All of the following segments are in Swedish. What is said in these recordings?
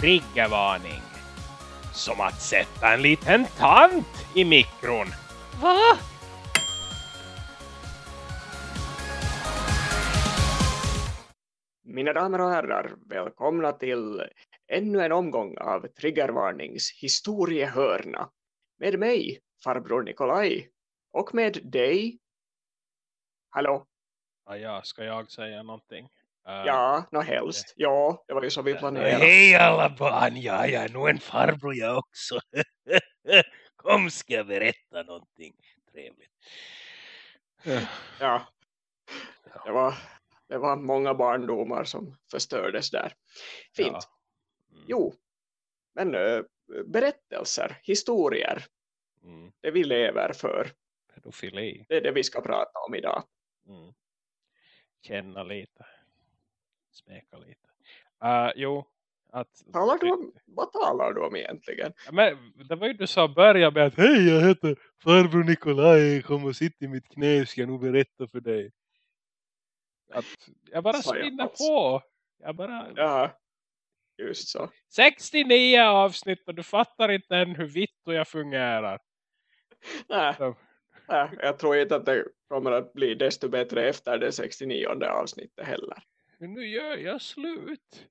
triggervarning. Som att sätta en liten tant i mikron. Va? Mina damer och herrar, välkomna till ännu en omgång av Triggervarnings historiehörna. Med mig, farbror Nikolaj. Och med dig. Hallå? Ja, ska jag säga någonting? Uh, ja, nå helst. Ja, det var ju så vi planerade. Hej alla barn, ja, jag är nog en farbror jag också. Kom ska jag berätta någonting trevligt. ja, det var, det var många barndomar som förstördes där. Fint. Ja. Mm. Jo, men uh, berättelser, historier, mm. det vi lever för. Pedofili. Det är det vi ska prata om idag. Mm. Känna lite. Smeka lite. Uh, jo. Att, talar du om, vad talar du om egentligen? Men det var ju du sa börja med att Hej jag heter farbror Nikolaj. Kom och sitt i mitt knä ska jag nog berätta för dig. Att jag bara spinner på. Jag bara... Ja, just så. 69 avsnitt och du fattar inte än hur vitt och jag fungerar. Nej. Så. Nej, jag tror inte att det kommer att bli desto bättre efter det 69 avsnittet heller. Nu gör jag slut.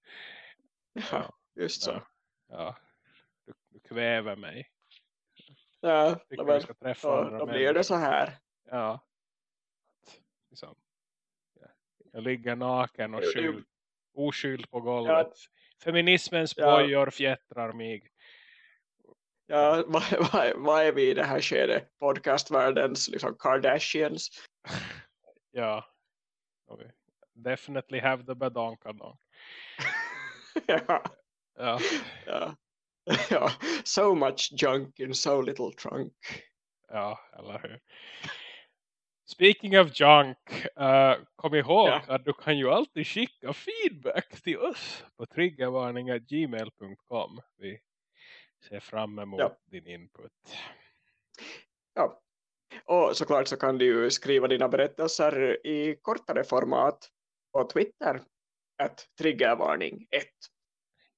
Ja, just så. Ja, Du, du kväver mig. Ja, då, men, då, då blir det så här. Ja. Liksom, jag ligger naken och skyld, oskyld på golvet. Ja. Feminismens bojor ja. fjättrar mig. Ja, vad, är vi i det här skedet? Podcastvärldens liksom Kardashians. ja. Definitely have the badonkadonk. ja. Ja. ja. Ja. So much junk in so little trunk. Ja, eller hur? Speaking of junk, uh, kom ihåg ja. att du kan ju alltid skicka feedback till oss på triggervarning.gmail.com. Vi ser fram emot ja. din input. Ja, och såklart så kan du ju skriva dina berättelser i kortare format på Twitter att triggervarning 1.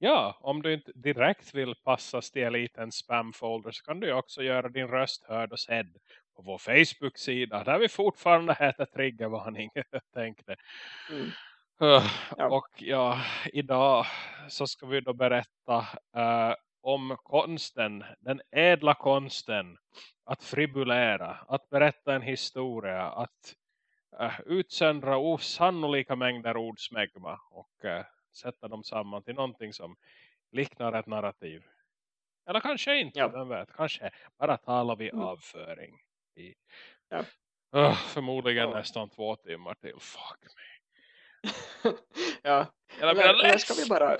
Ja, om du inte direkt vill passas till en liten spamfolder så kan du också göra din röst hörd och sedd på vår Facebook-sida där vi fortfarande heter triggervarning. Tänk det. Mm. Uh, ja. Och ja, idag så ska vi då berätta uh, om konsten, den ädla konsten att fribulera, att berätta en historia, att utsöndra osannolika mängder ordsmägma och uh, sätta dem samman till någonting som liknar ett narrativ. Eller kanske inte, ja. vem vet. Kanske bara talar vi mm. avföring. I, ja. uh, förmodligen ja. nästan två timmar till. Fuck me. ja. Eller, eller, eller ska vi bara...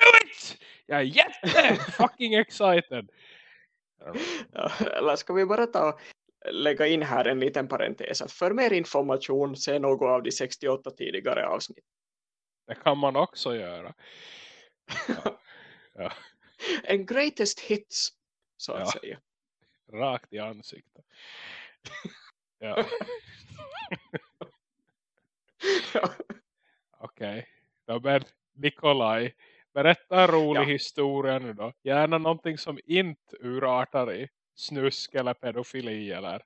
Jag är jätte fucking excited. ja, eller ska vi bara ta lägga in här en liten parentes att för mer information se något av de 68 tidigare avsnitt. Det kan man också göra. Ja. ja. En greatest hits så att ja. säga. Rakt i ansiktet. ja. ja. Okej. Okay. men Nikolaj, berätta en rolig historia nu då. Gärna någonting som inte urartar i snusk eller pedofili eller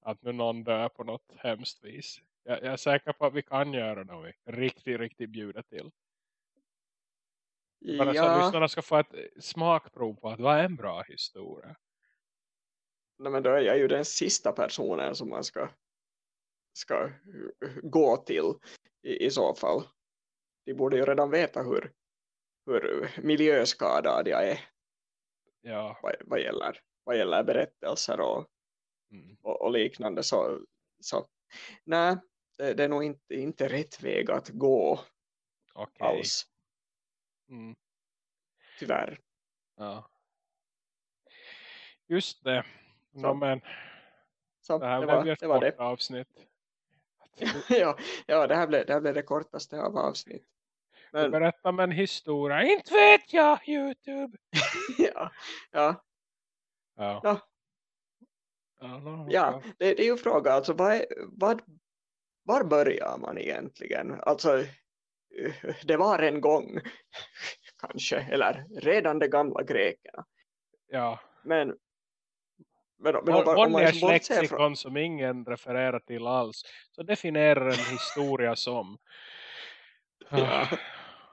att nu någon dör på något hemskt vis. Jag, jag är säker på att vi kan göra det vi riktigt, riktigt bjuder till. Bara ja. så att lyssnarna ska få ett smakprov på att vad är en bra historia. Nej, men då är jag ju den sista personen som man ska, ska gå till i, i så fall. De borde ju redan veta hur, hur miljöskadad jag är. Ja. Vad, vad, gäller, vad gäller berättelser och, mm. och, och, liknande. Så, så nej, det, det, är nog inte, inte rätt väg att gå okay. alls. Mm. Tyvärr. Ja. Just det. No, men, så, det här det var, det var det. avsnitt. ja, ja det, här blev, det här blev det kortaste av avsnitt. Men... Berätta med en historia. Inte vet jag, Youtube. ja, ja. Ja. Ja, det, det, är ju fråga. Alltså, vad, vad, var börjar man egentligen? Alltså, det var en gång. kanske, eller redan de gamla grekerna. Ja. Men, men, men om, om man liksom bortser från, som ingen refererar till alls. Så definierar en historia som. Ja.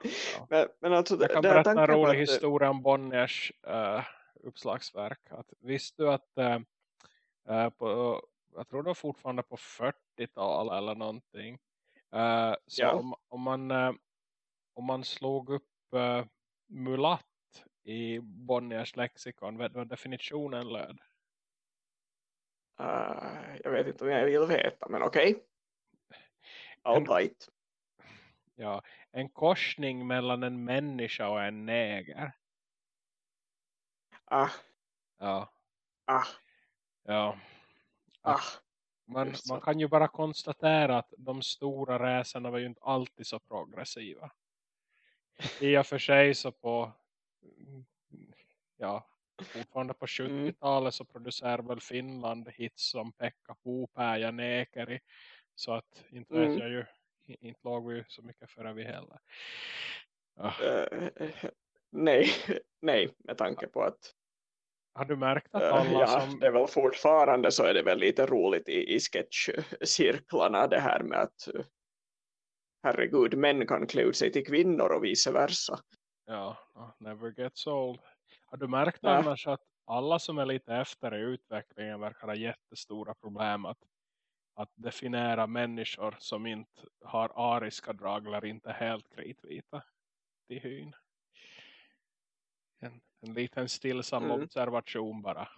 Ja. men, men alltså Jag kan berätta en rolig att- historia om Bonniers uh, uppslagsverk. Att, visste du att eh, på, jag tror det var fortfarande på 40-tal eller någonting. Eh, så Ja. om, om, man, eh, om man slog upp eh, mulatt i Bonniers lexikon, vet du vad definitionen löd? eh, jag vet inte om jag vill veta, men okej. All En- right. Ja, en korsning mellan en människa och en neger. Ah, Ja, ah, ja. ah. Man, man kan ju bara konstatera att de stora resorna var ju inte alltid så progressiva. I och för sig så på ja, fortfarande på 70-talet så producerar väl Finland hits som Pekka Puupäjä Nekeri. Så att inte vet Mm. jag ju inte låg vi ju så mycket före vi heller. Ja. Eh, eh, nej, nej, med tanke på att Har du märkt att eh, alla ja, som det är väl fortfarande så är det väl lite roligt i, i sketchcirklarna det här med att eh, herregud, män kan klä ut sig till kvinnor och vice versa. Ja, ja, never gets old. Har du märkt Ja. annars att alla som är lite efter i utvecklingen verkar ha jättestora problem att, att definiera människor som inte har ariska drag eller inte helt kritvita till hyn. En, en liten stillsam Mm. observation bara.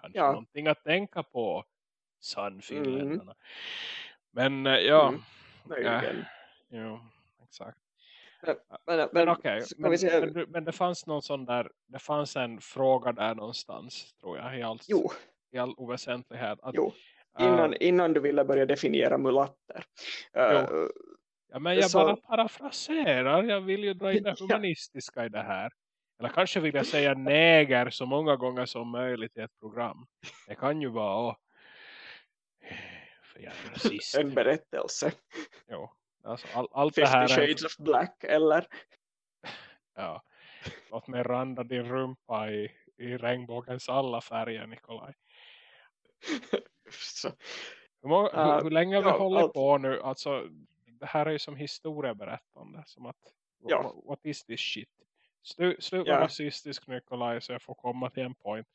Kanske Ja. någonting att tänka på sannfinländarna. Men eh, ja, Mm. Möjligen. jo, exakt. Men, men, Men ska men, se- men, men det fanns någon sån där, det fanns en fråga där någonstans tror jag i all, Jo, i all oväsentlighet. Att, jo. äh, Innan, innan du ville börja definiera mulatter. Eh, ja, men jag så- bara parafraserar, jag vill ju dra in det Ja. humanistiska i det här. Eller kanske vill jag säga neger så många gånger som möjligt i ett program. Det kan ju vara, åh, för jag är rasist. en berättelse. jo, alltså, all, allt det 50 här är, shades of black eller ja, låt mig randa din rumpa i, i regnbågens alla färger Nikolaj. så, Hur, må- Ja, hur, hur länge har vi ja, hållit allt. på nu? Alltså, det här är ju som historieberättande. Som att, Ja. what, what is this shit? Slu, sluta vara rasistisk Nikolaj så jag får komma till en point.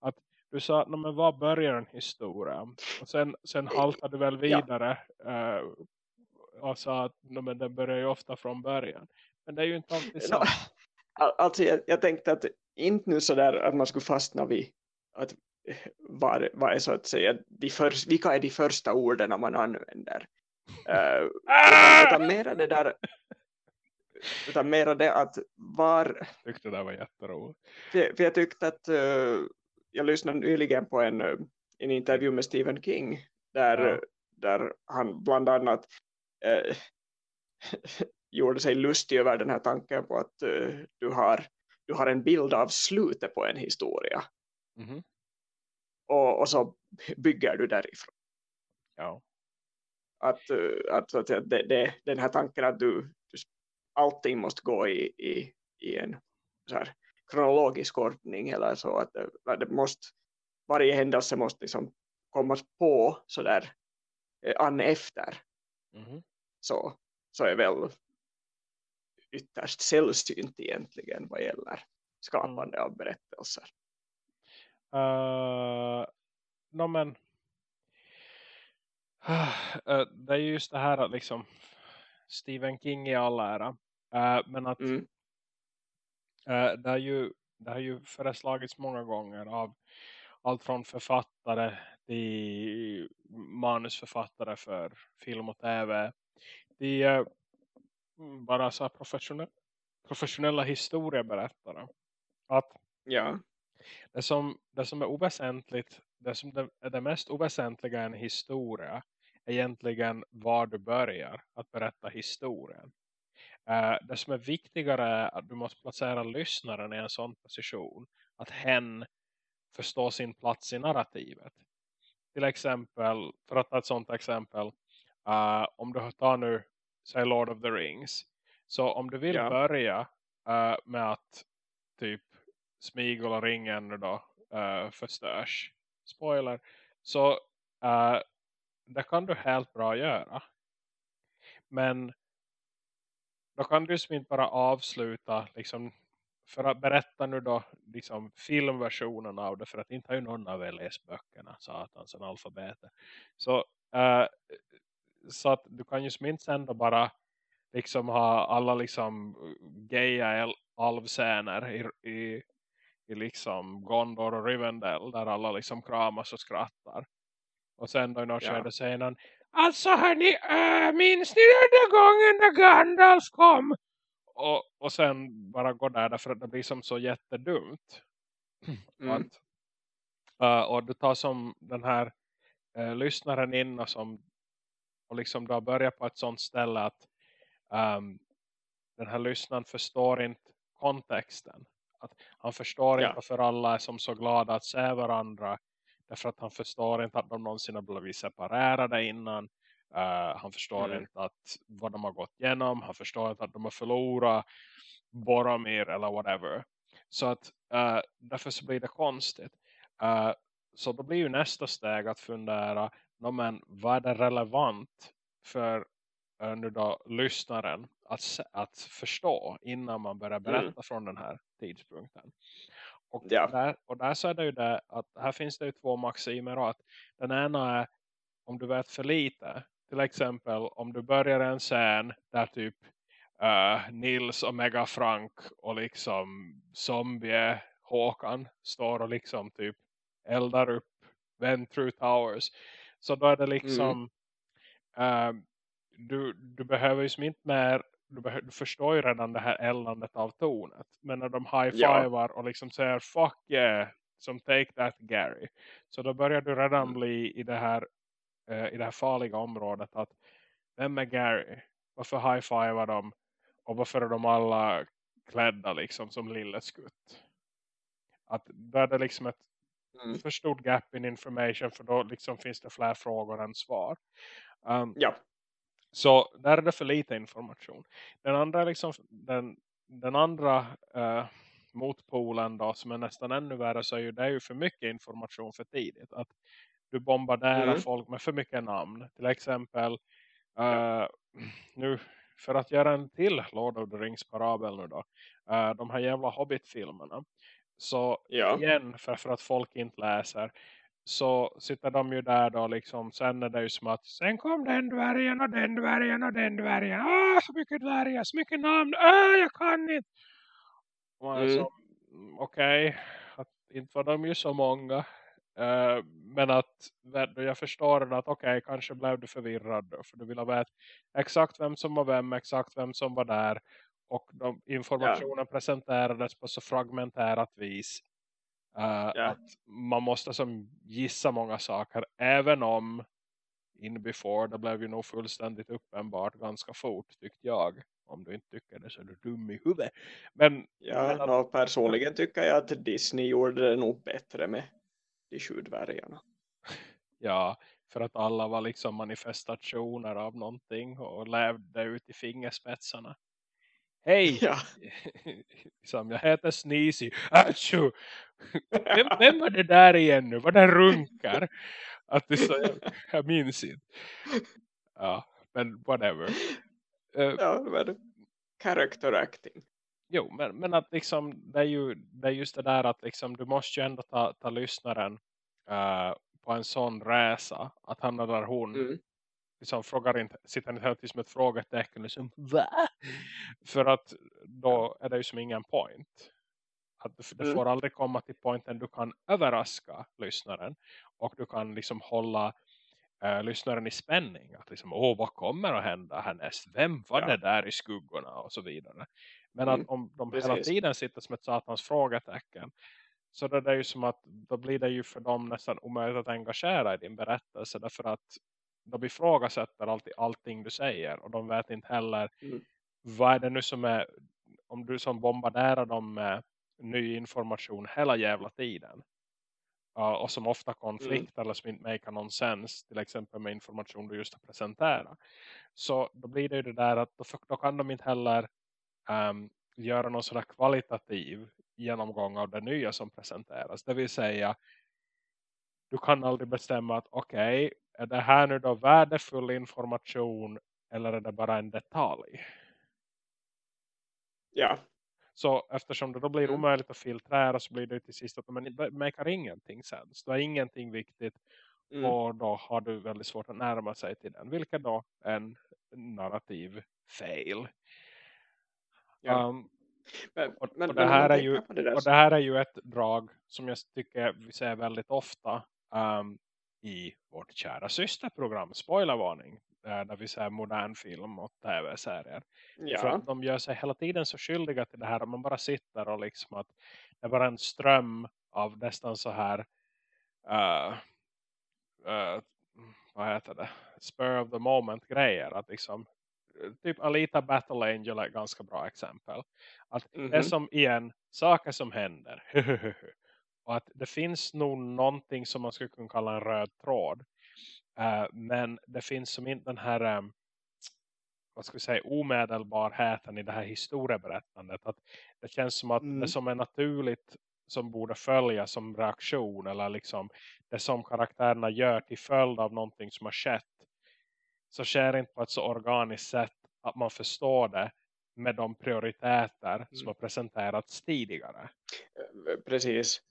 Att du sa, "Nå, men vad börjar en historia? Och sen, sen haltade du väl vidare eh, och sa att "Nå, men den börjar ju ofta från början. Men det är ju inte alltid. Nå, Al- Alltså jag, jag tänkte att inte nu sådär att man skulle fastna vid att eh, vad, vad är så att säga de förs, vilka är de första orden man använder. Uh, utan, utan mera det där utan mera det att var Tyckte det var jätteroligt. för, jag- för jag tyckte att eh, jag lyssnade nyligen på en, eh, en intervju med Stephen King där, Ja. eh, där han bland annat eh, gjorde sig lustig över den här tanken på att eh, du, har, du har en bild av slutet på en historia Mhm. och, och så bygger du därifrån. Ja. Att, att, att det, det, den här tanken att du allting måste gå i, i, i en så här, kronologisk ordning eller så att det, att det måste, varje händelse måste liksom komma på sådär eh, an efter Mhm. så, så är väl ytterst sällsynt egentligen vad gäller skapande av berättelser. Uh, no, men Eh, det är ju just det här att liksom Stephen King i all ära. Eh, men att Mm. eh, det, är ju, det har ju föreslagits många gånger av allt från författare till manusförfattare för film och tv. De eh, bara så professionella, professionella historieberättare. Att Ja, det som, det som är oväsentligt, det som det, är det mest oväsentliga i en historia är egentligen var du börjar att berätta historien. Eh, det som är viktigare är att du måste placera lyssnaren i en sån position att hen förstår sin plats i narrativet. Till exempel, för att ta ett sånt exempel, eh, om du tar nu, säg Lord of the Rings, så om du vill Ja. börja uh, med att typ Smigel och ringen då uh, förstörs. Spoiler. Så uh, det kan du helt bra göra. Men då kan du ju inte bara avsluta liksom, för att berätta nu då liksom filmversionen av det för att inte har ju någon av er läst böckerna satans alfabetet. Så, uh, så att du kan ju minst ändå bara liksom ha alla liksom gaya alvscener i, i, i liksom Gondor och Rivendell där alla liksom kramas och skrattar. Och sen då i något ja. säger han Alltså hörni, äh, minns ni den där gången när Gandalf kom? Och, och sen bara gå där därför att det blir som så jättedumt. Mm. Att, uh, och du tar som den här uh, lyssnaren in och, som, och liksom då börjar på ett sånt ställe att um, den här lyssnaren förstår inte kontexten. Att han förstår ja. inte varför alla är som så glada att se varandra Därför att han förstår inte att de någonsin har blivit separerade innan. Uh, han förstår mm. inte att vad de har gått igenom. Han förstår inte att de har förlorat Boromir eller whatever. Så att uh, därför så blir det konstigt. Uh, så då blir ju nästa steg att fundera no, men, vad är det relevant för nu då lyssnaren att, att förstå innan man börjar berätta mm. från den här tidpunkten. Och, ja. där, och där så är det ju det att här finns det ju två maximer att den ena är om du vet för lite. Till exempel om du börjar en scen där typ uh, Nils och Mega Frank och liksom zombie Håkan står och liksom typ eldar upp Ventru Towers. Så då är det liksom mm. uh, du, du behöver ju inte mer du, du förstår ju redan det här eldandet av tornet. Men när de high-fivar ja. och liksom säger fuck yeah, som take that Gary. Så då börjar du redan mm. bli i det här uh, i det här farliga området att vem är Gary? Varför high-fivar de? Och varför är de alla klädda liksom som lille skutt? Att då är det liksom ett mm. för stort gap in information för då liksom finns det fler frågor än svar. Um, ja. Så där är det för lite information. Den andra, liksom, den, den andra uh, motpolen då, som är nästan ännu värre så är ju det är ju för mycket information för tidigt. Att du bombarderar mm. folk med för mycket namn. Till exempel ja. nu för att göra en till Lord of the Rings parabel nu då. Uh, de här jävla Hobbit-filmerna. Så ja. igen, för, för att folk inte läser så sitter de ju där då liksom, sen är det ju som att sen kom den dvärgen och den dvärgen och den dvärgen. Ah så mycket dvärgar, så mycket namn. Ah jag kan inte. Mm. okej okay, inte var de ju så många. Uh, men att jag förstår att okej, okay, kanske blev du förvirrad då, för du ville veta exakt vem som var vem, exakt vem som var där. Och de, informationen ja. presenterades på så fragmentärat vis Uh, ja. att man måste som gissa många saker. Även om in before det blev ju nog fullständigt uppenbart ganska fort tyckte jag. Om du inte tycker det så är du dum i huvudet. Men, ja, men att, no, personligen tycker jag att Disney gjorde det nog bättre med de sju dvärgarna. Ja, för att alla var liksom manifestationer av någonting och levde ut i fingerspetsarna. Hej! Ja. Som jag heter Sneezy. Achoo! Vem, vem var det där igen nu? Vad den runkar? Att det så, jag, jag minns inte. Ja, men whatever. Uh, ja, men character acting. Jo, men, men att liksom, det är ju det är just det där att liksom, du måste ju ändå ta, ta lyssnaren uh, på en sån resa. Att han eller hon mm liksom frågar inte, sitter inte helt som ett frågetecken liksom, va? För att då är det ju som ingen point. Att det mm. får aldrig komma till pointen du kan överraska lyssnaren. Och du kan liksom hålla äh, lyssnaren i spänning. Att liksom, åh vad kommer att hända härnäst? Vem var ja. det där i skuggorna? Och så vidare. Men mm. att om de Precis. hela tiden sitter som ett satans frågetecken. Så det är ju som att då blir det ju för dem nästan omöjligt att engagera i din berättelse. Därför att de ifrågasätter alltid allting du säger och de vet inte heller mm. vad är det nu som är om du som bombarderar dem med ny information hela jävla tiden uh, och som ofta konfliktar mm. eller som inte make någon sens till exempel med information du just har presenterat så då blir det ju det där att då, då kan de inte heller um, göra någon sån kvalitativ genomgång av det nya som presenteras. Det vill säga du kan aldrig bestämma att okej, okay, är det här nu då värdefull information eller är det bara en detalj? Ja. Så eftersom det då blir mm. omöjligt att filtrera så blir det till sist att det makar ingenting sens. Det är ingenting viktigt mm. och då har du väldigt svårt att närma sig till den. Vilket då är en narrativ fail. Ja. Um, men, och, men, och, det här är ju, det och det här är ju ett drag som jag tycker vi ser väldigt ofta um, i vårt kära systerprogram Spoilervarning där vi ser modern film och tv-serier. Ja. För att de gör sig hela tiden så skyldiga till det här man bara sitter och liksom att det bara en ström av nästan så här uh, uh, vad heter det? Spur of the moment grejer att liksom typ Alita Battle Angel är ett ganska bra exempel. Att mm -hmm. det är mhm. som igen saker som händer. och att det finns nog någonting som man skulle kunna kalla en röd tråd. Uh, men det finns som inte den här um, vad ska vi säga, omedelbarheten i det här historieberättandet. Att det känns som att mm. det som är naturligt som borde följa som reaktion eller liksom det som karaktärerna gör till följd av någonting som har skett så sker det inte på ett så organiskt sätt att man förstår det med de prioriteter mm. som har presenterats tidigare. Eh, precis.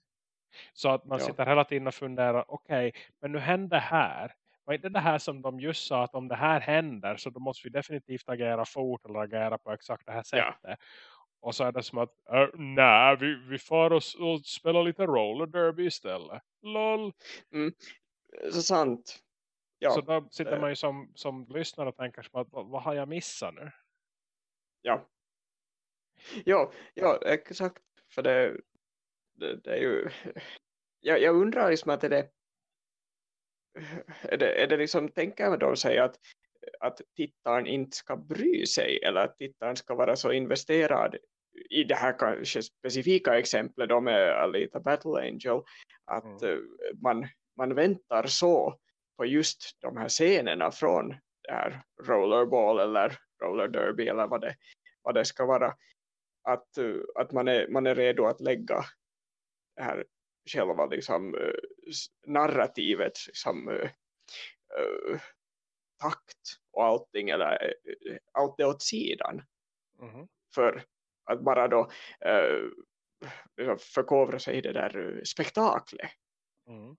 Så att man ja. sitter hela tiden och funderar, okej, okay, men nu händer här. Var inte det här som de just sa att om det här händer så då måste vi definitivt agera fort eller agera på exakt det här sättet. Ja. Och så är det som att, äh, nej, vi, vi får oss och spelar lite roller derby istället. Lol. Mm. Så sant. Ja. Så då sitter det... man ju som, som lyssnare och tänker som att, vad, vad har jag missat nu? Ja. Ja, ja exakt. För det, det, det är ju... Jag, jag undrar liksom att är det... Är det, är det liksom, tänker då säga att, att tittaren inte ska bry sig eller att tittaren ska vara så investerad i det här kanske specifika exemplet då med Alita Battle Angel att mm. man, man väntar så på just de här scenerna från det här rollerball eller roller derby eller vad det, vad det ska vara att, att man, är, man är redo att lägga här själva liksom, narrativet liksom, uh, takt och allting eller allt det åt sidan mm. för att bara då uh, förkovra sig i det där spektaklet mm.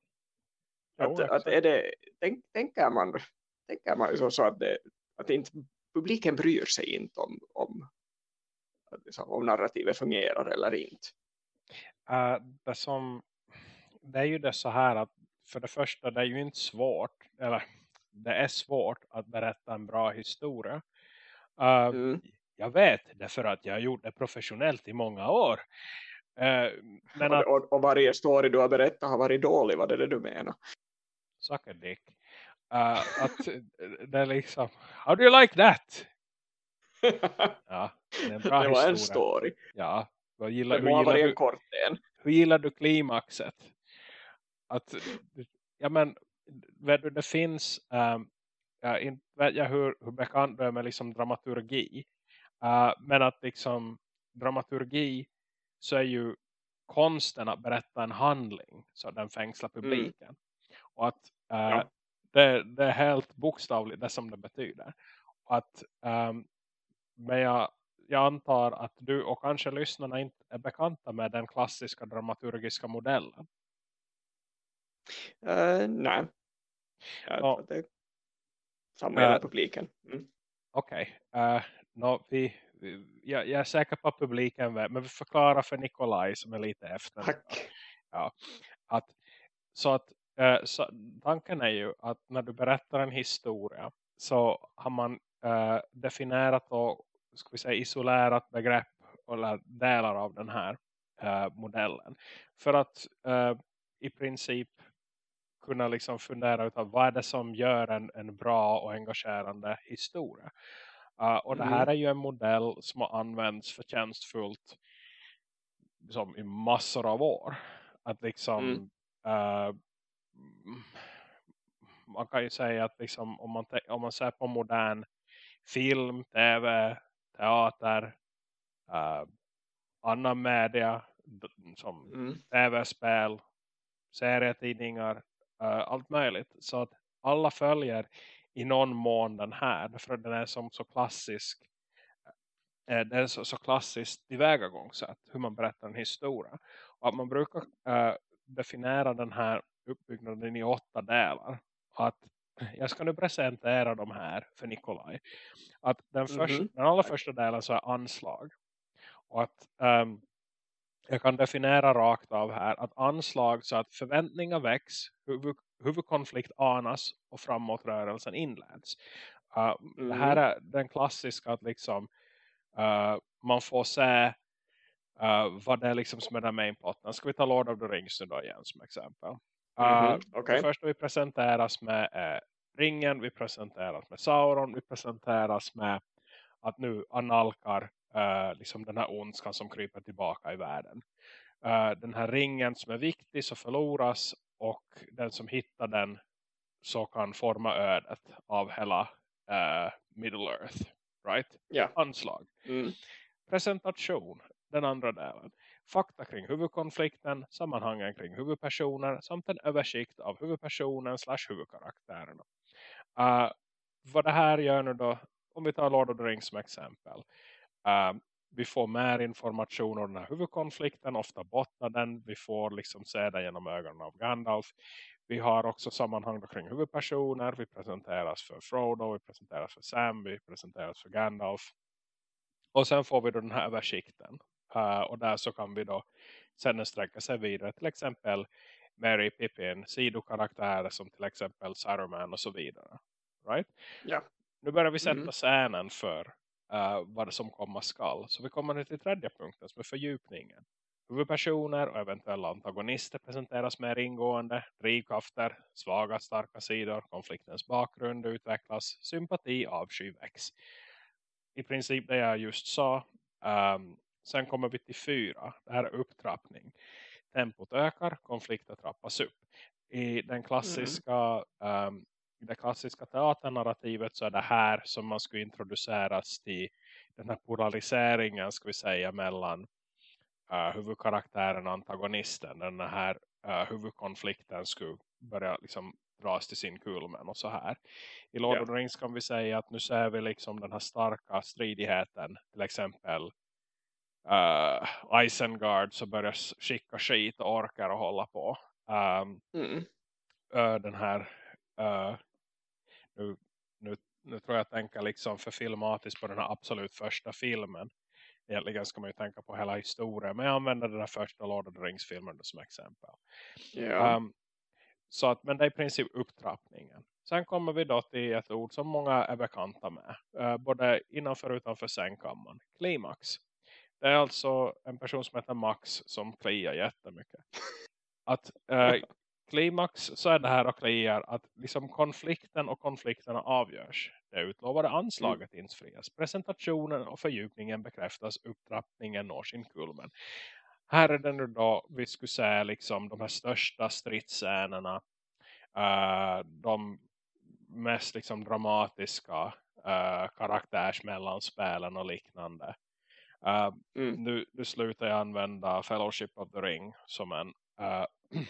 Att, att är det, tänk, tänker man, tänker man så, så att, det, att inte, publiken bryr sig inte om, om, liksom, om narrativet fungerar eller inte. Uh, det, som, det är ju det så här att för det första det är ju inte svårt eller det är svårt att berätta en bra historia. Uh, mm. Jag vet därför att jag har gjort det professionellt i många år. Uh, men att, och, och, varje story du har berättat har varit dålig, vad är det du menar? suck a dick. Uh, att det är liksom, how do you like that? ja, det, är en bra det var historia. en story. Ja, vad gillar, det hur, gillar du, kort en. hur gillar du klimaxet? Att, ja men, vet du, det finns, um, ja, inte vet jag hur, hur bekant du är med liksom dramaturgi. Uh, men att liksom dramaturgi så är ju konsten att berätta en handling så den fängslar mm. publiken. Mm. Och att uh, ja. det, det, är helt bokstavligt det som det betyder. Och att, um, men jag, jag antar att du och kanske lyssnarna inte är bekanta med den klassiska dramaturgiska modellen. Uh, nej. Jag no, det samma uh, publiken. Mm. Okej. Okay. Uh, no, vi, jag, jag, är säker på att publiken men vi förklarar för Nikolaj som är lite efter. Tack. Ja, att, så att Eh, så tanken är ju att när du berättar en historia så har man uh, definierat och ska vi säga, isolerat begrepp eller delar av den här uh, modellen. För att i princip kunna liksom fundera ut vad är det som gör en, en bra och engagerande historia. och det här mm. är ju en modell som har använts förtjänstfullt liksom, i massor av år. Att liksom mm man kan ju säga att liksom, om, man, om man ser på modern film, tv, teater, uh, annan media som Mm. tv-spel, serietidningar, uh, allt möjligt. Så att alla följer i någon mån den här. För den är som så klassisk uh, det är så, så klassiskt tillvägagångssätt hur man berättar en historia. Och att man brukar uh, definiera den här uppbyggnaden i åtta delar. Att jag ska nu presentera de här för Nikolaj. Att den, första, Mhm. den allra första delen så är anslag. Och att um, jag kan definiera rakt av här att anslag så att förväntningar väcks, huvud, huvudkonflikt anas och framåtrörelsen inleds. Uh, Det här Mhm. är den klassiska att liksom uh, man får se uh, vad det är liksom som är den main plotten. Ska vi ta Lord of the Rings nu då igen som exempel. Uh, Mhm. Okej. Det första vi presenteras med är ringen, vi presenteras med Sauron, vi presenteras med att nu analkar uh, liksom den här ondskan som kryper tillbaka i världen. Uh, den här ringen som är viktig så förloras och den som hittar den så kan forma ödet av hela uh, Middle Earth. Right? Ja. Anslag. Mm. Presentation, den andra delen. Fakta kring huvudkonflikten, sammanhangen kring huvudpersoner samt en översikt av huvudpersonen slash huvudkaraktärerna. Uh, eh, vad det här gör nu då, om vi tar Lord of the Rings som exempel. Uh, vi får mer information om den här huvudkonflikten, ofta bottnar den. Vi får liksom se det genom ögonen av Gandalf. Vi har också sammanhang kring huvudpersoner. Vi presenteras för Frodo, vi presenteras för Sam, vi presenteras för Gandalf. Och sen får vi då den här översikten. Uh, och där så kan vi då sen sträcka sig vidare. Till exempel Mary Pippin, sidokaraktärer som till exempel Saruman och så vidare. Right? Ja. Nu börjar vi sätta Mhm. scenen för uh, vad som komma skall. Så vi kommer nu till tredje punkten som är fördjupningen. Huvudpersoner och eventuella antagonister presenteras mer ingående. Drivkrafter, svaga, starka sidor, konfliktens bakgrund utvecklas. Sympati, avsky väcks. I princip det jag just sa. Um, sen kommer vi till fyra. Det här är upptrappning. Tempot ökar, konflikter trappas upp. I den klassiska um, i det klassiska teaternarrativet så är det här som man skulle introduceras till den här polariseringen ska vi säga mellan uh, huvudkaraktären och antagonisten. Den här uh, huvudkonflikten skulle börja liksom dras till sin kulmen och så här. I Lord Ja. of the Rings kan vi säga att nu ser vi liksom den här starka stridigheten. Till exempel uh, Isengard så börjar skicka skit och orkar och hålla på. Um, Mm. uh, den här uh, nu, nu, nu tror jag tänka liksom för filmatiskt på den här absolut första filmen. Egentligen ska man ju tänka på hela historien. Men jag använder den här första Lord of the Rings-filmen då som exempel. Ja. Um, så att, men det är i princip upptrappningen. Sen kommer vi då till ett ord som många är bekanta med. Uh, både innanför och utanför sängkammaren. Klimax. Det är alltså en person som heter Max som kliar jättemycket. Att uh, klimax så är det här och kliar att liksom konflikten och konflikterna avgörs. Det utlovade anslaget infrias. Presentationen och fördjupningen bekräftas. Upptrappningen når sin kulmen. Här är det nu då vi skulle säga liksom de här största stridsscenerna. Uh, de mest liksom dramatiska eh, uh, karaktärsmellanspelen och liknande. Uh, Mm. nu, nu slutar jag använda Fellowship of the Ring som en uh,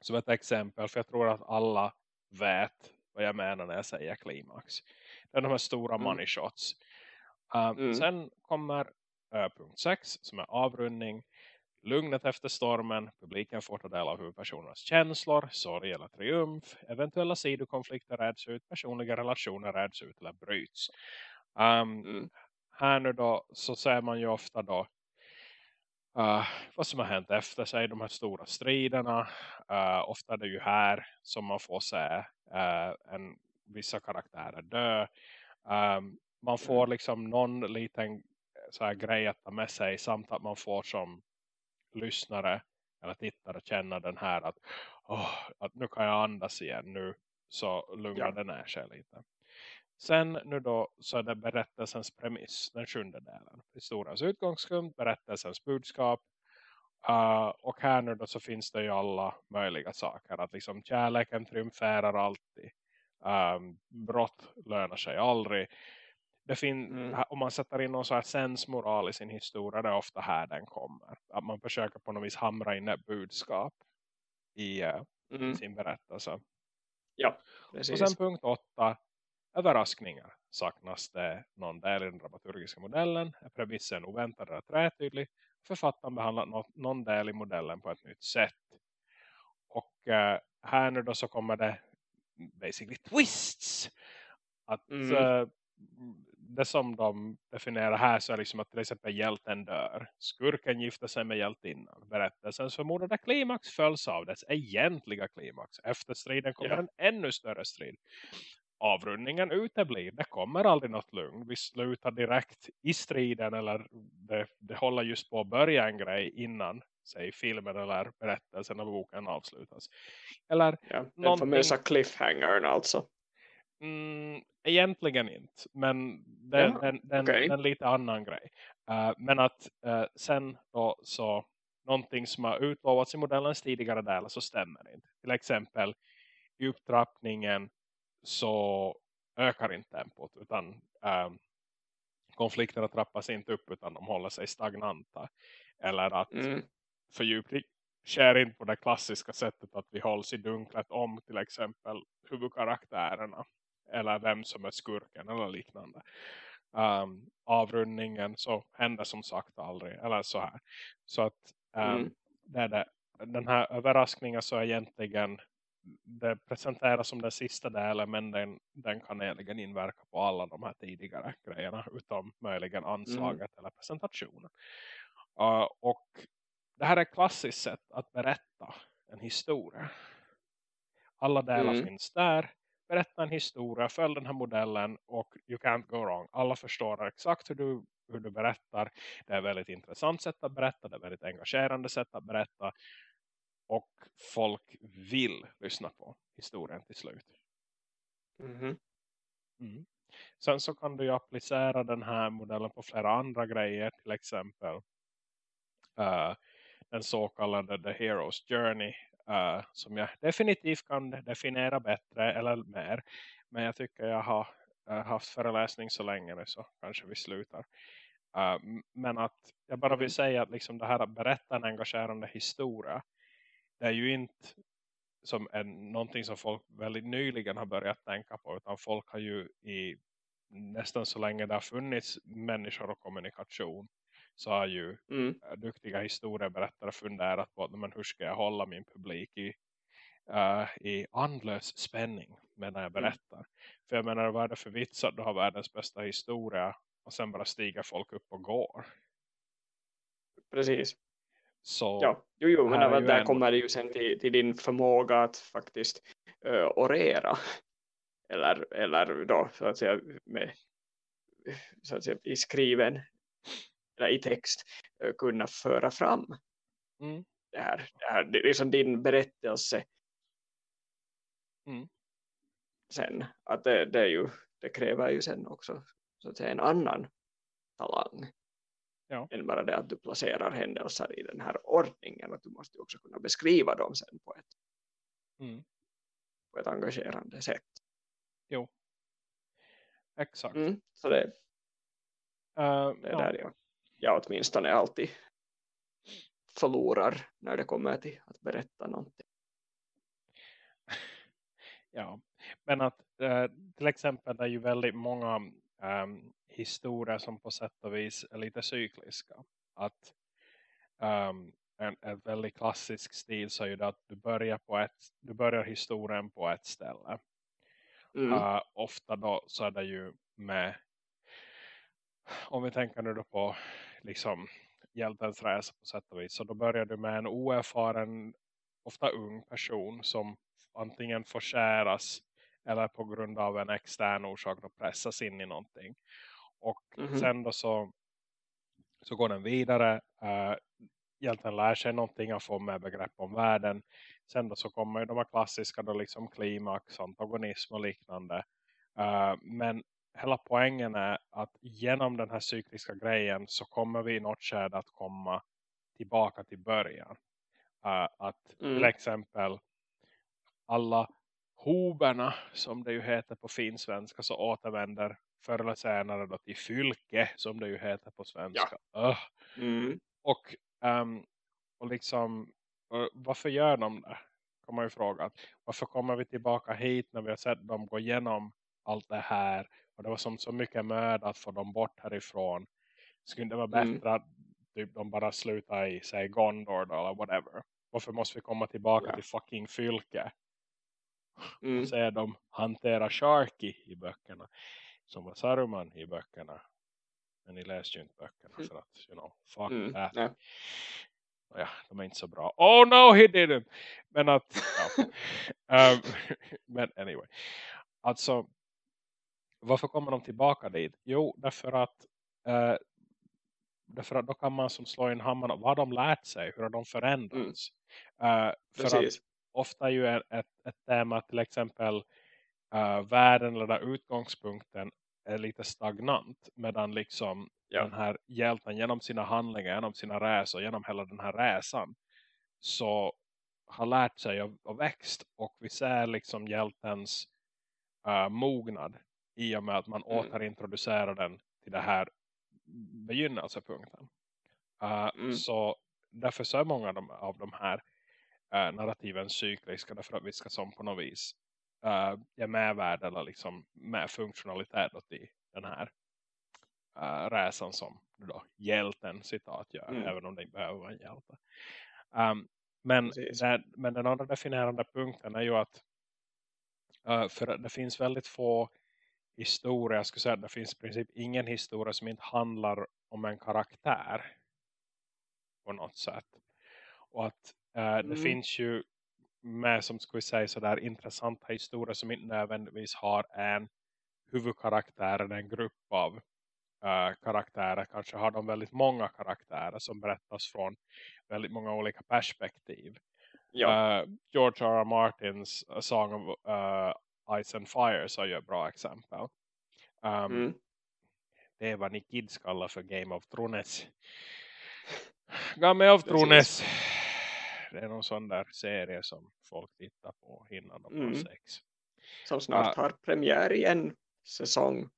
som ett exempel för jag tror att alla vet vad jag menar när jag säger klimax. Det är de här stora Mm. money shots. Uh, Mm. Sen kommer uh, punkt 6 som är avrundning. Lugnet efter stormen. Publiken får ta del av huvudpersonernas känslor, sorg eller triumf. Eventuella sidokonflikter räds ut. Personliga relationer räds ut eller bryts. Um, Mm. Här nu då så ser man ju ofta då uh, vad som har hänt efter sig, de här stora striderna. Uh, ofta är det ju här som man får se uh, en, vissa karaktärer dö. Um, man får liksom någon liten så här grej att ta med sig samt att man får som lyssnare eller tittare känna den här att, åh, att nu kan jag andas igen nu så lugnar Ja. den ner sig lite. Sen nu då så är det berättelsens premiss, den sjunde delen. Historiens utgångspunkt, berättelsens budskap. Uh, och här nu då så finns det ju alla möjliga saker. Att liksom kärleken triumferar alltid. Um, brott lönar sig aldrig. Mm. om man sätter in någon så här sensmoral i sin historia det är ofta här den kommer. Att man försöker på något vis hamra in ett budskap i, eh, Mm. sin berättelse. Ja, Och sen punkt åtta, överraskningar. Saknas det någon del i den dramaturgiska modellen? Är premissen oväntad eller trätydlig? Författaren behandlar nå- någon del i modellen på ett nytt sätt. Och eh, här nu då så kommer det basically twists. Att Mm. eh, det som de definierar här så är liksom att till exempel hjälten dör. Skurken gifter sig med hjältinnan. Berättelsens förmodade klimax följs av dess egentliga klimax. Efter striden kommer Ja. en ännu större strid. Avrundningen uteblir. Det kommer aldrig något lugn. Vi slutar direkt i striden eller det, det håller just på att börja en grej innan säg filmen eller berättelsen av boken avslutas. Eller Ja, den någonting- famösa cliffhangern alltså. Mm, egentligen inte. Men den, Ja, den, den, okej. den lite annan grej. Eh, men att eh, sen då så någonting som har utlovats i modellens tidigare delar så stämmer inte. Till exempel i upptrappningen så ökar inte tempot utan eh, konflikterna trappas inte upp utan de håller sig stagnanta. Eller att Mm. fördjupning sker inte på det klassiska sättet att vi hålls i dunklet om till exempel huvudkaraktärerna eller vem som är skurken eller liknande. Um, avrundningen så händer som sagt aldrig eller så här. Så att um, Mm. det är det, den här överraskningen så egentligen det presenteras som den sista delen men den, den kan egentligen inverka på alla de här tidigare grejerna utom möjligen anslaget eller presentationen. Uh, och det här är ett klassiskt sätt att berätta en historia. Alla delar Mm. finns där. Berätta en historia, följ den här modellen och you can't go wrong. Alla förstår exakt hur du, hur du berättar. Det är ett väldigt intressant sätt att berätta. Det är ett väldigt engagerande sätt att berätta. Och folk vill lyssna på historien till slut. Mhm. Mm. Sen så kan du ju applicera den här modellen på flera andra grejer. Till exempel eh, den så kallade The Hero's Journey. eh, som jag definitivt kan definiera bättre eller mer. Men jag tycker jag har eh, haft föreläsning så länge nu så kanske vi slutar. Men att jag bara vill säga att liksom det här att berätta en engagerande historia. Det är ju inte som en, någonting som folk väldigt nyligen har börjat tänka på. Utan folk har ju i nästan så länge det har funnits människor och kommunikation. Så har ju Mm. eh, duktiga historieberättare funderat på att men hur ska jag hålla min publik i, eh, i andlös spänning medan jag berättar. För jag menar vad är det för vits att du har världens bästa historia och sen bara stiger folk upp och går. Precis. Så Ja, jo, jo men är där, en- kommer det ju sen till, till din förmåga att faktiskt uh, orera. Eller, eller då så att säga med så att säga, i skriven eller i text eh, kunna föra fram mm, det här. Det, här, det är liksom din berättelse Mm. sen. Att det, det, är ju, det kräver ju sen också så att säga, en annan talang. Ja. Än bara det att du placerar händelser i den här ordningen. Att du måste också kunna beskriva dem sen på ett, mm, på ett engagerande sätt. exakt. Mm. Så det, Eh, det är ja. där jag, jag åtminstone alltid förlorar när det kommer till att berätta någonting. Ja, men att eh, till exempel det är ju väldigt många ehm, historier som på sätt och vis är lite cykliska. Att ehm, en, en väldigt klassisk stil så är ju att du börjar, på ett, du börjar historien på ett ställe. Mm. Eh, ofta då så är det ju med om vi tänker nu då på liksom hjältens resa på sätt och vis. Så då börjar du med en oerfaren, ofta ung person som antingen får skäras eller på grund av en extern orsak då pressas in i någonting. Och Mhm. sen då så, så går den vidare. Uh, hjälten lär sig någonting och får med begrepp om världen. Sen då så kommer ju de här klassiska då liksom klimax, antagonism och liknande. Uh, men hela poängen är att genom den här cykliska grejen så kommer vi i något skede att komma tillbaka till början. Uh, att till Mm. exempel alla hoberna som det ju heter på finsvenska så återvänder förr eller senare då till fylke som det ju heter på svenska. Ja. Mm. Och, ehm, och liksom varför gör de det? Kan man ju fråga. Varför kommer vi tillbaka hit när vi har sett dem gå igenom allt det här och det var som så mycket möda att få dem bort härifrån. Skulle det vara Mm. bättre att typ, de bara slutar i säg Gondor då, eller whatever. Varför måste vi komma tillbaka Ja. till fucking fylke? Mm. Och se dem hantera Sharky i böckerna. Som var Saruman i böckerna. Men ni läste ju inte böckerna Mm. för att, you know, fuck Mm. that. Nej. Ja, de är inte så bra. Oh no, he didn't! Men att, ja. Ehm, men anyway. Alltså, varför kommer de tillbaka dit? Jo, därför att eh, därför att då kan man som slå in hammaren. Vad har de lärt sig? Hur har de förändrats? Eh, för att Precis. Ofta ju ett, ett, tema till exempel uh, världen eller där utgångspunkten är lite stagnant medan liksom Ja. den här hjälten genom sina handlingar, genom sina resor, genom hela den här resan så har lärt sig och, och växt och vi ser liksom hjältens uh, mognad i och med att man Mm. återintroducerar den till det här begynnelsepunkten. Uh, Mm. Så därför så är många av de här uh, narrativen cykliska därför att vi ska som på något vis uh, ge med värde eller liksom med funktionalitet åt i den här uh, resan som då hjälten citat gör Mm. även om det inte behöver vara en hjälte. Um, men, det, men den andra definierande punkten är ju att uh, för det finns väldigt få historier, jag skulle säga det finns i princip ingen historia som inte handlar om en karaktär på något sätt. Och att eh, det Mm. finns ju med som vi säga sådär intressanta historier som inte nödvändigtvis har en huvudkaraktär eller en grupp av eh, karaktärer. Kanske har de väldigt många karaktärer som berättas från väldigt många olika perspektiv. Ja. Eh, George R. R. Martins A Song of eh, Ice and Fire så är ju ett bra exempel. Um, Mm. Det är vad ni kids kallar för Game of Thrones. Game of. Thrones. Det är någon sån där serie som folk tittar på innan de har Mm. sex. Som snart Ah. har premiär i en säsong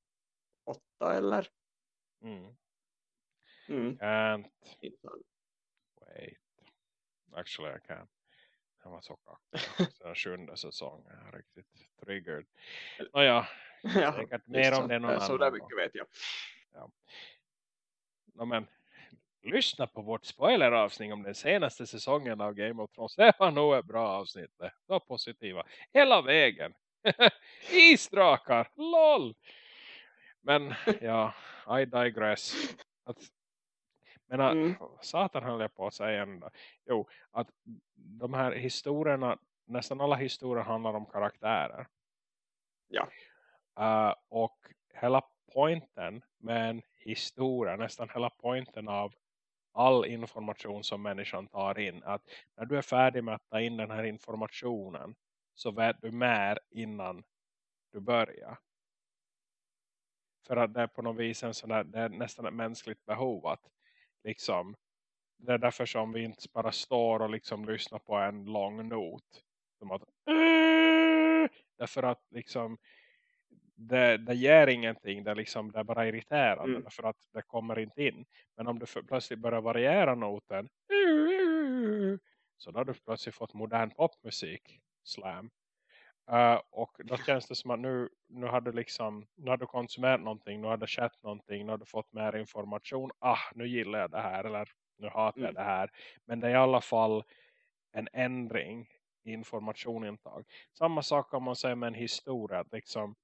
åtta eller? Mm. Mm. Can't wait. Actually I can. Den var så kackig. Den sjunde säsongen. Jag är riktigt triggered. Nåja, Ja, säkert mer om det någon Ja, Så annan där mycket vet jag. No, men, lyssna på vårt spoileravsnitt om den senaste säsongen av Game of Thrones. Det var nog ett bra avsnitt. Det var positiva. Hela vägen. Isdrakar. LOL. Men ja, I digress. Att, men att, Mm. satan höll jag på att säga ändå. Jo, att de här historierna, nästan alla historier handlar om karaktärer. Ja. Uh, och hela poängen med en historia, nästan hela poängen av all information som människan tar in. Att när du är färdig med att ta in den här informationen så vet du mer innan du börjar. För att det är på något vis en sån där, det är nästan ett mänskligt behov att liksom det är därför som vi inte bara står och liksom lyssnar på en lång not. Som att därför att liksom det, det ger ingenting. Det liksom, det är bara irriterande. Mm. Därför att det kommer inte in. Men om du för, plötsligt börjar variera noten. Så då har du plötsligt fått modern popmusik. Slam. Uh, och då känns det som att nu, nu har du liksom nu har du konsumerat någonting, nu har det skett någonting, nu har du fått mer information. Ah, nu gillar jag det här eller nu hatar jag Mm. det här. Men det är i alla fall en ändring i informationintag. Samma sak kan man säga med en historia. Liksom,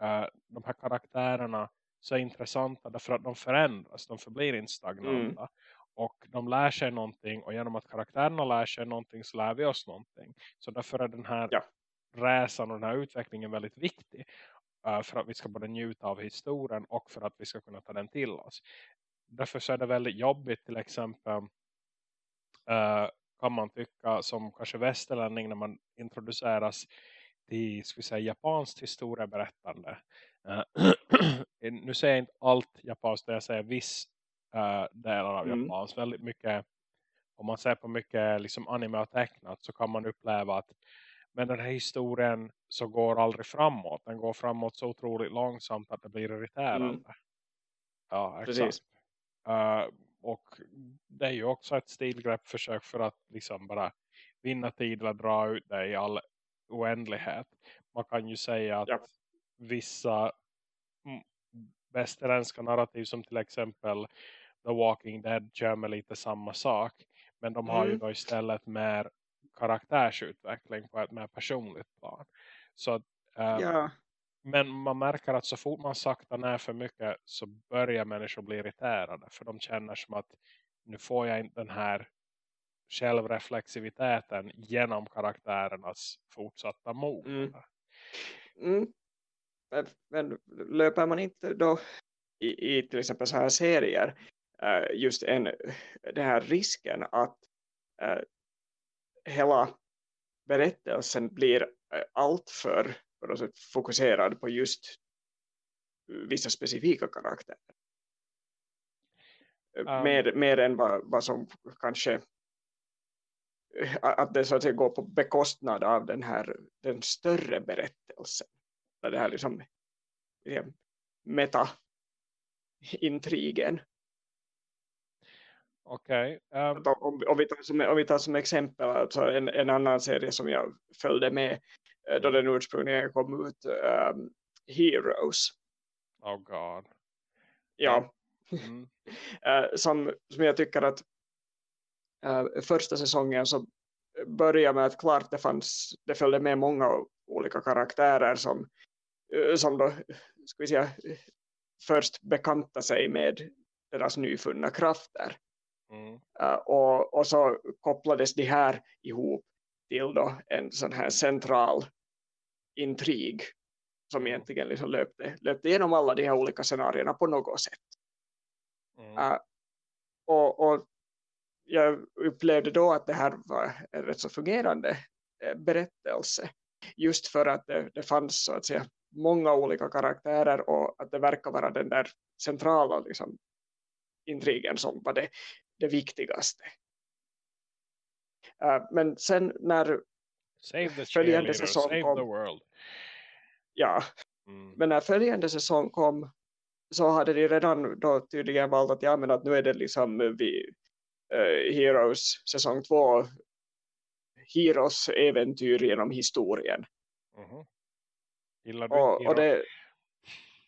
eh, de här karaktärerna så är intressanta därför att de förändras. De förblir inte stagnanta. Och de lär sig någonting och genom att karaktärerna lär sig någonting så lär vi oss någonting. Så därför är den här Ja. resan och den här utvecklingen väldigt viktig. eh, för att vi ska både njuta av historien och för att vi ska kunna ta den till oss. Därför så är det väldigt jobbigt till exempel eh, kan man tycka som kanske västerlänning när man introduceras till ska säga, japanskt historieberättande. Eh, nu säger jag inte allt japanskt, jag säger viss uh, delar av Mm. japanskt. Väldigt mycket, om man ser på mycket liksom anime och tecknat så kan man uppleva att men den här historien så går aldrig framåt. Den går framåt så otroligt långsamt att det blir irriterande. Mm. Ja, exakt. Uh, och det är ju också ett stilgrepp försök för att liksom bara vinna tid eller dra ut det i all oändlighet. Man kan ju säga att ja. vissa västerländska narrativ som till exempel The Walking Dead gör med lite samma sak. Men de har mm. ju då istället mer karaktärsutveckling på ett mer personligt plan. Så um, ja. Men man märker att så fort man saktar ner för mycket så börjar människor bli irriterade. För de känner som att nu får jag inte den här självreflexiviteten genom karaktärernas fortsatta mod. Mm. Mm. Men, men, löper man inte då i, i till exempel så här serier uh, just en, den här risken att uh, hela berättelsen blir uh, alltför fokuserad på just vissa specifika karaktärer. Um, mer, mer än vad, vad som kanske att det så att säga går på bekostnad av den här den större berättelsen. Det här liksom meta-intrigen. Okej. Okay, um... om, om, vi tar som, om vi tar som exempel alltså en, en annan serie som jag följde med eh, då den ursprungligen kom ut um, Heroes. Oh god. Ja. Mm. uh, som, som jag tycker att uh, första säsongen så började med att klart det fanns det följde med många olika karaktärer som, uh, som då ska vi säga först bekanta sig med deras nyfunna krafter. Mm. Uh, och, och så kopplades de här ihop till då en sån här central intrig som mm. egentligen liksom löpte, löpte igenom alla de här olika scenarierna på något sätt. Mm. Uh, och, och jag upplevde då att det här var en rätt så fungerande eh, berättelse. Just för att det, det fanns så att säga många olika karaktärer och att det verkar vara den där centrala liksom, intrigen som var det, det viktigaste. Uh, men sen när följande säsong kom. Ja, mm. men när följande säsong kom så hade de redan då tydligen valt att, ja, men att nu är det liksom vi, uh, Heroes säsong två Heroes äventyr genom historien. Mm -hmm. Gillar du och, och det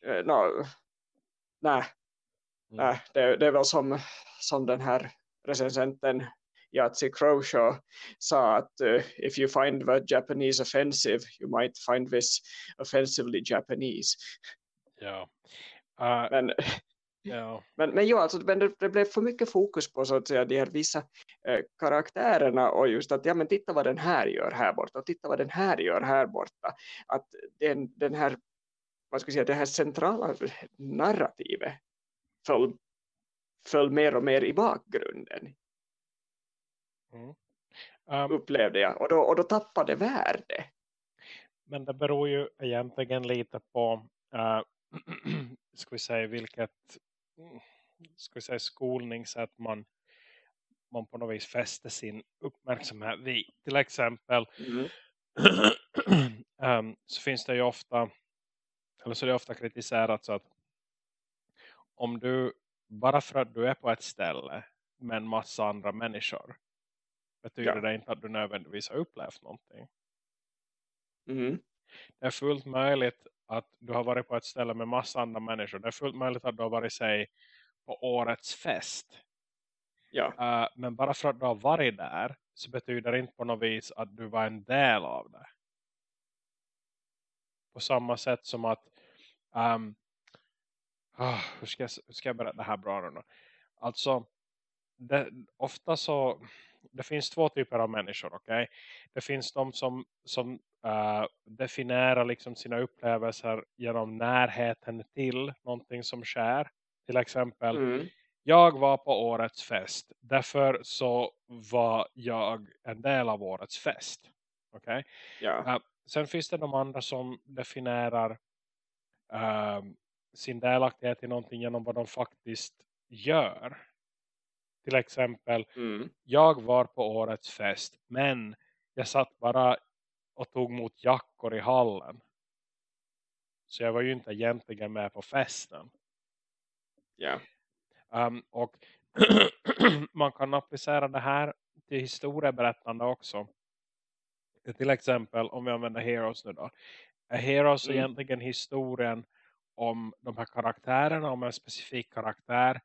uh, no, nej, mm. nej det, det är väl som, som den här recensenten Yatzy Croshaw sa att uh, if you find the Japanese offensive you might find this offensively Japanese. Ja. Uh, men, ja. men, men, jo, alltså, men det, det, blev för mycket fokus på så att säga, de här vissa uh, karaktärerna och just att ja, men titta vad den här gör här borta och titta vad den här gör här borta. Att den, den här vad ska jag säga, det här centrala narrativet föll, föll mer och mer i bakgrunden Mm. Um, upplevde jag. Och då, och då tappade värde. Men det beror ju egentligen lite på uh, ska vi säga vilket ska vi säga skolningssätt man, man på något vis fäster sin uppmärksamhet vid. Till exempel mm. um, så finns det ju ofta eller så är det ofta kritiserat så att om du bara för att du är på ett ställe med en massa andra människor betyder ja. det inte att du nödvändigtvis har upplevt någonting. Mm. Det är fullt möjligt att du har varit på ett ställe med massa andra människor. Det är fullt möjligt att du har varit sig på årets fest. Ja. Uh, men bara för att du har varit där så betyder det inte på något vis att du var en del av det. På samma sätt som att um, oh, hur, ska jag, hur ska jag berätta det här bra då? Alltså det, ofta så det finns två typer av människor, okej? Okay? Det finns de som, som uh, definierar liksom sina upplevelser genom närheten till någonting som sker. Till exempel, mm. jag var på årets fest. Därför så var jag en del av årets fest. Okay? Ja. Uh, sen finns det de andra som definierar uh, sin delaktighet i någonting genom vad de faktiskt gör till exempel, mm. jag var på årets fest men jag satt bara och tog mot jackor i hallen. Så jag var ju inte egentligen med på festen. Ja. Um, och man kan applicera det här till historieberättande också. Till exempel om vi använder Heroes nu då. Är Heroes mm. egentligen historien om de här karaktärerna, om en specifik karaktär.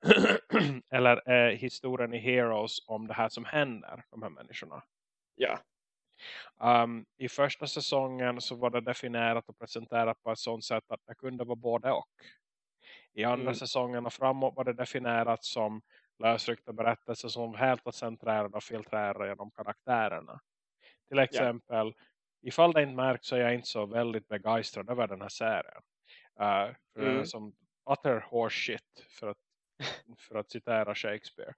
eller är historien i Heroes om det här som händer, de här människorna? Ja. Um, I första säsongen så var det definierat och presenterat på ett sånt sätt att det kunde vara både och. I andra mm. säsongen och framåt var det definierat som lösryckta berättelser som helt var centrerade och filtrerade genom karaktärerna. Till exempel, yeah. ifall det inte märks så är jag inte så väldigt begeistrad över den här serien. Uh, för mm. som utter horse shit för att, för att citera Shakespeare.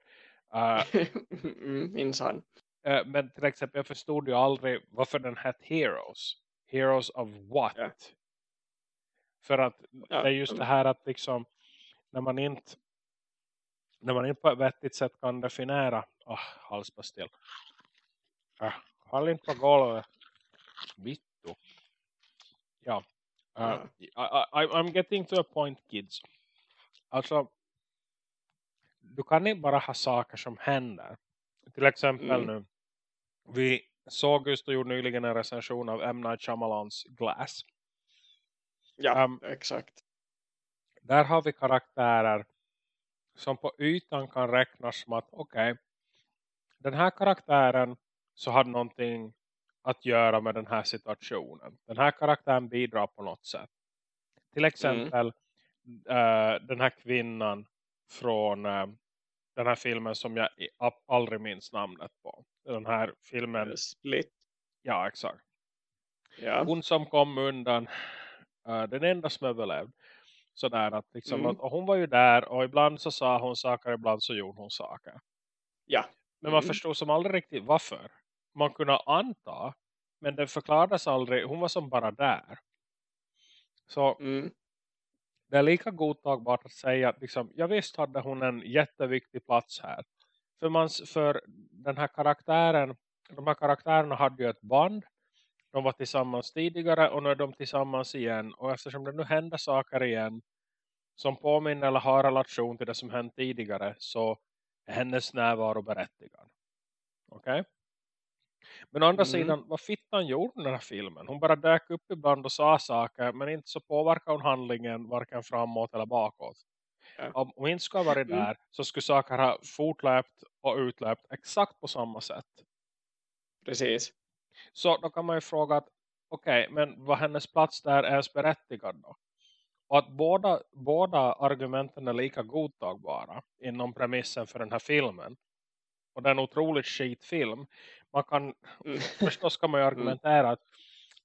Uh, mm, minsann. Uh, men till exempel jag förstod ju aldrig varför den hette Heroes. Heroes of what? Yeah. För att ja. det är just det här att liksom när man inte när man inte på ett vettigt sätt kan definiera oh, halspastill uh, håll inte på golvet bitto ja uh, I, I, I'm getting to a point kids alltså du kan inte bara ha saker som händer till exempel mm. nu vi såg just och gjorde nyligen en recension av M. Night Shyamalans Glass Ja, um, exakt. Där har vi karaktärer som på ytan kan räknas som att okej, okay, den här karaktären så hade någonting att göra med den här situationen. Den här karaktären bidrar på något sätt. Till exempel mm. uh, den här kvinnan från uh, den här filmen som jag aldrig minns namnet på. Den här filmen. Split. Ja, exakt. Ja. Hon som kom undan uh, den enda som överlevde. Sådär att liksom, mm. och hon var ju där och ibland så sa hon saker, ibland så gjorde hon saker. Ja. Men man mm. förstod som aldrig riktigt varför. Man kunde anta, men det förklarades aldrig, hon var som bara där. Så mm det är lika godtagbart att säga att liksom, ja visst hade hon en jätteviktig plats här. För, man, för den här karaktären, de här karaktärerna hade ju ett band de var tillsammans tidigare och nu är de tillsammans igen. Och eftersom det nu händer saker igen som påminner eller har relation till det som hänt tidigare så är hennes närvaro berättigad. Okej? Okay? Men å andra mm. sidan, vad fittan gjorde den här filmen? Hon bara dök upp ibland och sa saker men inte så påverkar hon handlingen varken framåt eller bakåt. Ja. Om hon inte skulle ha varit mm. där så skulle saker ha fortlöpt och utlöpt exakt på samma sätt. Precis. Så då kan man ju fråga att okej, okay, men vad hennes plats där är berättigad då? Och att båda, båda argumenten är lika godtagbara inom premissen för den här filmen. Och det är en otroligt skitfilm. Man kan, mm. förstås kan man ju mm. argumentera att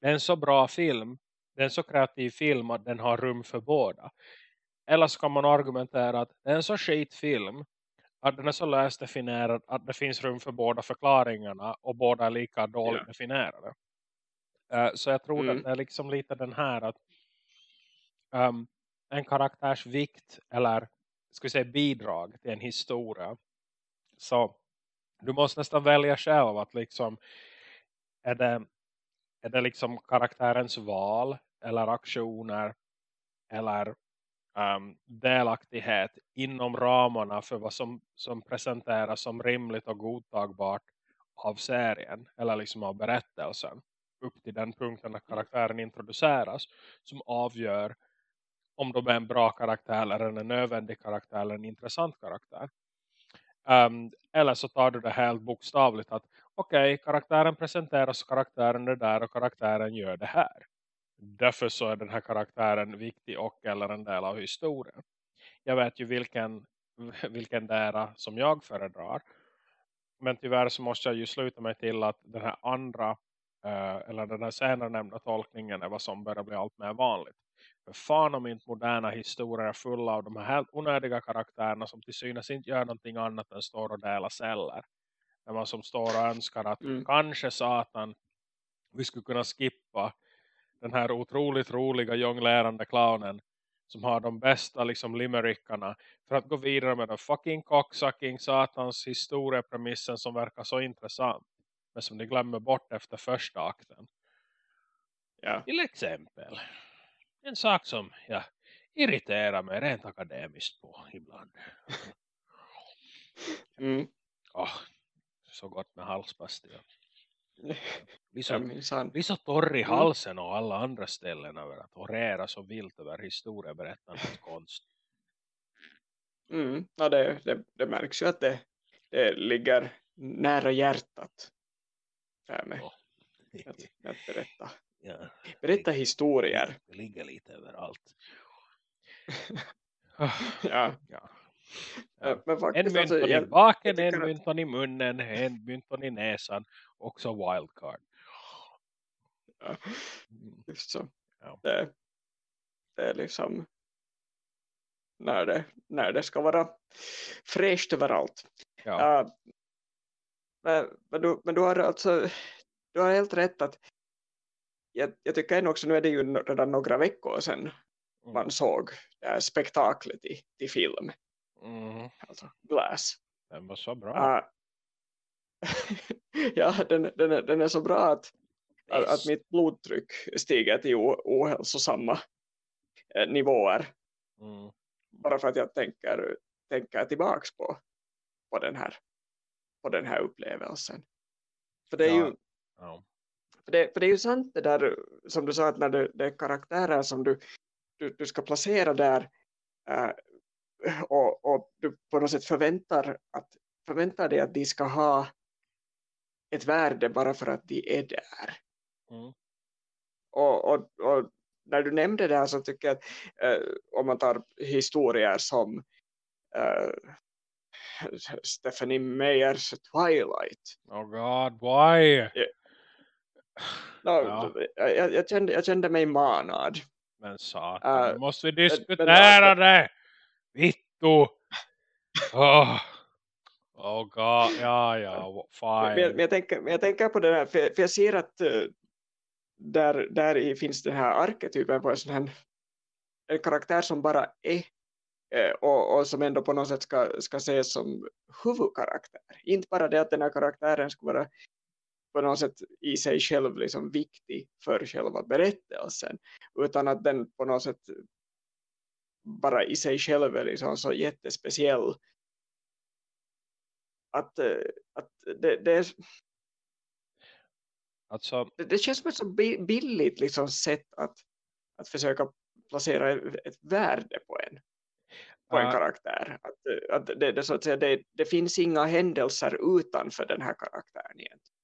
det är en så bra film, det är en så kreativ film att den har rum för båda. Eller så kan man argumentera att det är en så skitfilm att den är så löst definierad att det finns rum för båda förklaringarna och båda är lika dåligt yeah. definierade. Uh, så jag tror mm. att det är liksom lite den här att um, en karaktärs vikt eller ska vi säga bidrag till en historia. Så du måste nästan välja själv att liksom är det, är det liksom karaktärens val eller aktioner eller um, delaktighet inom ramarna för vad som, som presenteras som rimligt och godtagbart av serien eller liksom av berättelsen upp till den punkten när karaktären introduceras som avgör om de är en bra karaktär eller en nödvändig karaktär eller en intressant karaktär. Um, eller så tar du det helt bokstavligt att okej, okay, karaktären presenteras, karaktären är där och karaktären gör det här därför så är den här karaktären viktig och eller en del av historien. Jag vet ju vilken, vilken där som jag föredrar. Men tyvärr så måste jag ju sluta mig till att den här andra eh, eller den här senare nämnda tolkningen är vad som börjar bli allt mer vanligt. För fan om inte moderna historier är fulla av de här helt onödiga karaktärerna som till synes inte gör någonting annat än står och delar celler. När man som står och önskar att mm. kanske satan vi skulle kunna skippa den här otroligt roliga jonglärande clownen som har de bästa liksom limerickarna för att gå vidare med den fucking cocksucking satans historiepremissen som verkar så intressant men som ni glömmer bort efter första akten Ja. Till exempel. En sak som jag irriterar mig rent akademiskt på ibland. Mm. Åh, så gott med halspastier. Blir Ja, så, torr i Mm. halsen och alla andra ställen över att orera så vilt över historieberättandets konst. Mm. Ja, det, det, det märks ju att det, det ligger nära hjärtat. Det här med Ja. att, att berätta, Ja, berätta historier. det ligger lite överallt. Ja. ja. Men En faktiskt, mynton alltså, i baken, en mynton i munnen, en mynton i näsan. Också wildcard. ja, Mm. just så. Ja. Det, det är liksom när det, när det ska vara fräscht överallt. Ja. Ja, men, men, du, men du har alltså du har helt rätt att jag, jag tycker ändå också, nu är det ju redan några veckor sedan Mm. man såg här spektaklet i, i film, Mm. alltså Glass. Den var så bra. Ja, ja den, den, är, den är så bra att, att, att mitt blodtryck stiger till ohälsosamma eh, nivåer Mm. bara för att jag tänker, tänker tillbaks på, på, den här, på den här upplevelsen. För det är Ja. ju Ja. För det, för det är ju sant det där som du sa att när det, det är karaktärer som du, du, du ska placera där eh, och, och du på något sätt förväntar, att, förväntar dig att de ska ha ett värde bara för att de är där. Mm. Och, och, och när du nämnde det här så tycker jag att eh, om man tar historier som eh, Stephanie Meyers Twilight Oh god, why? No, Ja. jag, jag, kände, jag kände mig manad Men satan, Äh, nu måste vi men- diskutera det. Vittu. Oh. oh god, ja ja, Men, fine. men, men, jag tänker, men jag tänker på det här, för, för jag ser att eh, där, där i finns den här arketypen på en sån här en karaktär som bara är eh, och, och som ändå på något sätt ska, ska ses som huvudkaraktär. Inte bara det att den här karaktären ska vara på något sätt i sig själv liksom viktig för själva berättelsen utan att den på något sätt bara i sig själv är liksom så jättespeciell att, eh, att det, det, är, Alltså, det, det känns som ett så bi- billigt liksom sätt att, att försöka placera ett, värde på en, på en äh, karaktär. Att, eh, att det, det, så att säga, det, det finns inga händelser utanför den här karaktären egentligen.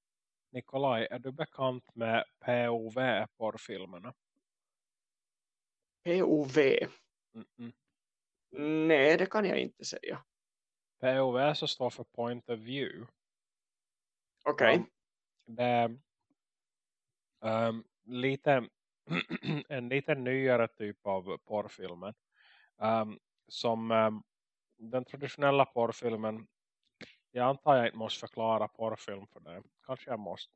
Nikolaj, är du bekant med POV-porrfilmerna? POV? Mm -mm. Nej, det kan jag inte säga. POV så står för point of view. Okej. Ja. Det är ehm, lite en lite nyare typ av porrfilmer. Ehm, som ehm, den traditionella porrfilmen jag antar jag inte måste förklara porrfilm för dig. Kanske jag måste.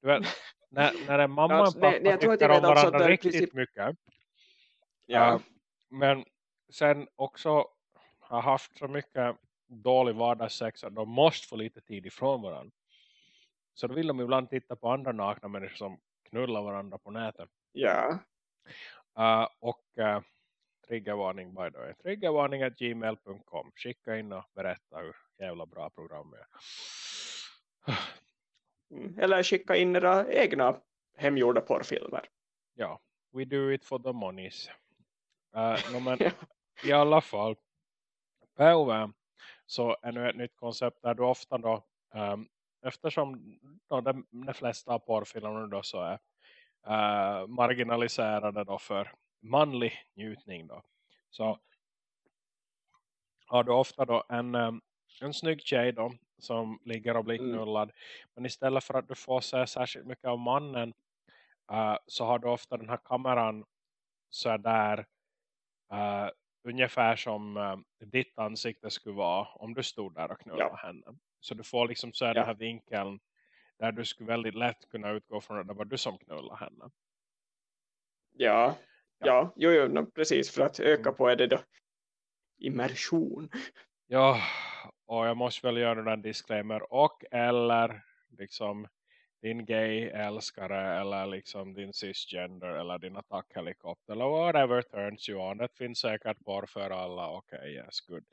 Du vet, när, när en mamma och pappa nej, att tycker om att varandra det riktigt princip- mycket. Ja. Äh, men sen också har haft så mycket dålig vardagssex att de måste få lite tid ifrån varandra. Så då vill de ibland titta på andra nakna människor som knullar varandra på nätet. ja. Uh, och uh, triggervarning by the way. Triggervarning at gmail.com. Skicka in och berätta hur jävla bra program. Mm. Eller skicka in era egna hemgjorda porrfilmer. ja, we do it for the monies. Uh, no, men i alla fall POV så är nu ett nytt koncept där du ofta då um, eftersom då de, de flesta av porrfilmerna då så är uh, marginaliserade då för manlig njutning då så har du ofta då en, um, en snygg tjej då som ligger och blir Mm. knullad men istället för att du får se särskilt mycket av mannen uh, så har du ofta den här kameran så där uh, ungefär som uh, ditt ansikte skulle vara om du stod där och knullade Ja. henne. Så du får liksom så här Ja. den här vinkeln där du skulle väldigt lätt kunna utgå från att det var du som knullade henne. Ja, Ja. ja. jo, jo precis för att öka Mm. på är det då immersion. Ja, och jag måste väl göra den disclaimer och eller liksom din gay-älskare eller liksom din cisgender eller din attackhelikopter eller whatever turns you on. Det finns säkert porr för alla. Okej, okay, yes, good.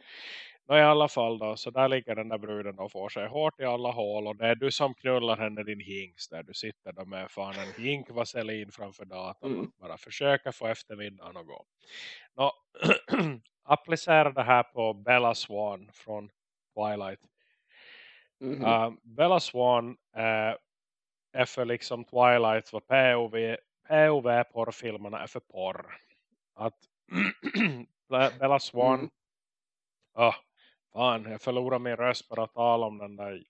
Nå, I alla fall då, så där ligger den där bruden och får sig hårt i alla hål och det är du som knullar henne din hingst där du sitter där med fan en hink vaselin framför datorn mm. och bara försöker få eftermiddagen att gå. Nå, applicera det här på Bella Swan från Twilight. Mm -hmm. uh, Bella Swan uh, är för liksom Twilight vad POV, POV-porrfilmerna är för porr. Att Bella Swan mm. oh, fan, jag förlorar min röst bara att tala om den där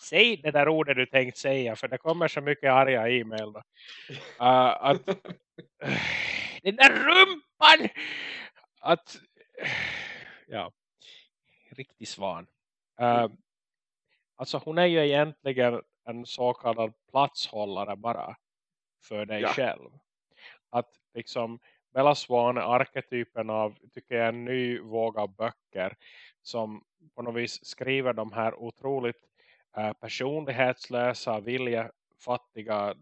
Säg det där ordet du tänkt säga för det kommer så mycket arga e-mail då. Uh, att den där rumpan att ja riktig svan. Uh, alltså hon är ju egentligen en så kallad platshållare bara för dig ja. själv. Att liksom Bella Swan är arketypen av tycker jag en ny våg av böcker som på något vis skriver de här otroligt uh, personlighetslösa, viljefattiga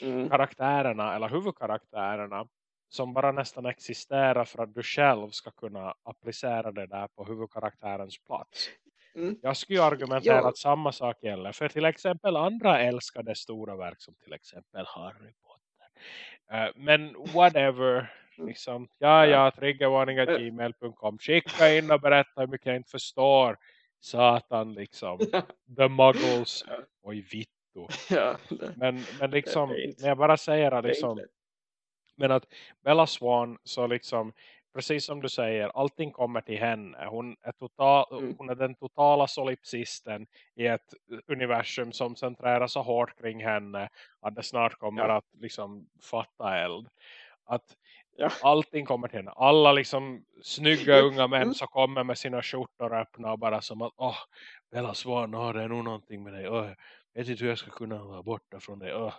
mm. karaktärerna eller huvudkaraktärerna som bara nästan existerar för att du själv ska kunna applicera det där på huvudkaraktärens plats. Mm. Jag skulle argumentera ja. att samma sak gäller för till exempel andra älskade stora verk som till exempel Harry Potter. Uh, men whatever, mm. liksom, ja ja, triggervarningar.gmail.com skicka in och berätta hur mycket jag inte förstår satan liksom, the muggles, oj vittu. Men, men liksom, när jag bara säger att liksom, men att Bella Swan så liksom precis som du säger, allting kommer till henne. Hon är, total, mm. hon är den totala solipsisten i ett universum som centrerar så hårt kring henne att det snart kommer ja. att liksom fatta eld. Att ja. allting kommer till henne. Alla liksom snygga unga män mm. som kommer med sina skjortor öppna och bara som att, åh, oh, Bella Swan, oh, det är nog någonting med dig. Oh, jag vet inte hur jag ska kunna vara borta från dig. Oh.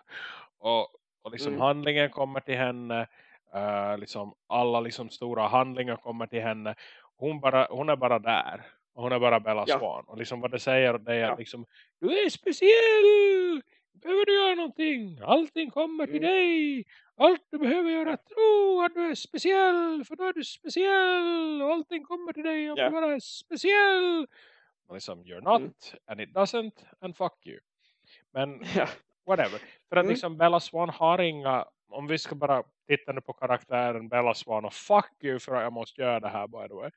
Och, och liksom mm. handlingen kommer till henne Uh, liksom alla liksom stora handlingar kommer till henne. Hon, bara, hon är bara där. Och hon är bara Bella ja. Swan. Och liksom vad det säger det är ja. liksom, du är speciell! Behöver du göra någonting? Allting kommer till mm. dig. Allt du behöver göra tro att du är speciell. För då är du speciell. Och allting kommer till dig om yeah. du bara är speciell. Och liksom, you're not. Mm. And it doesn't. And fuck you. Men yeah. Whatever. För att mm. liksom Bella Swan har inga om vi ska bara titta nu på karaktären Bella Swan och fuck you för att jag måste göra det här by the way.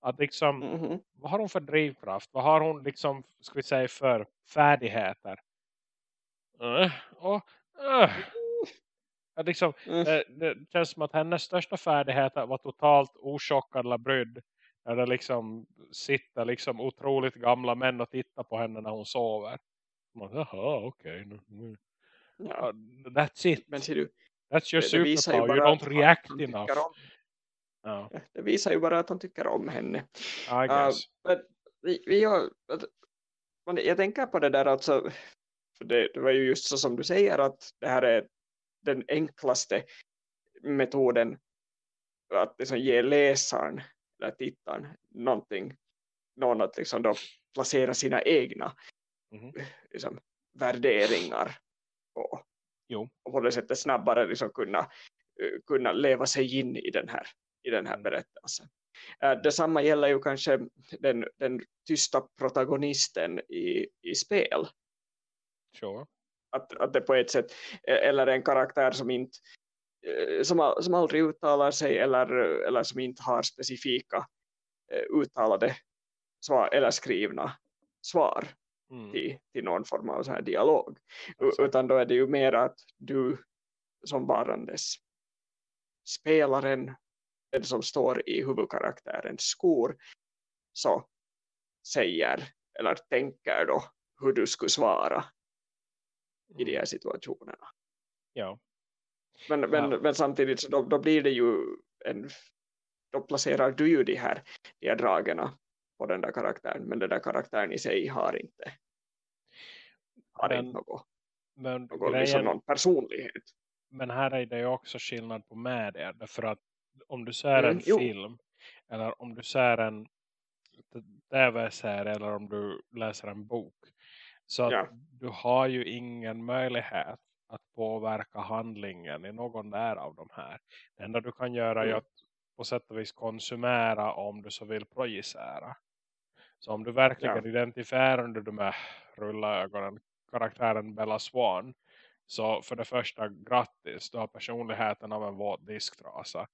Att liksom, mm -hmm. vad har hon för drivkraft? Vad har hon liksom, ska vi säga för färdigheter? Uh, och, uh. Att liksom, mm. det, det, känns som att hennes största färdigheter var totalt ochockad eller brydd. När det liksom sitter liksom otroligt gamla män och tittar på henne när hon sover. Jaha, okej. Okay. Ja. That's it. Men ser du, That's your superpower. You don't react enough. Ja. Det visar ju bara att han tycker om henne. I guess. Uh, vi, vi har, jag tänker på det där alltså, för det, det var ju just så som du säger att det här är den enklaste metoden att liksom ge läsaren eller tittaren någonting, någon att liksom då placera sina egna mm liksom, värderingar på, Jo. Och på det sättet snabbare liksom kunna, eh, kunna leva sig in i den här, i den här mm. berättelsen. Uh, detsamma gäller ju kanske den, den tysta protagonisten i, i spel. Sure. Att, att det på ett sätt, eh, eller en karaktär som inte som, som aldrig uttalar sig eller, eller som inte har specifika uttalade svar, eller skrivna svar. Till, till någon form av så här dialog. Alltså. Utan då är det ju mer att du som varandes spelaren, den som står i huvudkaraktärens skor, så säger eller tänker då hur du skulle svara i de här mm. situationerna. Ja. Men, men, ja. men samtidigt så då, då, blir det ju en, då placerar du ju de här, de här dragerna på den där karaktären. Men den där karaktären i sig har inte, har men, inte något, men något liksom grejen, liksom någon personlighet. Men här är det ju också skillnad på medier. Därför att om du ser mm, en jo. film eller om du ser en tv-serie eller om du läser en bok. Så att Ja. du har ju ingen möjlighet att påverka handlingen i någon där av de här. Det enda du kan göra är Mm. att på sätt och vis konsumera om du så vill projicera. Så om du verkligen Ja. identifierar du med rulla ögonen karaktären Bella Swan så för det första grattis, du har personligheten av en våt disktrasa.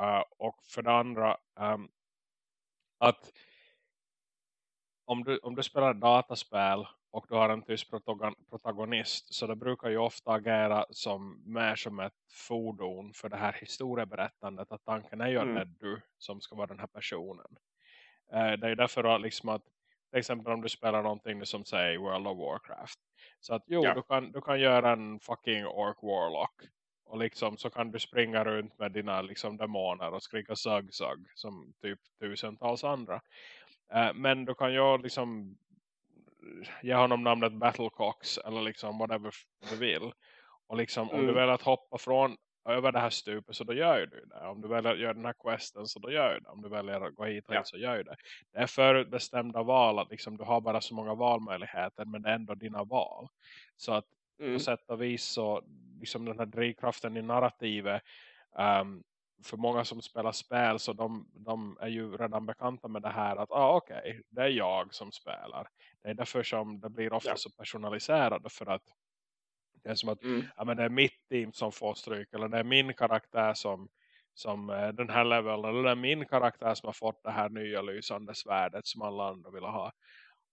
Uh, och för det andra um, att om du, om du spelar dataspel och du har en tyst protagon- protagonist så det brukar ju ofta agera som mer som ett fordon för det här historieberättandet att tanken är ju att Mm. det är du som ska vara den här personen. Eh, det är därför att, liksom att till exempel om du spelar någonting som säger World of Warcraft så att jo, Ja. du, kan, du kan göra en fucking Orc Warlock och liksom så kan du springa runt med dina liksom demoner och skrika sug sug som typ tusentals andra. Eh, men du kan ju liksom ge honom namnet Battlecox eller liksom whatever du vill. Och liksom om du Mm. väljer att hoppa från över det här stupet så då gör ju du det. Om du väljer att göra den här questen så då gör du det. Om du väljer att gå hit och Ja. hit så gör du det. Det är förutbestämda val att liksom du har bara så många valmöjligheter men det är ändå dina val. Så att Mm. på sätt och vis så liksom den här drivkraften i narrativet ehm, för många som spelar spel så de, de är ju redan bekanta med det här att ah, okej, det är jag som spelar. Det är därför som det blir ofta Ja. så personaliserat för att det är som att Mm. ja, men det är mitt team som får stryk eller det är min karaktär som, som eh, den här leveln eller det är min karaktär som har fått det här nya lysande svärdet som alla andra vill ha.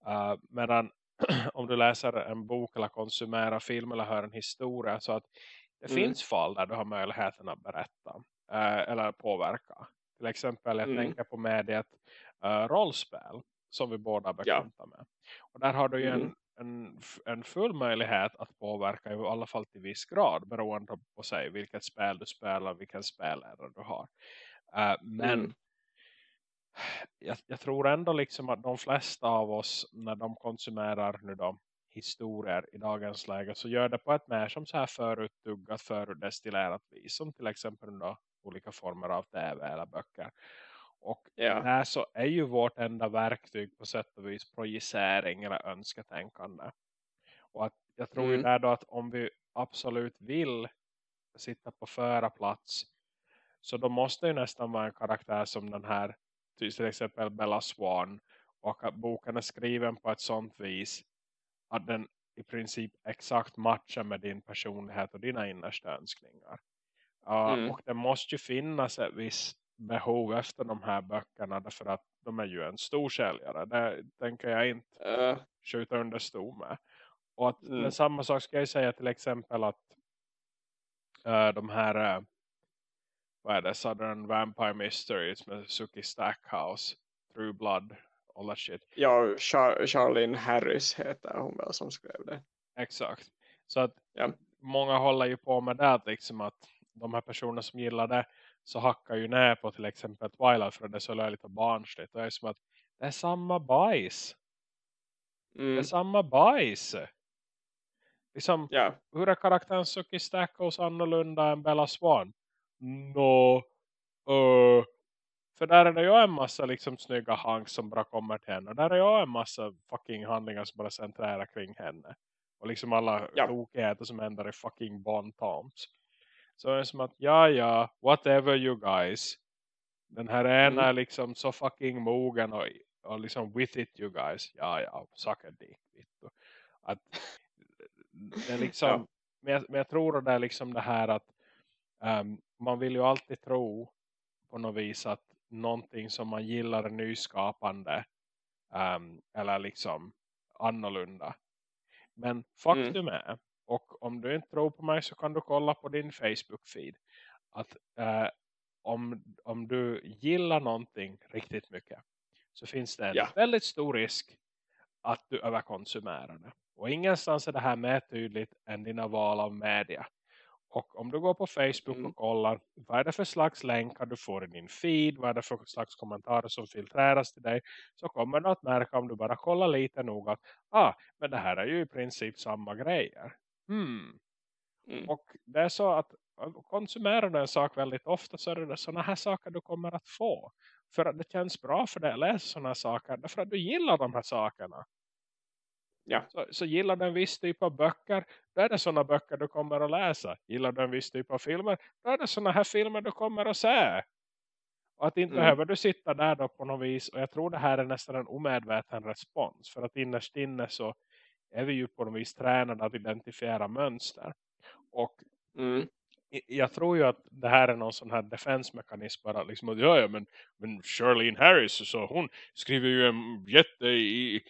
Uh, medan om du läser en bok eller konsumerar film eller hör en historia så att det Mm. finns fall där du har möjligheten att berätta eh, eller påverka. Till exempel jag Mm. tänker på mediet uh, rollspel som vi båda är bekanta med. Och där har du ju en, Mhm. En, en full möjlighet att påverka i alla fall till viss grad beroende på sig vilket spel du spelar, vilken spelare du har. Eh, men Mm. jag, jag tror ändå liksom att de flesta av oss när de konsumerar nu då historier i dagens läge så gör det på ett mer som så här förutduggat, förutdestillerat vis som till exempel då olika former av tv eller böcker. Och Ja. där så är ju vårt enda verktyg på sätt och vis projicering eller önsketänkande. Och att jag tror ju Mm. där då att om vi absolut vill sitta på förarplats så då måste ju nästan vara en karaktär som den här till exempel Bella Swan och att boken är skriven på ett sånt vis att den i princip exakt matchar med din personlighet och dina innersta önskningar. Uh, Mm. Och det måste ju finnas ett visst behov efter de här böckerna därför att de är ju en stor säljare. Det tänker jag inte Eh, skjuta under stol med. Och att, Mm. Samma sak ska jag säga till exempel att eh, de här uh, vad är det, Southern Vampire Mysteries med Suki Stackhouse, True Blood, all that shit. ja, Char Charlene Harris heter hon väl som skrev det. Exakt. Så att Ja. många håller ju på med det liksom att de här personerna som gillar det så hackar ju ner på till exempel Twilight för att det är så löjligt och barnsligt. Och det är som att det är samma bajs. Det Mm. är samma bajs. Liksom, Ja. hur är karaktären Suki Stackhouse annorlunda än Bella Swan? Nå, uh, för där är det ju en massa liksom snygga hanks som bara kommer till henne. Och där är ju en massa fucking handlingar som bara centrerar kring henne. Och liksom alla Ja. tokigheter som händer i fucking Bon Toms. Så det är som att, ja ja, whatever you guys. Den här ena Mm. är liksom så fucking mogen och, och liksom with it you guys. Ja ja, suck a dick. Att det är liksom, Ja. men, jag, men jag tror att det är liksom det här att ehm, man vill ju alltid tro på något vis att någonting som man gillar är nyskapande ehm, eller liksom annorlunda. Men faktum är, och om du inte tror på mig så kan du kolla på din Facebook-feed att eh, om, om du gillar någonting riktigt mycket så finns det en Ja. väldigt stor risk att du överkonsumerar det. Och ingenstans är det här mer tydligt än dina val av media. Och om du går på Facebook Mm. och kollar vad är det för slags länkar du får i din feed, vad är det för slags kommentarer som filtreras till dig så kommer du att märka om du bara kollar lite noga att ah, men det här är ju i princip samma grejer. Hmm. Mm. Och det är så att konsumerar du en sak väldigt ofta så är det sådana här saker du kommer att få. För att det känns bra för dig att läsa sådana här saker. Därför att du gillar de här sakerna. Ja. Så, så gillar du en viss typ av böcker, då är det sådana böcker du kommer att läsa. Gillar du en viss typ av filmer, då är det sådana här filmer du kommer att se. Och att inte Mm. behöver du sitta där då på något vis. Och jag tror det här är nästan en omedveten respons. För att innerst inne så är vi ju på något vis tränade att identifiera mönster. Och Mm. jag tror ju att det här är någon sån här defensmekanism bara liksom att ja, ja men, men Charlene Harris så hon skriver ju en jätte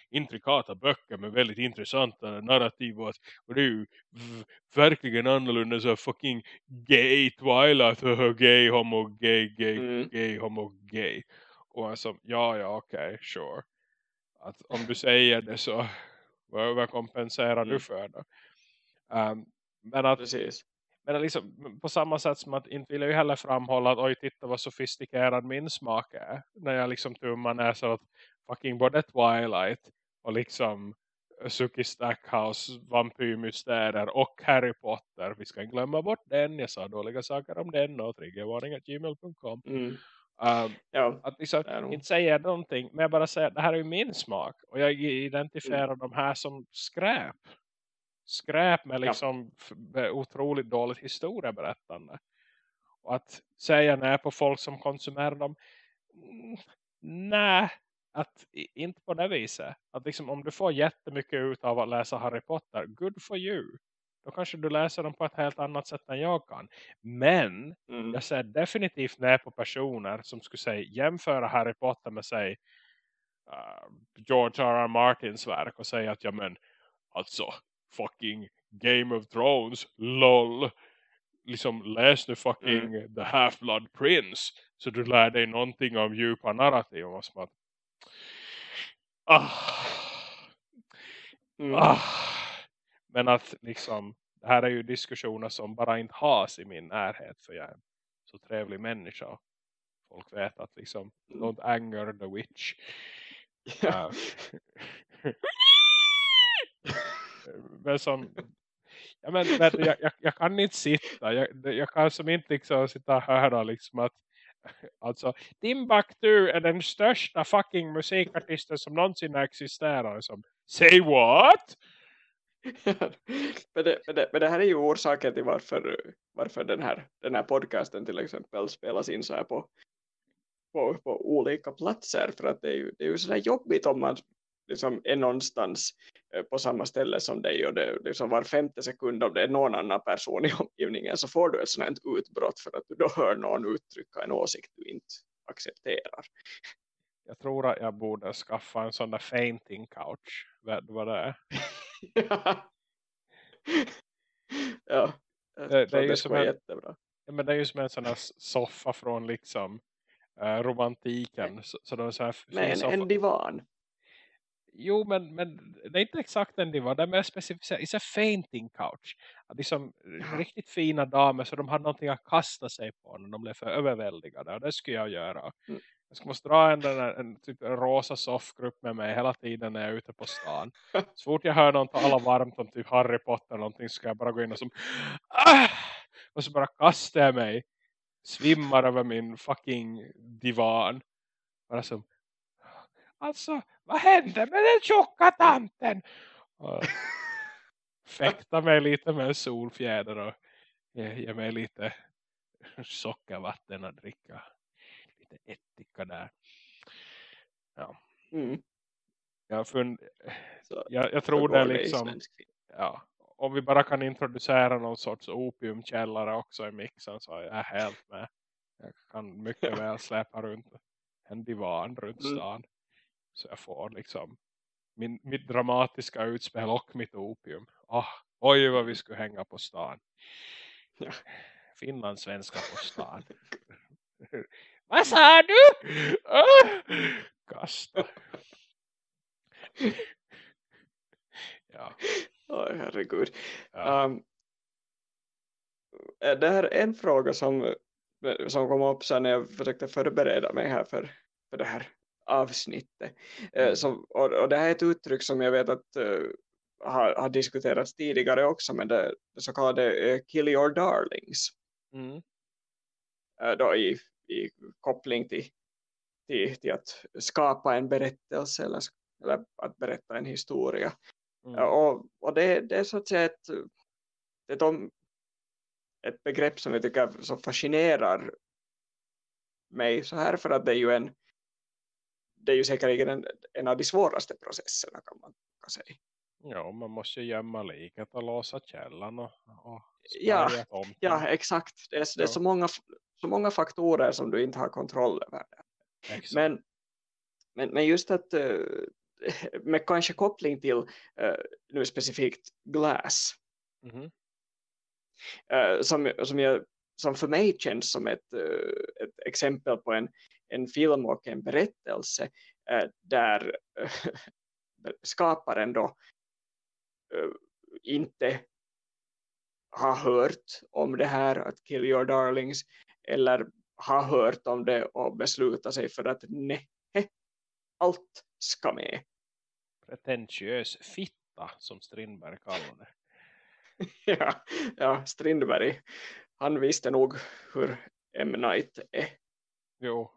intrikata böcker med väldigt intressanta narrativ och, att- och det är ju verkligen annorlunda så fucking gay Twilight och gay homo gay gay Mm. gay homo gay och alltså ja ja okej sure att om du säger det så vad, vad kompenserar du Mm. för då um, men att Precis. men liksom, på samma sätt som att inte vill jag ju heller framhålla att oj titta vad sofistikerad min smak är. När jag liksom tummar ner så att fucking både Twilight och liksom Suki Stackhouse, Vampyrmysterier och Harry Potter. Vi ska inte glömma bort den. Jag sa dåliga saker om den och triggervarning.gmail.com. Mm. Um, Ja. att liksom, inte säga någonting. Men jag bara säger att det här är ju min smak. Och jag identifierar de här som skräp. Skräp med Ja. liksom med otroligt dåligt historieberättande. Och att säga nej på folk som konsumerar dem. mm, Nej. Att inte på det viset. Att liksom om du får jättemycket ut av att läsa Harry Potter. Good for you. Då kanske du läser dem på ett helt annat sätt än jag kan. Men Mm. jag ser definitivt ner på personer som skulle säga jämföra Harry Potter med sig uh, George R. R. Martins verk och säga att ja men alltså fucking Game of Thrones lol liksom läs nu fucking The Half-Blood Prince så du lär dig någonting om djupa narrativ och som att ah, Mm. ah. Men att liksom det här är ju diskussioner som bara inte has i min närhet för jag är en så trevlig människa folk vet att liksom don't anger the witch Ja. men som ja, men, men jag, jag, jag kan inte sitta jag, jag kan som inte liksom sitta och höra liksom att alltså Timbuktu är den största fucking musikartisten som någonsin existerar som say what? men, det, men, det, men det här är ju orsaken till varför, varför den, här, den här podcasten till exempel spelas in så här på, på, på olika platser. För att det är ju, det är ju sådär jobbigt om man liksom är någonstans eh, på samma ställe som dig och det liksom var femte sekund om det är någon annan person i omgivningen så får du ett sådant utbrott för att du då hör någon uttrycka en åsikt du inte accepterar. Jag tror att jag borde skaffa en sån där fainting couch. Vad det är? ja, Det- är ju som en- jättebra. Ja, men det är ju som en sån här soffa från liksom eh, romantiken. Så, så är så här Men soffa. en divan. Jo, men, men det är inte exakt en divan. Det är mer specificerat. Det är fainting couch. Liksom riktigt fina damer så de hade någonting att kasta sig på när de blev för överväldigade. Och det skulle jag göra. Mm. Jag ska måste dra en, en, en typ en rosa soffgrupp med mig hela tiden när jag är ute på stan. Så fort jag hör någon tala varmt om typ Harry Potter eller någonting så ska jag bara gå in och som ah! och så bara kastar jag mig svimmar över min fucking divan. Bara som alltså, vad hände med den tjocka tanten? Och fäkta mig lite med en solfjäder och ge, ge mig lite sockervatten att dricka. Lite ättika där. Mm. Jag, fund, Så, jag, jag tror det är det liksom ja, om vi bara kan introducera någon sorts opiumkällare också i mixen så är jag helt med. Jag kan mycket väl släppa runt en divan runt Mm. stan. Så jag får liksom min, mitt dramatiska utspel och mitt opium. Ah, oj vad vi skulle hänga på stan. Ja. Finlandssvenska på stan. vad sa du? Ah, kasta. ja, Oj, herregud. ja. Um, det här är en fråga som, som kom upp sen när jag försökte förbereda mig här för, för det här avsnittet. Mm. som, och, och det här är ett uttryck som jag vet att uh, har, har diskuterats tidigare också, men det, det så kallade uh, kill your darlings. Mm. då i, i koppling till, till, till att skapa en berättelse eller, eller att berätta en historia. Mm. Och, och det, det är så att säga ett, ett, om, ett begrepp som jag tycker så fascinerar mig så här för att det är ju en det är ju säkerligen en, en av de svåraste processerna kan man säga. Ja, man måste ju gömma liket och låsa källan och, och ja, ja, exakt. Det är, det är så, många, så många faktorer som du inte har kontroll över. Men, men, men just att eh, med kanske koppling till uh, nu specifikt Glass. Mm -hmm. uh, som, som, jag, som för mig känns som ett, ett exempel på en, en film och en berättelse där skaparen då inte har hört om det här att kill your darlings eller har hört om det och beslutat sig för att nej, allt ska med pretentiös fitta som Strindberg kallar det. ja, ja, Strindberg. Han visste nog hur M. Night är. Jo.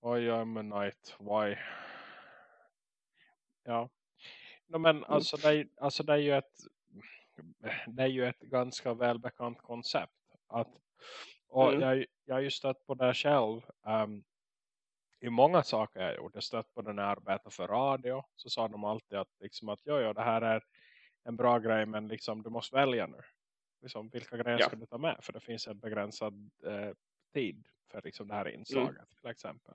Oj, M. Night, why? Ja. No, men mm. alltså det, alltså det är ju ett det är ju ett ganska välbekant koncept. Att, och mm. jag, jag har ju stött på det själv. Um, i många saker jag gjort. Jag stött på den här arbetar för radio. Så sa de alltid att, liksom att jo, jo, det här är en bra grej men liksom, du måste välja nu. Liksom, vilka grejer ja. ska du ta med? För det finns en begränsad eh, tid för liksom, det här inslaget mm. till exempel.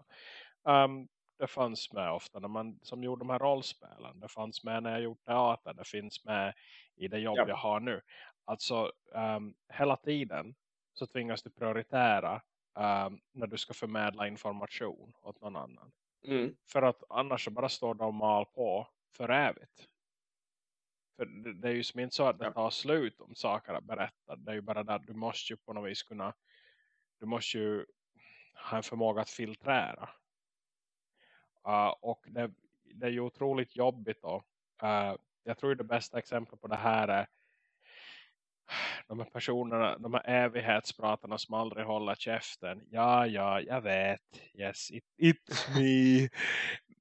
Um, det fanns med ofta när man som gjorde de här rollspelen. Det fanns med när jag gjort teater. Det finns med i det jobb ja. jag har nu. Alltså um, hela tiden så tvingas du prioritera um, när du ska förmedla information åt någon annan. Mm. För att annars så bara står de och mal på för evigt. För det, det är ju som inte så att det tar slut om saker att berätta. Det är ju bara där du måste ju på något vis kunna du måste ju ha en förmåga att filtrera. Uh, och det, det, är ju otroligt jobbigt då. Uh, jag tror det bästa exemplet på det här är de här personerna, de här evighetspratarna som aldrig håller käften. Ja, ja, jag vet. Yes, it, it's me.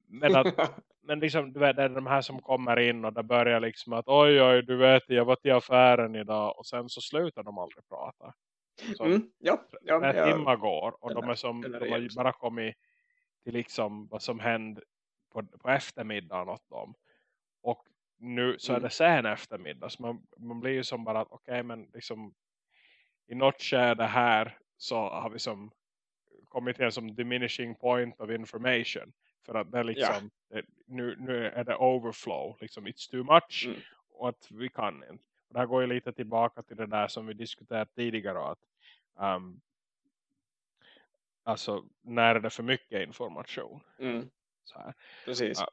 men, att, men liksom, du vet, det är de här som kommer in och det börjar liksom att oj, oj, du vet, jag var till affären idag. Och sen så slutar de aldrig prata. Så mm, ja, ja, när ja, timmar går och de, är som, de har bara kommit till liksom vad som hände på, på eftermiddagen åt dem. Och nu så är det sen eftermiddag. Så man, man blir ju som bara att okej okay, men liksom i något skede här så har vi som kommit till en som diminishing point of information. För att det är liksom ja. nu, nu är det overflow. Liksom it's too much mm. och att vi kan inte. Och det här går ju lite tillbaka till det där som vi diskuterade tidigare. Att, um, alltså när är det för mycket information? Mm. Så här. Precis. Uh,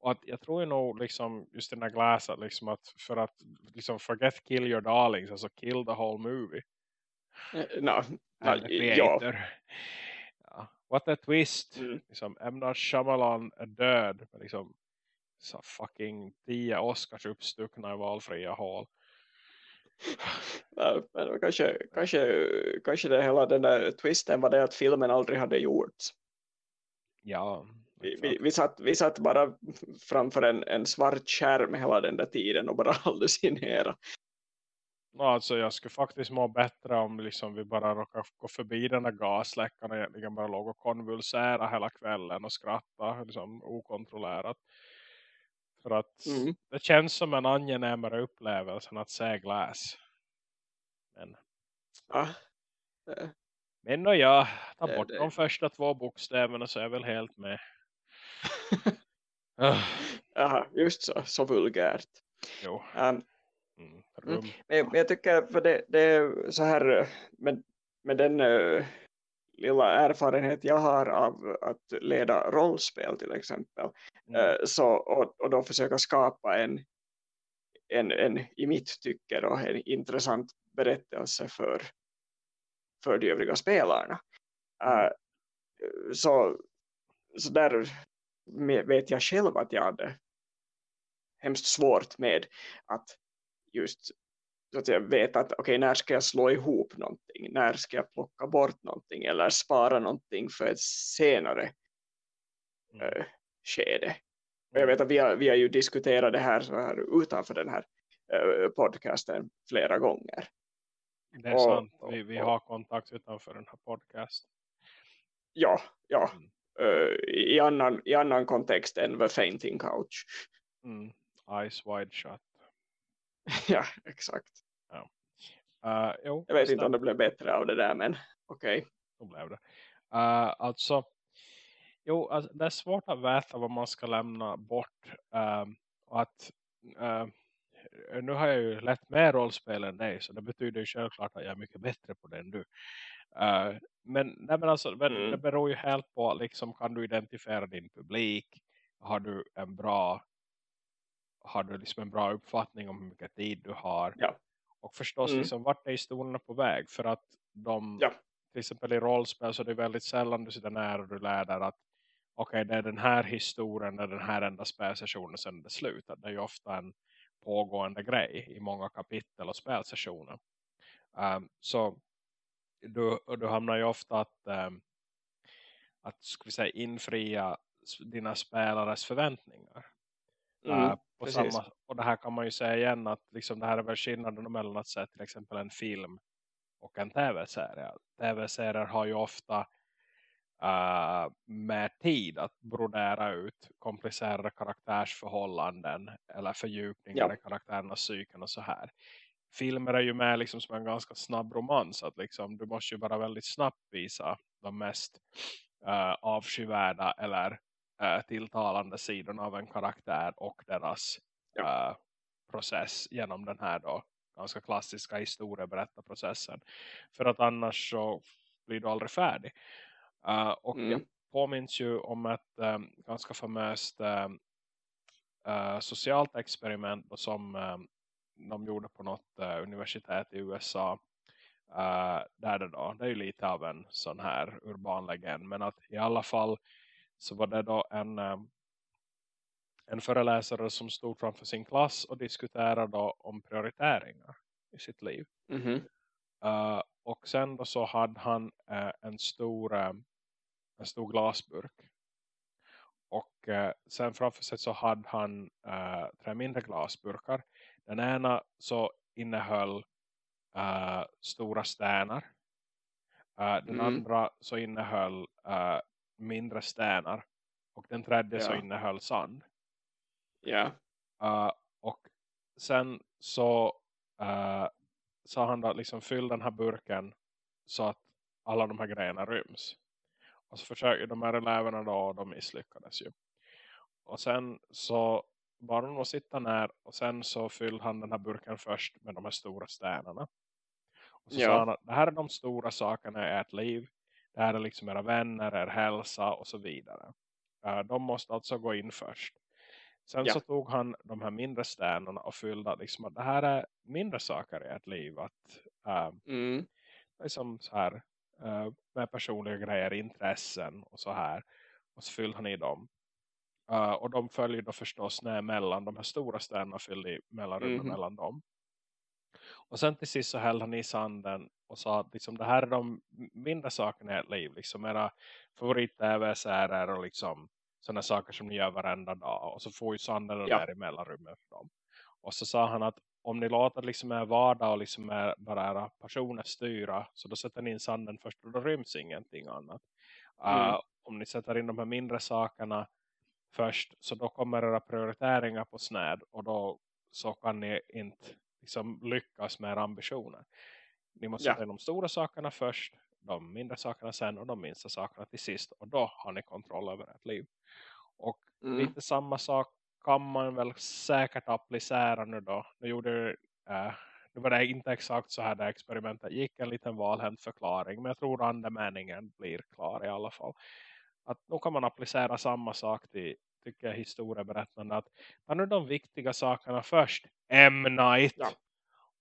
och att jag tror nog liksom just den här glaset liksom att för att liksom forget kill your darlings alltså kill the whole movie. Uh, no, no ja. ja. What a twist. Mm. Liksom, M. Night Shyamalan är död. Men liksom så fucking tio Oscars uppstuckna i valfria hål. Ja, men kanske, kanske, kanske det hela den där twisten var det att filmen aldrig hade gjorts. Ja, vi, vi, vi, satt, vi satt bara framför en, en svart skärm hela den där tiden och bara hallucinera. Ja, alltså jag skulle faktiskt må bättre om liksom vi bara råkar gå förbi den där gasläckan och egentligen bara låg och konvulsera hela kvällen och skratta liksom okontrollerat. För att mm. det känns som en angenämare upplevelse än att se glas. Men, ja. Men och jag, ta bort det, de första två bokstäverna så är jag väl helt med. Jaha, just så, så vulgärt. Jo. Um, mm, mm, men jag tycker för det, det är så här med, med den uh, lilla erfarenhet jag har av att leda rollspel till exempel mm. uh, så, och, och då försöka skapa en, en, en i mitt tycke då, en intressant berättelse för, för de övriga spelarna. Uh, så, så där vet jag själv att jag hade hemskt svårt med att just så att jag vet att okej okay, när ska jag slå ihop någonting när ska jag plocka bort någonting eller spara någonting för ett senare mm. uh, skede Och jag vet att vi har, vi har ju diskuterat det här, så här utanför den här uh, podcasten flera gånger. Det är och, sant, vi, vi har kontakt utanför den här podcasten. Ja, ja. Mm. Uh, i, annan, I annan kontext än The Fainting Couch. Mm. Eyes wide shut. ja, exakt. Ja. Uh, jo, jag vet inte om det blev bättre av det där, men okej. Okay. Då blev det. Uh, alltså, jo, alltså, det är svårt att veta vad man ska lämna bort. Uh, att nu har jag ju lätt mer rollspel än dig. Så det betyder ju självklart att jag är mycket bättre på det än du. Uh, men, nej, men alltså, men mm. det beror ju helt på liksom, kan du identifiera din publik? Har du en bra har du liksom en bra uppfattning om hur mycket tid du har? Ja. Och förstås mm. liksom, vart är historierna på väg? För att de, ja. till exempel i rollspel så är det väldigt sällan du sitter nära och du lär dig att okej, okay, det är den här historien, det är den här enda spelsessionen sen det slutar. Det är ju ofta en pågående grej i många kapitel och spelsessioner. Um, så du, du hamnar ju ofta att, um, att ska vi säga, infria dina spelares förväntningar. Mm, uh, på samma, och det här kan man ju säga igen att liksom det här är väl skillnaden mellan att se till exempel en film och en tv-serie. Tv-serier har ju ofta uh, med tid att brodera ut komplicerade karaktärsförhållanden eller fördjupningar ja. i karaktärernas psyken och så här. Filmer är ju med liksom som en ganska snabb romans att liksom, du måste ju bara väldigt snabbt visa de mest uh, avskyvärda eller uh, tilltalande sidorna av en karaktär och deras ja. uh, process genom den här då ganska klassiska historieberättarprocessen. För att annars så blir du aldrig färdig. Uh, och mm. jag påminns ju om ett um, ganska famöst um, uh, socialt experiment som um, de gjorde på något uh, universitet i USA. där det, då, det är ju lite av en sån här urban legend. Men att i alla fall så var det då en, en föreläsare som stod framför sin klass och diskuterade då om prioriteringar i sitt liv. Mm -hmm. uh, och sen då så hade han uh, en stor en stor glasburk. Och eh, sen framför sig så hade han eh, tre mindre glasburkar. Den ena så innehöll eh, stora stenar. Uh, den mm. andra så innehöll uh, mindre stenar. Och den tredje ja. så innehöll sand. Ja. Uh, och sen så sa han att liksom fyll den här burken så att alla de här grejerna ryms. Och så försöker de här eleverna då och de misslyckades ju. Och sen så bara de sitta ner och sen så fyllde han den här burken först med de här stora stenarna. Och så ja. sa han att det här är de stora sakerna i ert liv. Det här är liksom era vänner, er hälsa och så vidare. De måste alltså gå in först. Sen ja. så tog han de här mindre stenarna och fyllde liksom att det här är mindre saker i ert liv. Att, uh, mm. liksom så här, uh, med personliga grejer, intressen och så här. Och så fyllde han i dem. Uh, och de följer då förstås ner mellan de här stora städerna fyllde i mellanrummen mm. mellan dem. Och sen till sist så hällde han i sanden och sa att liksom, det här är de mindre sakerna i ert liv. Liksom era favorit-tv-serier och liksom sådana saker som ni gör varenda dag. Och så får ju sanden ja. där i mellanrummet för dem. Och så sa han att om ni låter liksom er vardag och liksom er, bara era personer styra så då sätter ni in sanden först och då ryms ingenting annat. Mm. Uh, om ni sätter in de här mindre sakerna först så då kommer era prioriteringar på sned och då så kan ni inte liksom lyckas med era ambitioner. Ni måste ja. in de stora sakerna först, de mindre sakerna sen och de minsta sakerna till sist och då har ni kontroll över ert liv. Och mm. lite samma sak kan man väl säkert applicera nu då. Nu gjorde äh, nu var det inte exakt så här det experimentet gick en liten valhänt förklaring. Men jag tror andemeningen blir klar i alla fall. Att nu kan man applicera samma sak till tycker jag historieberättande. Att ta nu de viktiga sakerna först. M. Night. Ja.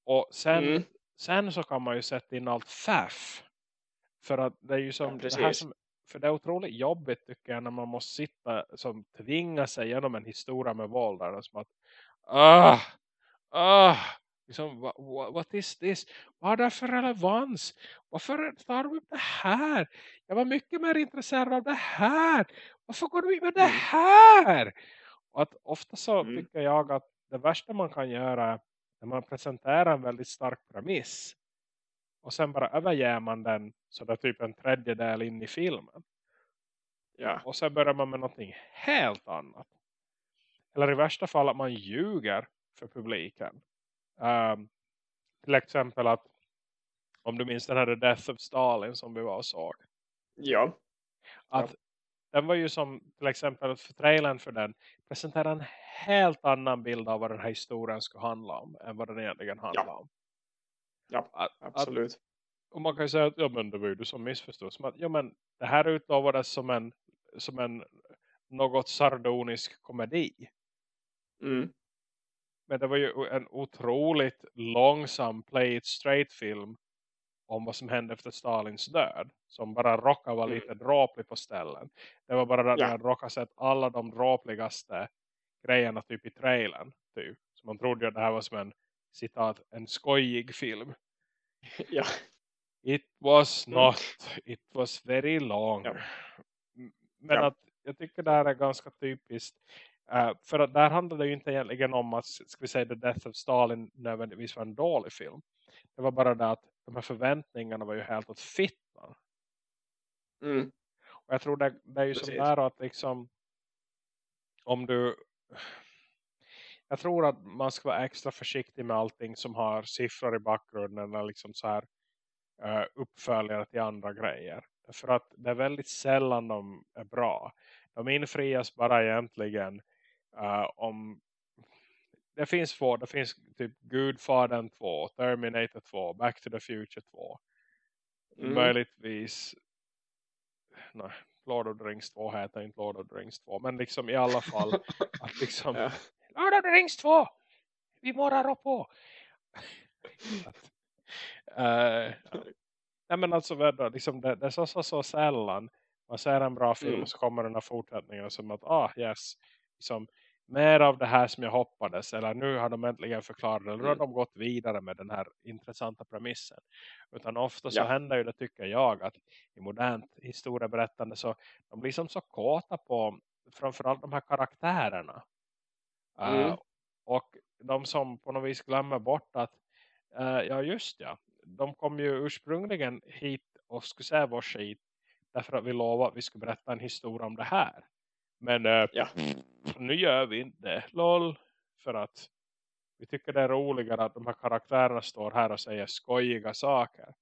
Och sen, mm. sen så kan man ju sätta in allt faff. För att det är ju som, ja, det här som för det är otroligt jobbigt tycker jag när man måste sitta som tvinga sig genom en historia med våld där som att ah, ah, liksom, what, what is this? Vad är det för relevans? Varför tar du upp det här? Jag var mycket mer intresserad av det här. Varför går du med det mm. här? Och att ofta så Mm. tycker jag att det värsta man kan göra är när man presenterar en väldigt stark premiss. Och sen bara överger man den så där typ en tredjedel in i filmen. Ja. Och sen börjar man med någonting helt annat. Eller i värsta fall att man ljuger för publiken. Ehm, till exempel att om du minns den här The Death of Stalin som vi var och såg. Ja. Att den var ju som till exempel för trailern för den presenterar en helt annan bild av vad den här historien ska handla om än vad den egentligen handlar om. Ja, Att, att, absolut. och man kan ju säga att ja, men det var ju du som missförstod. Som att, ja, men det här utlovades som en, som en något sardonisk komedi. Mm. Men det var ju en otroligt långsam play it straight film om vad som hände efter Stalins död. Som bara råkade vara Mm. lite dråplig på ställen. Det var bara att Ja. jag råkade sett alla de dråpligaste grejerna typ i trailern. Typ. Så man trodde att det här var som en citat, en skojig film. Ja. It was Mm. not. It was very long. Ja. Men Ja. att jag tycker det här är ganska typiskt. Eh, för att där handlar det ju inte egentligen om att ska vi säga The Death of Stalin nödvändigtvis var en dålig film. Det var bara det att de här förväntningarna var ju helt åt fittan. Mm. Och jag tror det, det är ju som Precis. där att liksom om du jag tror att man ska vara extra försiktig med allting som har siffror i bakgrunden eller liksom så här uh, uppföljare till andra grejer. För att det är väldigt sällan de är bra. De infrias bara egentligen eh, om det finns två, det finns typ Gudfadern 2, Terminator 2, Back to the Future 2. Mm. Möjligtvis nej, Lord of the Rings 2 heter inte Lord of the Rings 2. Men liksom i alla fall att liksom Ja. Lord of the Rings 2! Vi morrar på! att, eh, nej men alltså liksom det, det är så, så, så sällan man ser en bra film Mm. så kommer den här fortsättningen som att, ah yes, liksom, mer av det här som jag hoppades eller nu har de äntligen förklarat eller nu har Mm. de gått vidare med den här intressanta premissen. Utan ofta så Ja. händer ju det tycker jag att i modernt historieberättande så de blir som så kåta på framförallt de här karaktärerna. Mm. Eh, och de som på något vis glömmer bort att eh, ja just ja, de kom ju ursprungligen hit och skulle säga vår skit därför att vi lovade att vi skulle berätta en historia om det här. Men eh, Ja. nu gör vi inte. Lol. För att vi tycker det är roligare att de här karaktärerna står här och säger skojiga saker.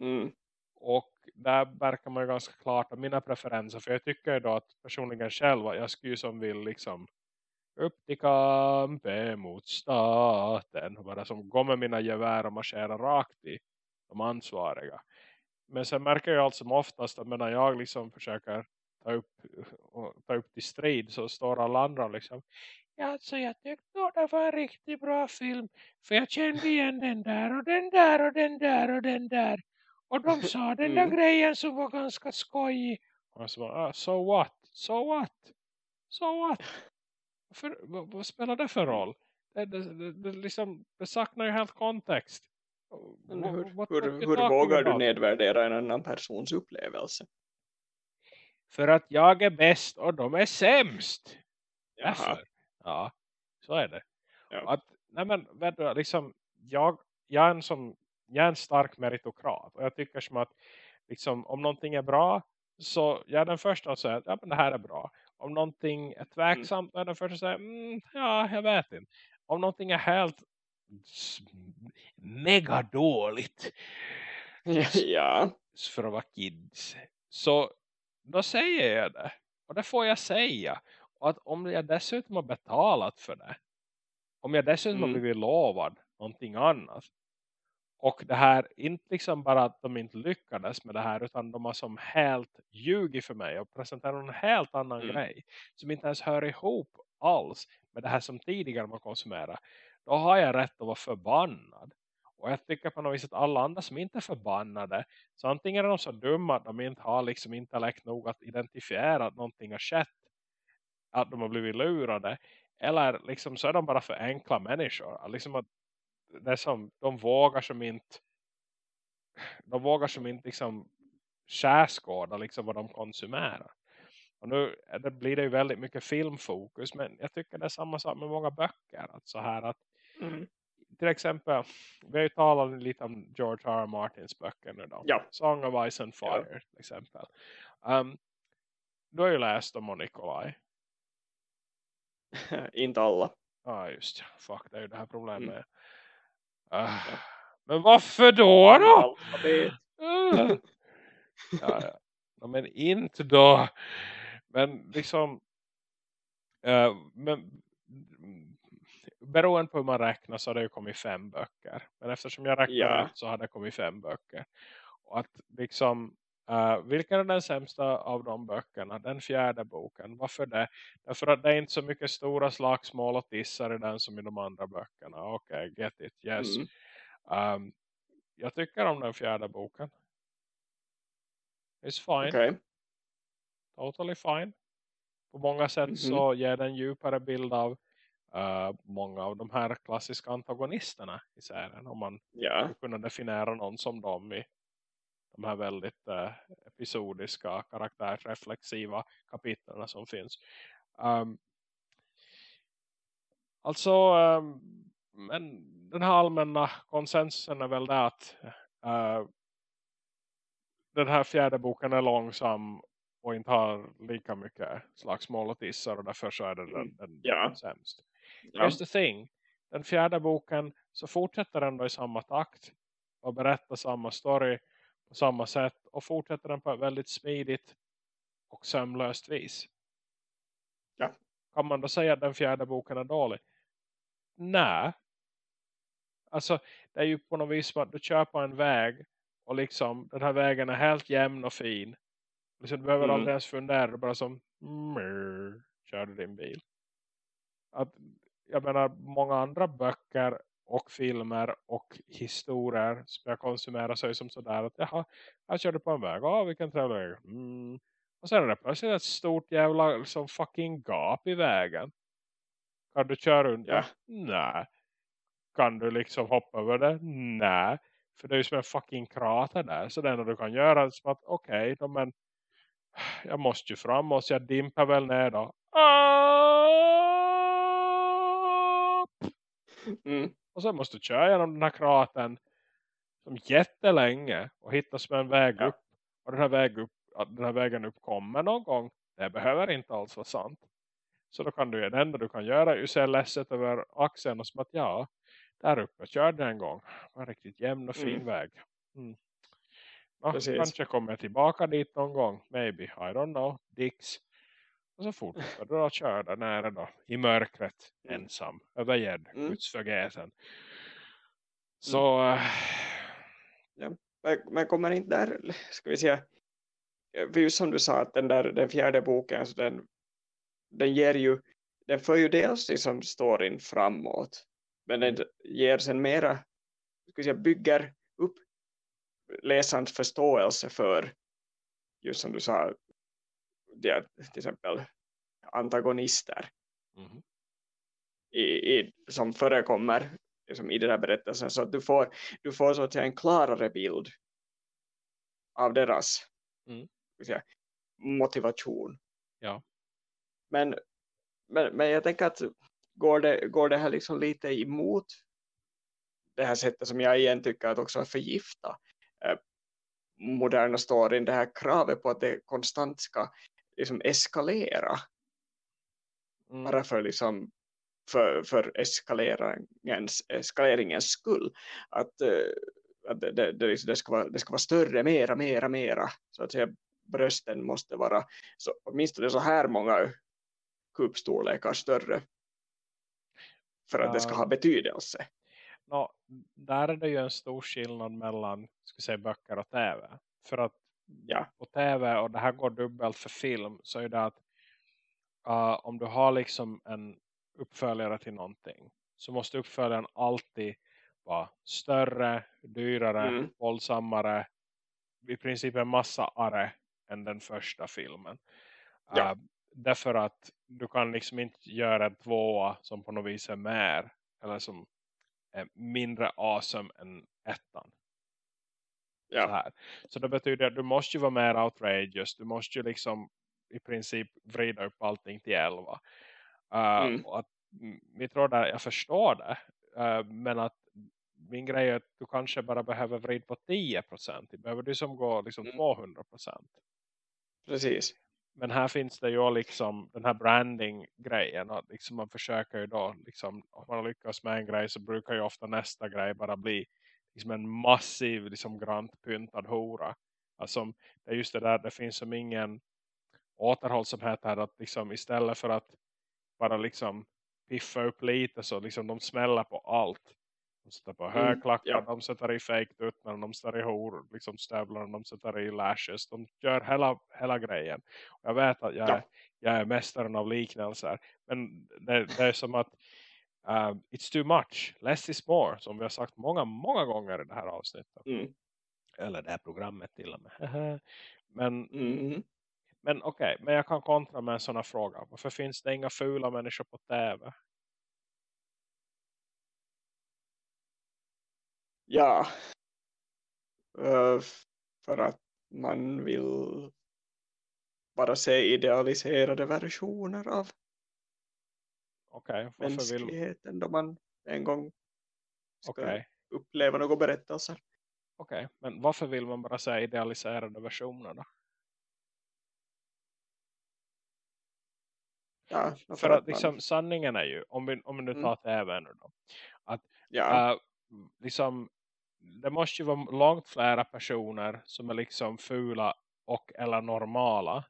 Mm. Och där verkar man ju ganska klart av mina preferenser. För jag tycker ju då att personligen själv att jag skulle ju som vill liksom upp till kampen mot staten. Och bara som går med mina gevär och marscherar rakt i de ansvariga. Men sen märker jag allt som oftast att medan jag liksom försöker ta upp, och ta upp till strid så står alla andra liksom Ja, alltså jag tyckte det var en riktigt bra film. För jag kände igen den där och den där och den där och den där. Och de sa den där Mm. grejen som var ganska skojig. Och så bara, ah, so what? So what? So what? För, vad, vad spelar det för roll? Det, det, det, det, liksom, det saknar ju helt kontext. Hur, hur, hur vågar du nedvärdera en annan persons upplevelse? För att jag är bäst och de är sämst. Därför. Ja, så är det. Ja. Att, nej men, vet du, liksom, jag, jag, är en som, jag är en stark meritokrat. Och jag tycker som att liksom, om någonting är bra så jag är den första att säga att ja, men det här är bra. Om någonting är tveksamt då är den första att säga mm, ja, jag vet inte. Om någonting är helt mega dåligt ja. för att vara kids. Så då säger jag det. Och det får jag säga. Och att om jag dessutom har betalat för det. Om jag dessutom har Mm. blivit lovad någonting annat. Och det här, inte liksom bara att de inte lyckades med det här. Utan de har som helt ljugit för mig. Och presenterat en helt annan Mm. grej. Som inte ens hör ihop alls med det här som tidigare man konsumerar. Då har jag rätt att vara förbannad. Och jag tycker på något vis att alla andra som inte är förbannade. Så antingen är de så dumma att de inte har liksom intellekt nog att identifiera att någonting har skett. Att de har blivit lurade. Eller liksom så är de bara för enkla människor. Liksom att det som, de vågar som inte de vågar som inte liksom skärskåda liksom vad de konsumerar. Och nu det blir det ju väldigt mycket filmfokus. Men jag tycker det är samma sak med många böcker. Att så här att Mm till exempel, vi har ju talat lite om George R. R. Martins böcker nu då. Ja. Song of Ice and Fire till exempel. Um, du har ju läst om Nikolaj. Inte alla. Ja ah, just ja. Fuck, det är ju det här problemet. Mm. Ah, Men varför då då? Ah. ja, ja. Ja, men inte då. Men liksom eh, men, beroende på hur man räknar så har det ju kommit fem böcker. Men eftersom jag räknar Ja. så har det kommit fem böcker. Och att liksom Uh, vilken är den sämsta av de böckerna? Den fjärde boken. Varför det? Därför att det är inte så mycket stora slagsmål och tissar i den som i de andra böckerna. Okej, okay, get it. Yes. Mm. Um, jag tycker om den fjärde boken. It's fine. Okej. Totally fine. På många sätt Mhm. så ger den djupare bild av uh, många av de här klassiska antagonisterna i serien. Om man skulle kunna definiera någon som dem i de här väldigt eh, episodiska, karaktärsreflexiva kapitlerna som finns. Um, alltså, um, men den här allmänna konsensusen är väl det att uh, den här fjärde boken är långsam och inte har lika mycket slagsmål och tissar och därför så är det den, den Ja. sämst. Ja. Here's the thing. Den fjärde boken så fortsätter den då i samma takt och berättar samma story på samma sätt och fortsätter den på ett väldigt smidigt och sömlöst vis. Ja. Kan man då säga att den fjärde boken är dålig? Nej. Alltså det är ju på något vis som att du på en väg och liksom den här vägen är helt jämn och fin. Liksom, du behöver Mm. aldrig ens fundera, bara som "Mrr", kör du din bil. Att, jag menar många andra böcker och filmer och historier som jag konsumerar så är som sådär att jaha, jag körde på en väg, ja vilken trevlig väg. Mm. Och sen är det plötsligt ett stort jävla liksom, fucking gap i vägen. Kan du köra runt? Ja. Nej. Kan du liksom hoppa över det? Nej. För det är ju som en fucking krater där. Så det enda du kan göra är som att okej, då men jag måste ju framåt så jag dimpar väl ner då. Ah! Mm. Och sen måste du köra genom den här kratern som jättelänge och hitta som en väg Ja. upp. Och den här, väg upp, att den här vägen upp kommer någon gång. Det behöver inte alls vara sant. Så då kan du det enda du kan göra är ju se ledset över axeln och som att ja, där uppe körde jag en gång. Det var en riktigt jämn och fin Mm. väg. Mm. Ja, kanske kommer jag tillbaka dit någon gång. Maybe, I don't know. Dicks. Och så fortsätter du att köra där nere då. I mörkret. Mm. Ensam. Övergedd. Mm. Gudsförgäten. Så. äh, Men, men kommer inte där, ska vi säga, för just som du sa att den där den fjärde boken så den, den ger ju, den för ju dels liksom storyn framåt men den ger sen mera, ska vi säga, bygger upp läsarens förståelse för just som du sa det, till exempel antagonister mhm. i, i, som förekommer liksom i den här berättelsen så att du får, du får så att säga en klarare bild av deras Mm. säga, motivation. Ja. Men, men, men jag tänker att går det, går det här liksom lite emot det här sättet som jag igen tycker att också är förgifta eh, moderna storyn, det här kravet på att det konstant ska liksom eskalera Mm. bara för liksom för, för eskaleringens, eskaleringens skull att, eh, att det, det, det, liksom- det, ska vara, det ska vara större, mera, mera, mera så att säga brösten måste vara så, åtminstone så här många kubstorlekar större för att det ska Ja. ha betydelse. Nå, där är det ju en stor skillnad mellan ska säga, böcker och tv. För att Ja. på tv, och det här går dubbelt för film, så är det att uh, om du har liksom en uppföljare till någonting så måste uppföljaren alltid vara större, dyrare, Mm. våldsammare, i princip en massa arre än den första filmen. Ja. Uh, därför att du kan liksom inte göra en tvåa som på något vis är mer eller som är mindre awesome än ettan. Så, Ja. här. så det betyder att du måste ju vara mer outrageous. Du måste ju liksom i princip vrida upp allting till 11. Uh, Mm. och att vi tror där, jag förstår det. Uh, men att min grej är att du kanske bara behöver vrida på 10%. Det behöver du som går liksom Mm. 200%. Precis. Men här finns det ju liksom den här branding-grejen. Att liksom man försöker ju då, liksom, om man lyckas med en grej så brukar ju ofta nästa grej bara bli liksom en massiv, liksom grant pyntad hora. Alltså, det är just det där, det finns som ingen återhållsamhet här. Att liksom istället för att bara liksom piffa upp lite så liksom de smäller på allt. De sätter på Mm, högklackar, ja. de sätter i fake tuttar, de sätter i hor, liksom stövlar, de sätter i lashes. De gör hela, hela grejen. Och jag vet att jag, Ja. är, jag är mästaren av liknelser. Men det, det är som att uh, it's too much. Less is more. Som vi har sagt många, många gånger i det här avsnittet. Mm. Eller det här programmet till och med. men Mm. men okej, men jag kan kontra med en sån här fråga. Varför finns det inga fula människor på tv? Ja. Eh, för att man vill bara se idealiserade versioner av Okej, varför vill... mänskligheten då man en gång ska Okej, uppleva några berättelser. okej. Men varför vill man bara se idealiserade versioner då? Ja, för, För att man, liksom, sanningen är ju, om vi, om vi nu Mm. tar tv nu då. ja, Uh, liksom, det måste ju vara långt flera personer som är liksom fula och eller normala.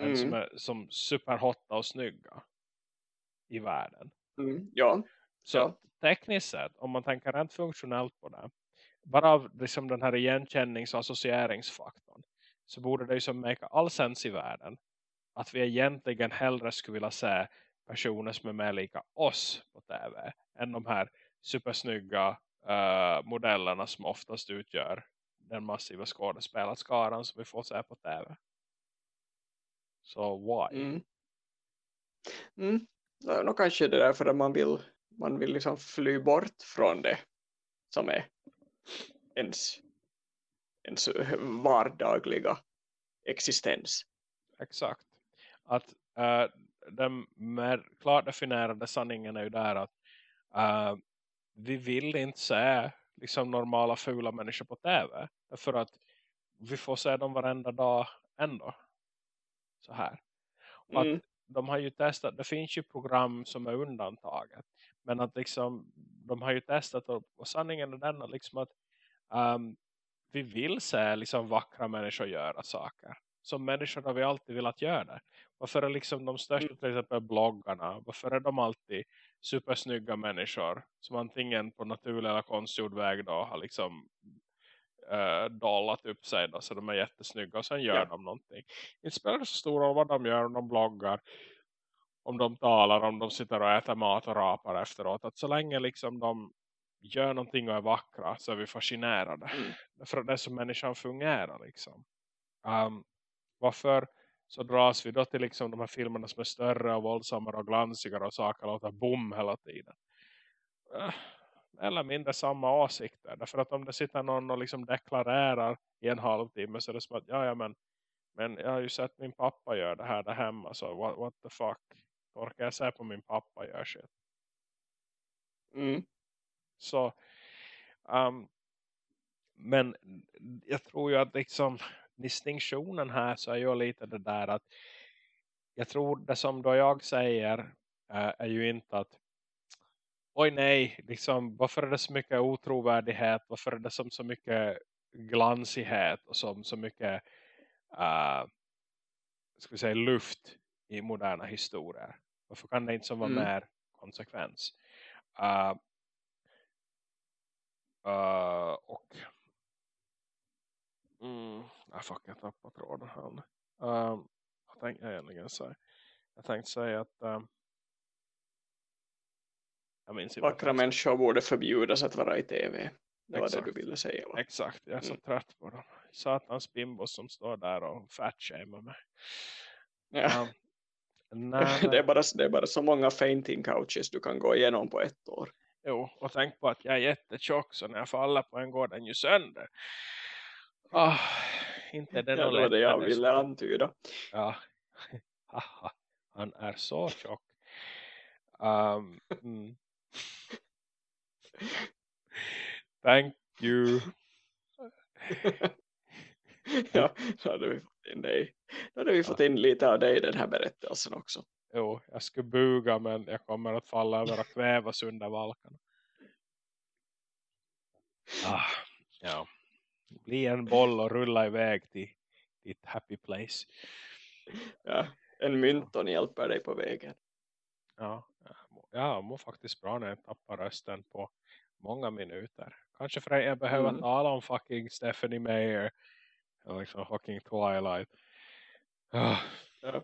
Än Mm. som är som superhotta och snygga. I världen. mm, ja, Så Ja. tekniskt sett, om man tänker rent funktionellt på det. Bara av liksom den här igenkännings- och associeringsfaktorn. Så borde det ju som make all sense i världen. Att vi egentligen hellre skulle vilja se personer som är mer lika oss på tv. Än de här supersnygga eh, modellerna som oftast utgör den massiva skådespelarskaran som vi får se på tv. Så why? Mm. Mm. Nå kanske det är därför att man vill, man vill liksom fly bort från det som är ens, ens vardagliga existens. Exakt. Att uh, den mer klart definierade sanningen är ju där att uh, vi vill inte se liksom normala fula människor på tv. För att vi får se dem varenda dag ändå. Så här. Och att Mm. De har ju testat, det finns ju program som är undantaget. Men att liksom, de har ju testat och, och sanningen är den att liksom att um, vi vill se liksom vackra människor göra saker. Som människor har vi alltid velat göra det. Varför är liksom de största Mm. till exempel bloggarna, varför är de alltid supersnygga människor som antingen på naturlig eller konstgjord väg då har liksom uh, dollat upp sig då, så de är jättesnygga och sen gör Ja. de någonting. Det spelar så stor roll vad de gör om de bloggar om de talar, om de sitter och äter mat och rapar efteråt. Att så länge liksom de gör någonting och är vackra så är vi fascinerade. Mm. För det är som människan fungerar liksom. Um, varför så dras vi då till liksom de här filmerna som är större och våldsammare och glansigare och saker låter bom hela tiden. Eh, Eller mindre samma åsikter. Därför att om det sitter någon och liksom deklarerar i en halvtimme så är det som att ja, ja men, men jag har ju sett min pappa göra det här där hemma så what, what the fuck. Orkar jag se på min pappa gör shit. Mm. Så um, men jag tror ju att liksom distinktionen här så är ju lite det där att jag tror det som då jag säger eh, är ju inte att oj nej, liksom, varför är det så mycket otrovärdighet varför är det som så mycket glansighet och som så mycket uh, ska vi säga luft i moderna historier varför kan det inte som vara Mm. mer konsekvens uh, uh, och Mm, ah, jag tappade tråden här. Um, vad tänkte jag egentligen säga? Jag tänkte säga att um, jag minns inte vad jag Vackra människor borde förbjudas att vara i tv. Det var Exakt. det du ville säga va? Exakt, jag är så Mm. trött på dem. Satans bimbos som står där och fatshamear mig. Ja. Um, det, är bara, det är bara så många fainting couches du kan gå igenom på ett år. jo, och tänk på att jag är jättetjock så när jag faller på en går den ju sönder. Ah, inte det Ja, det var det jag ville antyda. Ja, han är så tjock. Um, mm. Thank you. ja, så hade vi fått in dig. Då hade vi fått in lite av dig i den här berättelsen också. Jo, jag skulle buga men jag kommer att falla över och kvävas under valkarna. Ah, ja. Bli en boll och rulla iväg till ditt happy place. Ja, en mynton hjälper dig på vägen. Ja, jag mår faktiskt bra när jag tappar rösten på många minuter. Kanske för att jag behöver Mm. tala om fucking Stephanie Meyer. Eller liksom fucking Twilight. Ah. Ja.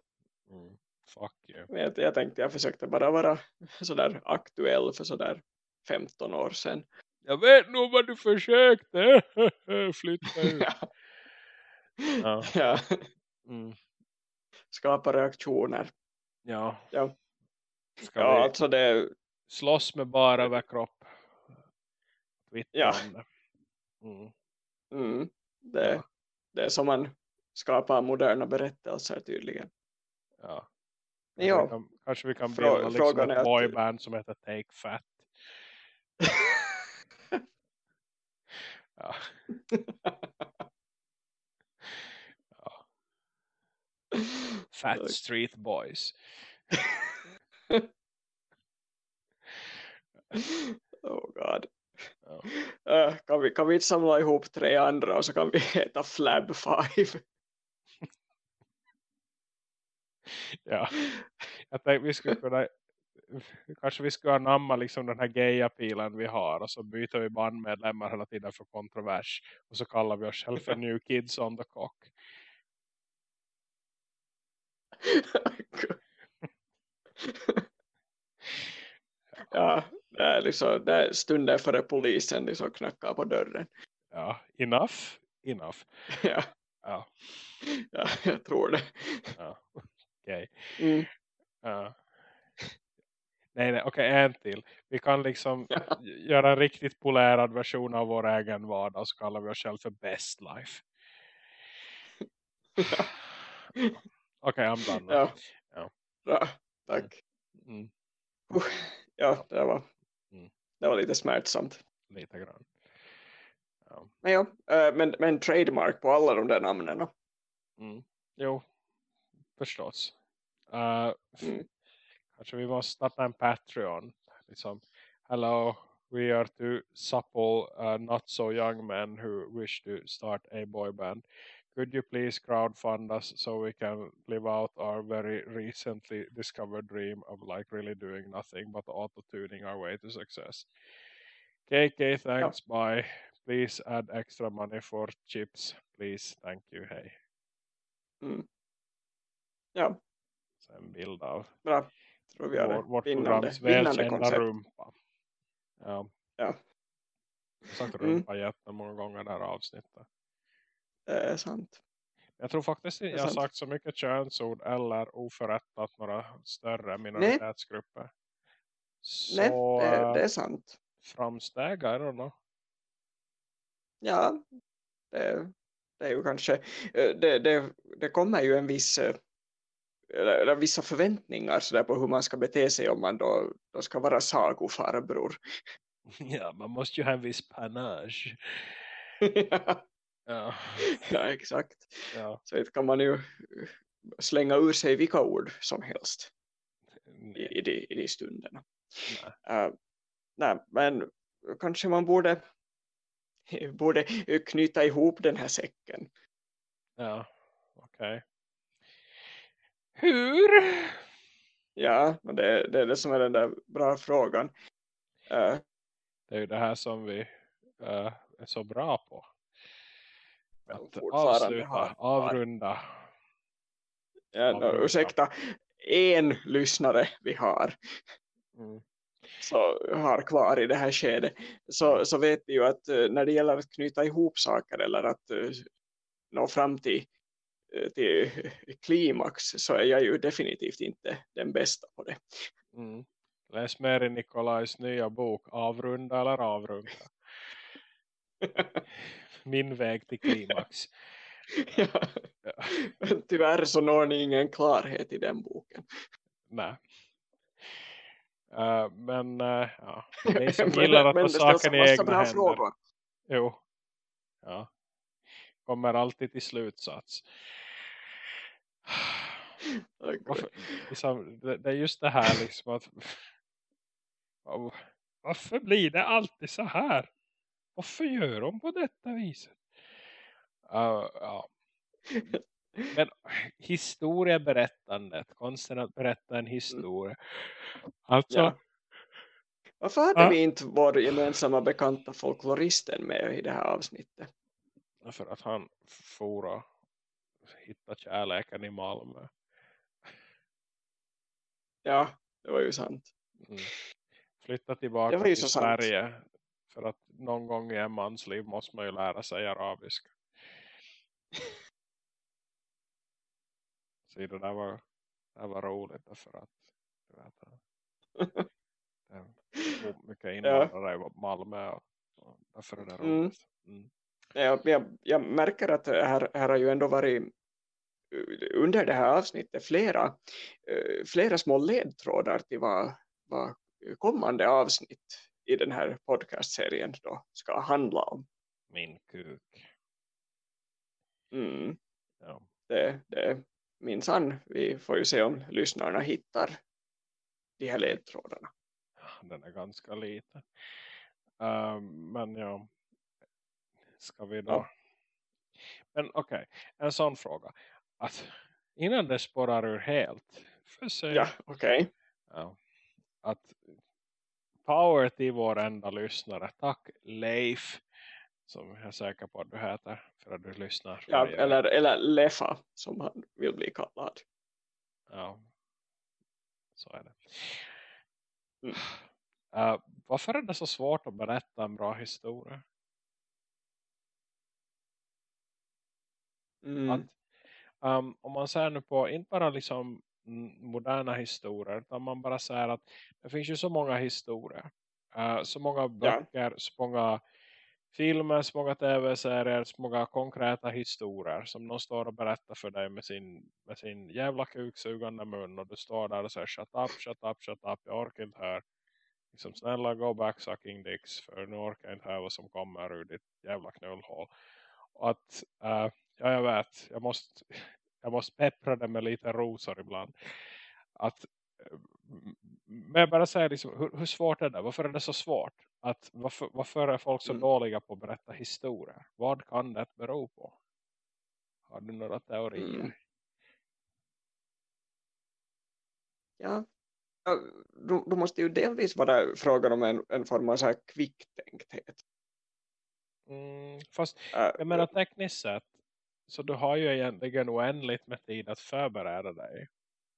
Mm, fuck you. Jag, jag tänkte jag försökte bara vara sådär aktuell för sådär 15 år sedan. Jag vet nog vad du försökte. Flytta ut. Ja. Ja. ja. Mm, Skapa reaktioner. ja. Ja. Ska Ja, vi alltså det, slåss med bara överkropp? Twitter Ja. Mm. mm, det, Ja. det är som man skapar moderna berättelser tydligen. Ja. Kanske, vi ja, kan, kanske vi kan Frå- bilda liksom ett att- boyband som heter Take Fat. Ja. ja. Fat. Street Boys. oh god. Ja. Eh, kan, vi, kan vi inte samla ihop tre andra och så kan vi heta Flab Five? ja. Jag tänkte vi skulle kunna kanske vi skulle anamma liksom den här gaya-pilen vi har och så byter vi bandmedlemmar hela tiden för kontrovers och så kallar vi oss själva för New Kids on the Cock. ja, det är, liksom, det är stunden före polisen liksom knackar på dörren. Ja, enough, enough. ja, Ja, ja, jag tror det. ja. okej. Mm. Ja. Nej, nej, okej, en till. Vi kan liksom Ja. göra en riktigt polerad version av vår egen vardag och så kallar vi oss själva för Best Life. Okej, I'm done. Ja. Ja. Tack. Mm, Uh, ja, det var, Mm. det var lite smärtsamt. lite grann. Ja. Men ja, eh, men, men trademark på alla de där namnen. Mm. Jo, förstås. Uh, Mm. Kanske vi måste starta en Patreon. Liksom, hello, we are two supple, uh, not so young men who wish to start a boy band. Could you please crowdfund us so we can live out our very recently discovered dream of like really doing nothing but auto-tuning our way to success? KK, thanks, bye. Please add extra money for chips, please. Thank you, hej. Ja, Så en bild av bra. Tror vi har vår, vårt vinnande, programs välkända rumpa. Ja. Ja. Jag har sagt Mm. jättemånga gånger det här avsnittet. Det är sant. Jag tror faktiskt jag har sagt så mycket könsord eller oförrättat några större minoritetsgrupper. Så Nej, det, det är sant. framsteg, I don't know. Ja, det, det är ju kanske, eh, det, det, det kommer ju en viss, eh, eller vissa förväntningar så där på hur man ska bete sig om man då, då ska vara sagofarbror. ja, man måste ju ha en viss panage. ja, Ja, ja, exakt. ja. Så kan man ju slänga ur sig vilka ord som helst i, i, de, i de stunderna. nej. Uh, nej, men kanske man borde, borde knyta ihop den här säcken. Ja, okej. Hur? Ja, det, det är det som är den där bra frågan. Uh, Det är ju det här som vi äh, är så bra på. Att fortfarande avsluta, har- avrunda. ja, no, ursäkta, en lyssnare vi har Mm. så har kvar i det här skedet så, så vet vi ju att eh, när det gäller att knyta ihop saker eller att eh, nå fram till, eh, till klimax så är jag ju definitivt inte den bästa på det. Mm. Läs mer i Nikolajs nya bok Avrunda eller avrunda. Min väg till klimax. ja. Men tyvärr så når ni ingen klarhet i den boken. Nej. Uh, men uh, ja. Ni som gillar att det ställs saken en i egna händer. frågor. Jo. Ja. Kommer alltid till slutsats. Varför, liksom, det, det är just det här liksom att Var- varför blir det alltid så här? Varför gör de på detta viset? Uh, ja. Men historieberättandet, konsten att berätta en historia. Alltså, Ja. Varför hade Ja. vi inte vår gemensamma bekanta folkloristen med i det här avsnittet? för att han for och hittade kärleken i Malmö. Ja, det var ju sant. Mm. Flytta tillbaka till så sant. Sverige. För att någon gång i en mans liv måste man ju lära sig arabiska. Så det där var, det var roligt därför att du vet, det bor mycket invandrare i Malmö och, och därför är det Mm. roligt. Mm. Jag, jag, jag märker att här, här har ju ändå varit under det här avsnittet flera, eh, flera små ledtrådar till vad, vad kommande avsnitt i den här podcastserien då ska handla om. Min kuk. Mm. Ja. Det, det minsann, vi får ju se om lyssnarna hittar de här ledtrådarna. Den är ganska liten. Ehm, men ja. Ska vi då. Ja. Men okej. En sån fråga. Att innan det spårar ur helt. För sig. Ja, okej. Ja. Att power till vår enda lyssnare. Tack Leif. Som jag är säker på att du heter. För att du lyssnar. Ja, eller, eller Lefa som han vill bli kallad. Ja. Så är det. Mm. Eh, varför är det så svårt att berätta en bra historia? Mm. Att, um, om man ser nu på, inte bara liksom moderna historier, utan man bara säger att det finns ju så många historier. Eh, så många böcker, så många filmer, så många tv-serier, så många konkreta historier som de står och berättar för dig med sin, med sin jävla kuksugande mun och du står där och säger shut up, shut up, shut up, jag orkar inte här. Liksom, snälla go back sucking dicks för nu orkar jag inte höra vad som kommer ur ditt jävla knullhål. Och att, eh, ja jag vet, jag måste, jag måste peppra det med lite rosor ibland. Att, eh, men jag bara säger liksom, hur, hur svårt är det? Varför är det så svårt? Att, varför, varför är folk så Mm. dåliga på att berätta historier? Vad kan det bero på? Har du några teorier? Mm. Ja. Då, då måste ju delvis vara frågan om en, en form av så här kvicktänkthet. Mm, fast jag menar tekniskt sett så du har ju egentligen oändligt med tid att förbereda dig.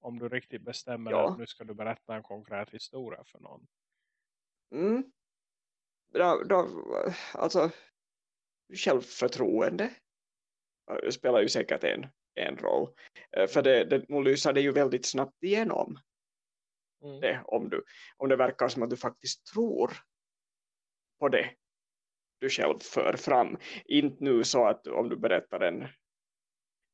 Om du riktigt bestämmer Ja. att nu ska du berätta en konkret historia för någon. Mm. Då, då, alltså, självförtroende spelar ju säkert en, en roll. Äh, För det, det, nu lyser det ju väldigt snabbt igenom Mm. det om, du, om det verkar som att du faktiskt tror på det du själv för fram. Inte nu så att om du berättar en,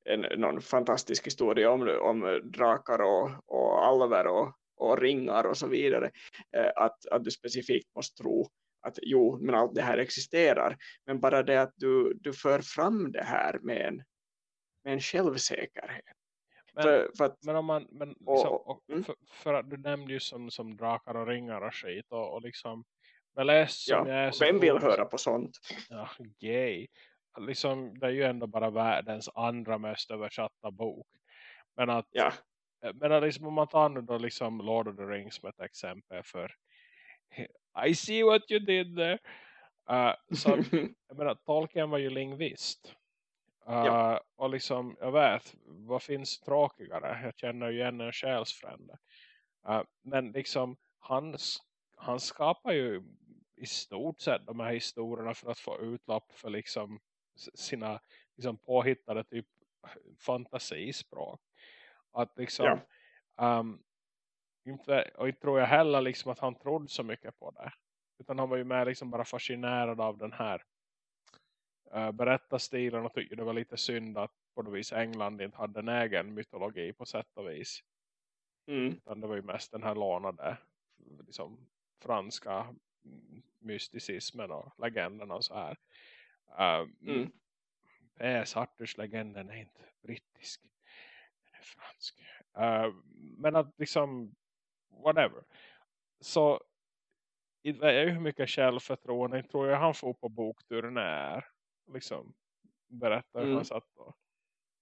en, någon fantastisk historia om, om drakar och, och alver och, och ringar och så vidare. eh, Att, att du specifikt måste tro att jo, men allt det här existerar. Men bara det att du, du för fram det här med en, med en självsäkerhet. Men, för, för att, men om man, men liksom, Och- och, mm. för, för att du nämnde ju som, som drakar och ringar och skit och, och liksom beläst som jag är ja, vem vill höra på sånt? Ja, gay. Liksom, det är ju ändå bara världens andra mest översatta bok. Men att, Ja, men att liksom, om man tar nu då liksom Lord of the Rings som ett exempel för I see what you did there. Uh, så jag menar, Tolkien var ju lingvist. Uh, Ja. Och liksom, jag vet, vad finns tråkigare? Jag känner ju igen en själsfrände. Uh, men liksom, han, han skapar ju i stort sett de här historierna för att få utlopp för liksom sina liksom påhittade typ fantasispråk. Att liksom, um, inte, och inte tror jag heller liksom att han trodde så mycket på det. Utan han var ju mer liksom bara fascinerad av den här uh, berättarstilen och tyckte det var lite synd att på det vis England inte hade en egen mytologi på sätt och vis. Mm. Utan det var ju mest den här lånade liksom, franska mysticismen och legenderna och så här. Uh, Mm. PS Arthurs legenden är inte brittisk. Den är fransk. Uh, men att liksom whatever. Så vet jag ju hur mycket självförtroende tror jag han får på bokturen är. Liksom berättar hur Mm. han satt och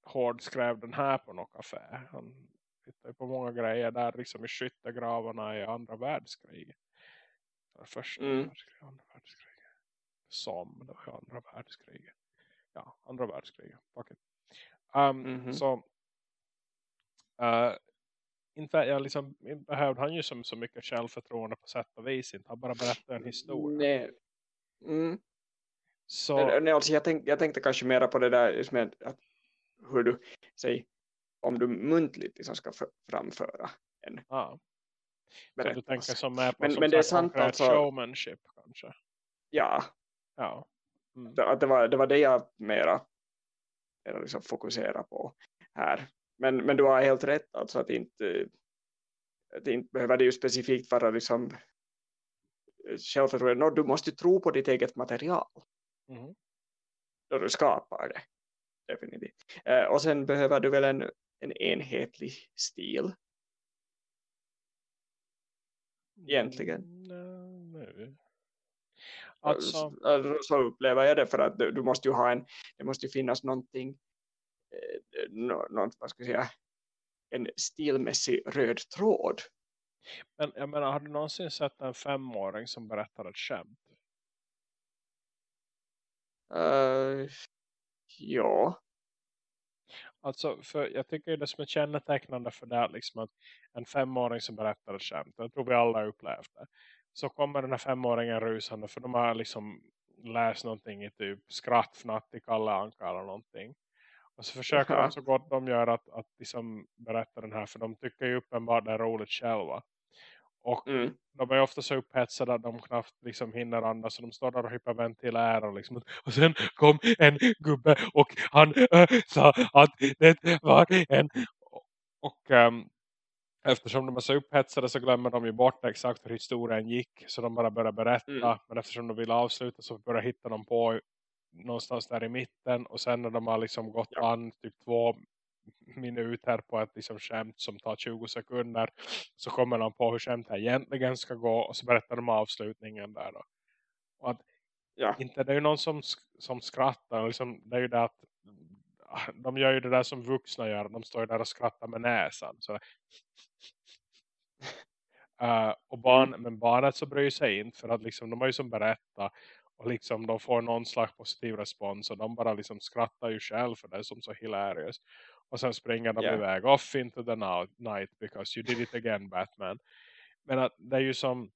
hårdskrev den här på något café. Han tittar ju på många grejer där liksom i skyttegravarna i andra världskriget. Första Mm. andra världskriget. Som, det var andra världskriget. Ja, andra världskriget. It. Um, Mhm. Så uh, inte jag liksom inte behövde han ju som så mycket självförtroende på sätt och vis inte han bara berättade en historia Nej. Mm. så nej, alltså jag, tänk, jag tänkte kanske mera på det där med att hur du säg, om du muntligt liksom ska f- framföra en ja, så du tänker som är på Men- som men det är sant alltså- showmanship kanske Ja, ja mm. att det, var, det var det jag mera, mera liksom fokuserar på här. Men, men du har helt rätt alltså att inte, att inte behöver det ju specifikt vara liksom självförtroende. No, du måste tro på ditt eget material. Mhm. då du skapar det. Definitivt. Eh, och sen behöver du väl en, en enhetlig stil. Egentligen. Mm, nej. Alltså, alltså så upplever jag det för att du, måste ju ha en, det måste ju finnas någonting, eh, nå, något, vad ska jag säga, en stilmässig röd tråd. men jag menar har du någonsin sett en femåring som berättar ett skämt Uh, ja. Alltså, för jag tycker det som är kännetecknande för det är liksom att en femåring som berättar ett skämt, jag tror vi alla har upplevt det. Så kommer den här femåringen rusande för de har liksom läst någonting i typ skrattfnatt i Kalle Anka eller någonting. Och så försöker de så gott de gör att, att liksom berätta den här för de tycker ju uppenbart det är roligt själva. Och Mm. de är ofta så upphetsade att de knappt liksom hinner andas så de står där och hyperventilerar liksom, och sen kom en gubbe och han äh, sa att det var en och, och ähm, eftersom de är så upphetsade så glömmer de ju bort exakt hur historien gick så de bara börjar berätta Mm. men eftersom de vill avsluta så börjar hitta dem på någonstans där i mitten och sen när de har liksom gått Ja. an typ två minuter på ett liksom skämt som tar 20 sekunder så kommer de på hur skämtet egentligen ska gå och så berättar de avslutningen där då. Och att Ja. inte det är ju någon som, som skrattar liksom, det är ju det att de gör ju det där som vuxna gör de står ju där och skrattar med näsan så Uh, och barn, Men barnet så bryr sig inte för att liksom, de har ju som berättat och liksom de får någon slags positiv respons och de bara liksom skrattar ju själv för det är som så hilarious. Och sen springer de Ja. iväg off into the night because you did it again Batman. Men att det är ju som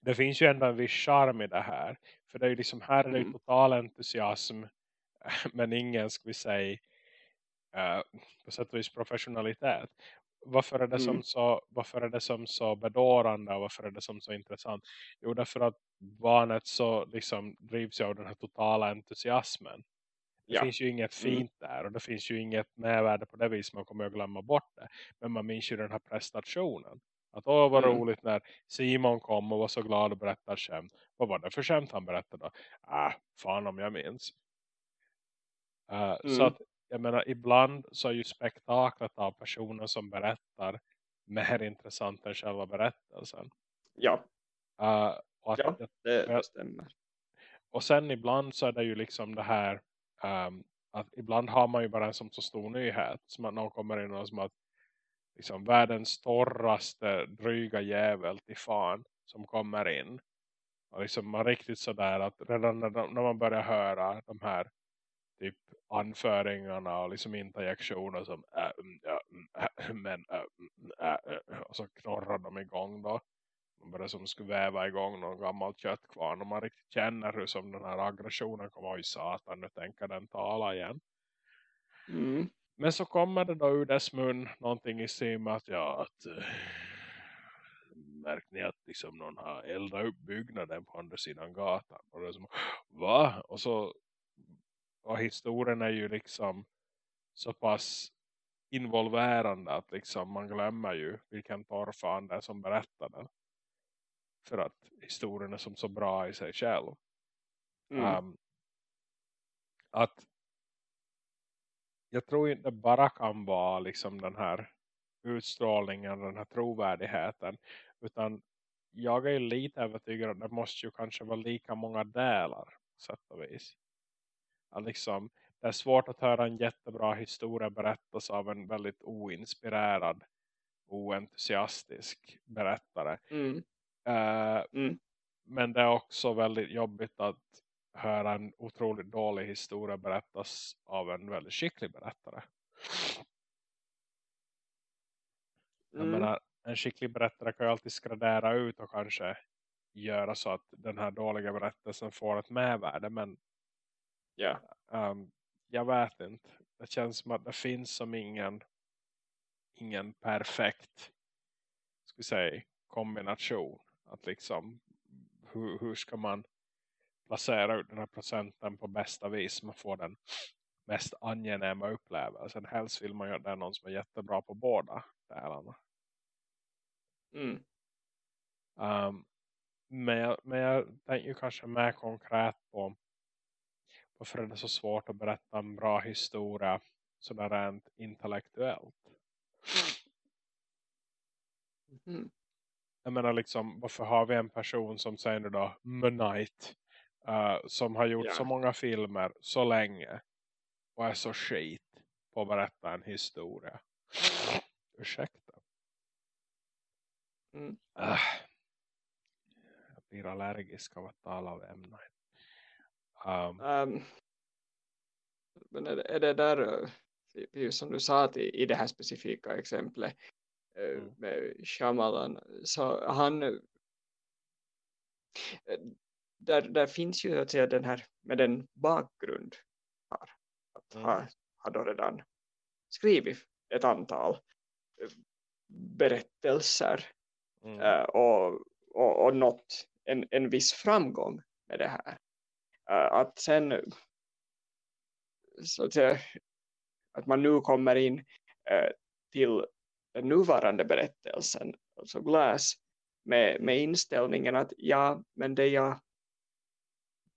det finns ju ändå en viss charm i det här. För det är ju liksom här är det Mm. total entusiasm men ingen vi säga eh, på sätt och vis professionalitet. Varför är, det som Mm. så, varför är det som så bedårande och varför är det som så intressant? Jo, därför att barnet så liksom drivs av den här totala entusiasmen. Det Ja. finns ju inget Mm. fint där och det finns ju inget mervärde på det vis man kommer att glömma bort det. Men man minns ju den här prestationen. Att åh vad Mm. roligt när Simon kom och var så glad och berättade skämt. Vad var det för skämt han berättade då? Ah, fan om jag minns. Uh, Så Mm. att jag menar ibland så är ju spektaklet av personer som berättar mer intressant än själva berättelsen. Ja. Uh, och, att, Ja. Det, det stämmer. och sen ibland så är det ju liksom det här um, att ibland har man ju bara en som så stor nyhet som att någon kommer in och som att liksom världens torraste dryga jävel till fan som kommer in och liksom man riktigt sådär att redan när, när man börjar höra de här typ anföringarna och liksom interjektioner som äh, mm, mm, äh, men äh, mm, äh, äh, och så knorrar de igång då man börjar som skulle väva igång någon gammal köttkvarn och man riktigt känner hur som den här aggressionen kommer oj satan nu tänker den tala igen Mm. men så kommer det då ur dess mun någonting i med att ja att äh, märkte ni att liksom någon har eldat upp byggnaden på andra sidan gatan och det är som, va? Och så och historien är ju liksom så pass involverande att liksom man glömmer ju vilken torrfan det är som berättar den. För att historien är som så bra i sig själv. Mm. Um, att jag tror inte bara kan vara liksom den här utstrålningen, den här trovärdigheten. Utan jag är lite övertygad att det måste ju kanske vara lika många delar på sätt och vis. Att liksom, det är svårt att höra en jättebra historia berättas av en väldigt oinspirerad, oentusiastisk berättare. Mm. Uh, mm. Men det är också väldigt jobbigt att höra en otroligt dålig historia berättas av en väldigt skicklig berättare. Mm. Menar, en skicklig berättare kan ju alltid skradera ut och kanske göra så att den här dåliga berättelsen får ett medvärde. Men yeah. um, jag vet inte. Det känns som att det finns som ingen ingen perfekt ska säga, kombination. Att liksom hur, hur ska man placera ut den här procenten på bästa vis. Man får den mest angenäma upplevelsen. Helst vill man ju att det är någon som är jättebra på båda delarna. Mm. Um, men, jag, men jag tänker ju kanske mer konkret på varför är det så svårt att berätta en bra historia sådär rent intellektuellt. Mm. Jag menar liksom, varför har vi en person som säger nu då, Night uh, som har gjort yeah. så många filmer så länge och är så skit på att berätta en historia. Ursäkta. Mm. Uh, jag blir allergisk av att tala av ämnen. Um, um, men är det, är det där, eh, som du sa att i, i det här specifika exemplet eh, mm. med Shyamalan, så han eh, där, där finns ju att säga den här med den bakgrund har, att mm. ha, har då redan skrivit ett antal berättelser mm. och, och, och nått en, en viss framgång med det här. Att sen så att, säga, att man nu kommer in till den nuvarande berättelsen, alltså Glass, med, med inställningen att ja, men det jag,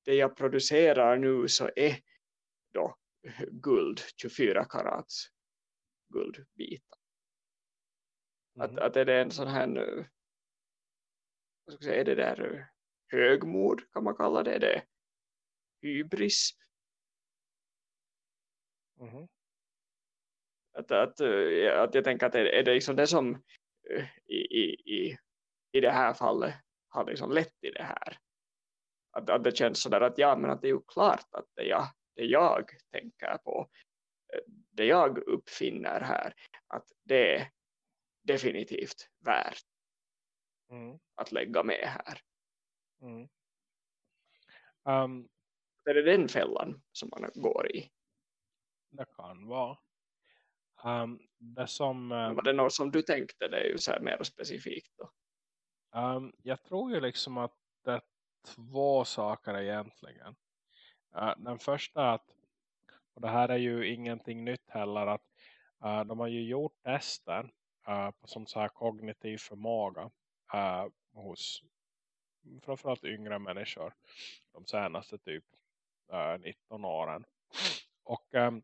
det jag producerar nu så är då guld, 24 karats guldbitar. Mm. Att, att är det en sån här vad ska jag säga, är det där högmod kan man kalla det, det hybris. Mm. Att, att, att jag tänker att är, är det liksom det som i, i, i, i det här fallet har liksom lett till det här. Att, att det känns sådär att ja men att det är ju klart att det jag, det jag tänker på det jag uppfinner här att det är definitivt värt mm. att lägga med här. Mm. Um, är det den fällan som man går i? Det kan vara. Um, det som, uh, var det något som du tänkte det är ju så här mer specifikt då? Um, jag tror ju liksom att det är två saker egentligen. Uh, den första är att och det här är ju ingenting nytt heller att uh, de har ju gjort tester uh, på som så här kognitiv förmåga hos framförallt yngre människor de senaste typ 19 åren. Och um,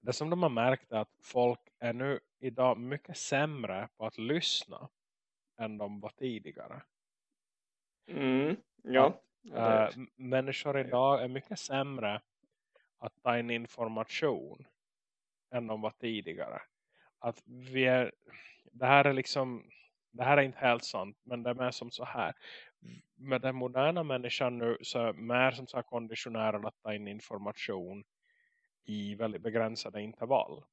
det som de har märkt är att folk är nu idag mycket sämre på att lyssna än de var tidigare. Mm, ja. Att, äh, människor idag är mycket sämre att ta in information än de var tidigare. Att vi är, det här är liksom, det här är inte helt sant, men det är mer som så här. Med den moderna människan nu så är mer som så här konditionerad att ta in information i väldigt begränsade intervall.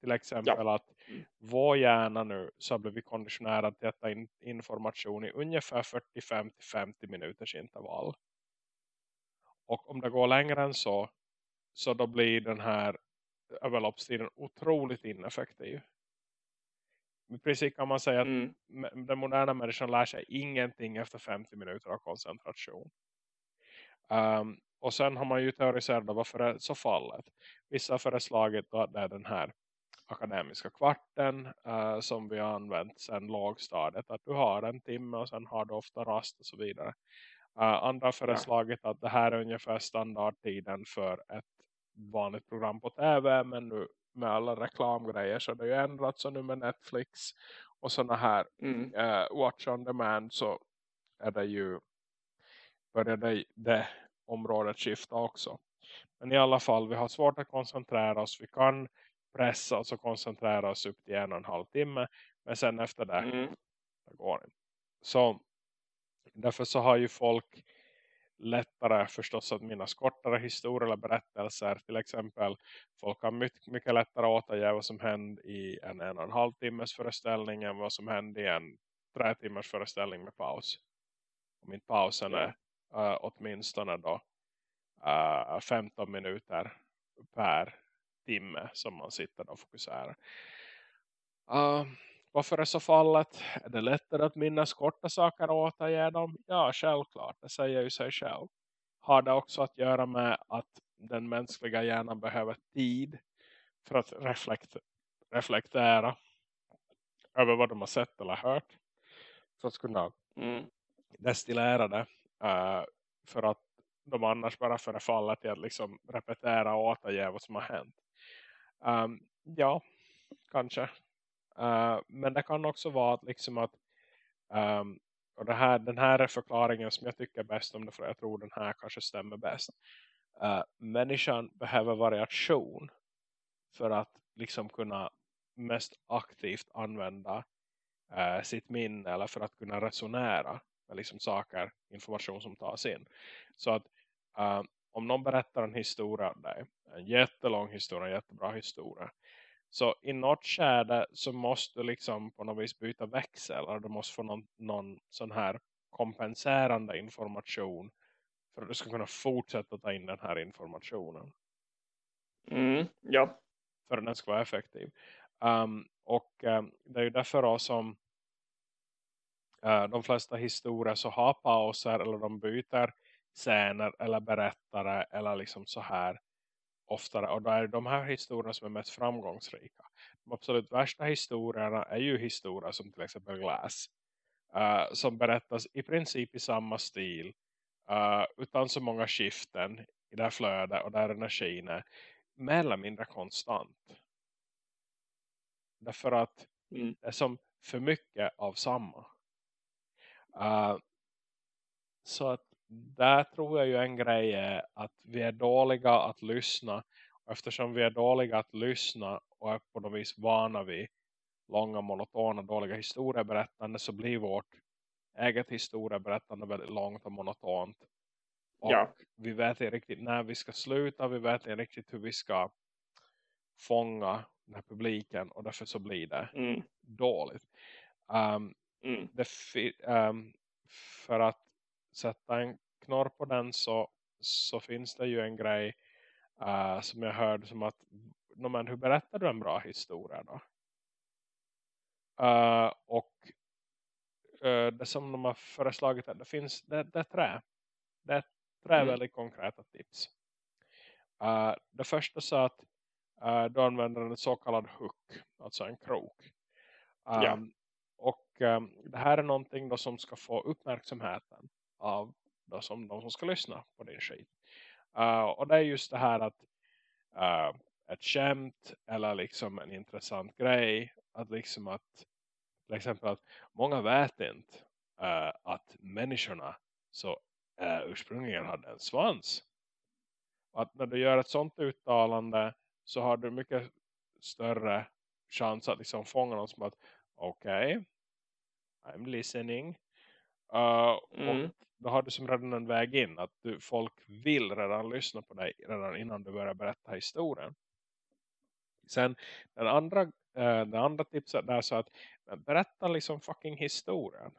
Till exempel ja. att vår hjärna nu så har blivit konditionerad till att ta in information i ungefär 45-50 minuters intervall. Och om det går längre än så så då blir den här överloppstiden otroligt ineffektiv. I princip kan man säga att mm. den moderna människan lär sig ingenting efter 50 minuter av koncentration. Um, och sen har man ju teoriserat varför det är så fallet. Vissa har föreslagit att det är den här akademiska kvarten uh, som vi har använt sedan lågstadiet. Att du har en timme och sen har du ofta rast och så vidare. Uh, andra har föreslagit ja. att det här är ungefär standardtiden för ett vanligt program på tv. Men nu med alla reklamgrejer så det har ju ändrats. Så nu med Netflix och sådana här mm. uh, Watch on Demand så är det ju börjar det, det området skifta också. Men i alla fall, vi har svårt att koncentrera oss. Vi kan pressa oss och koncentrera oss upp till en och en halv timme. Men sen efter det, mm. det går inte. Så därför så har ju folk lättare förstås att minnas kortare historier eller berättelser. Till exempel, folk har mycket, mycket lättare att återge vad som hände i en en och en halv timmes föreställning än vad som hände i en tre timmars föreställning med paus. Och min pausen är uh, åtminstone då uh, eh, 15 minuter per timme som man sitter och fokuserar. Uh, varför är så fallet? Är det lättare att minnas korta saker och återge dem? Ja, självklart. Det säger ju sig själv. Har det också att göra med att den mänskliga hjärnan behöver tid för att reflekt reflektera över vad de har sett eller hört. För att kunna mm. destillera det. Uh, för att de annars bara förfaller till att liksom repetera och återge vad som har hänt. Um, ja, kanske. Uh, men det kan också vara att, liksom att um, och det här, den här är förklaringen som jag tycker är bäst om det för jag tror den här kanske stämmer bäst. Uh, människan behöver variation för att liksom kunna mest aktivt använda uh, sitt minne eller för att kunna resonera med liksom saker, information som tas in. Så att uh, om någon berättar en historia om dig, en jättelång historia, en jättebra historia. Så i något skärde så måste du liksom på något vis byta växel. Eller du måste få någon, någon sån här kompenserande information. För att du ska kunna fortsätta ta in den här informationen. Mm, ja. För att den ska vara effektiv. Um, och um, det är ju därför då som uh, de flesta historier så har pauser eller de byter scener eller berättare eller liksom så här oftare. Och då är de här historierna som är mest framgångsrika. De absolut värsta historierna är ju historier som till exempel Glass. Uh, som berättas i princip i samma stil. Uh, utan så många skiften i det här flödet och där energin är mer eller mindre konstant. Därför att mm. det är som för mycket av samma. Uh, så att där tror jag ju en grej är att vi är dåliga att lyssna. Och eftersom vi är dåliga att lyssna och är på något vis vana vid långa, monotona, dåliga historieberättande så blir vårt eget historieberättande väldigt långt och monotont. Och ja. vi vet inte riktigt när vi ska sluta. Vi vet inte riktigt hur vi ska fånga den här publiken. Och därför så blir det mm. dåligt. Um, mm. det um, för att sätta en knorr på den så, så finns det ju en grej uh, som jag hörde som att no, men, hur berättar du en bra historia då? Uh, och uh, det som de har föreslagit det finns det, det är trä. Det är tre mm. väldigt konkreta tips. det första så att du använder en så kallad hook, alltså en krok. Um, ja. Och um, det här är någonting då som ska få uppmärksamheten av då som de som ska lyssna på din skit. Uh, och det är just det här att uh, ett skämt eller liksom en intressant grej att liksom att till exempel att många vet inte uh, att människorna så ursprungligen hade en svans. Och att när du gör ett sånt uttalande så har du mycket större chans att liksom fånga någon som att okej, okay, I'm listening. Uh, mm. Och då har du som redan en väg in. Att du, folk vill redan lyssna på dig redan innan du börjar berätta historien. Sen den andra, uh, den andra tipset där så att berätta liksom fucking historien.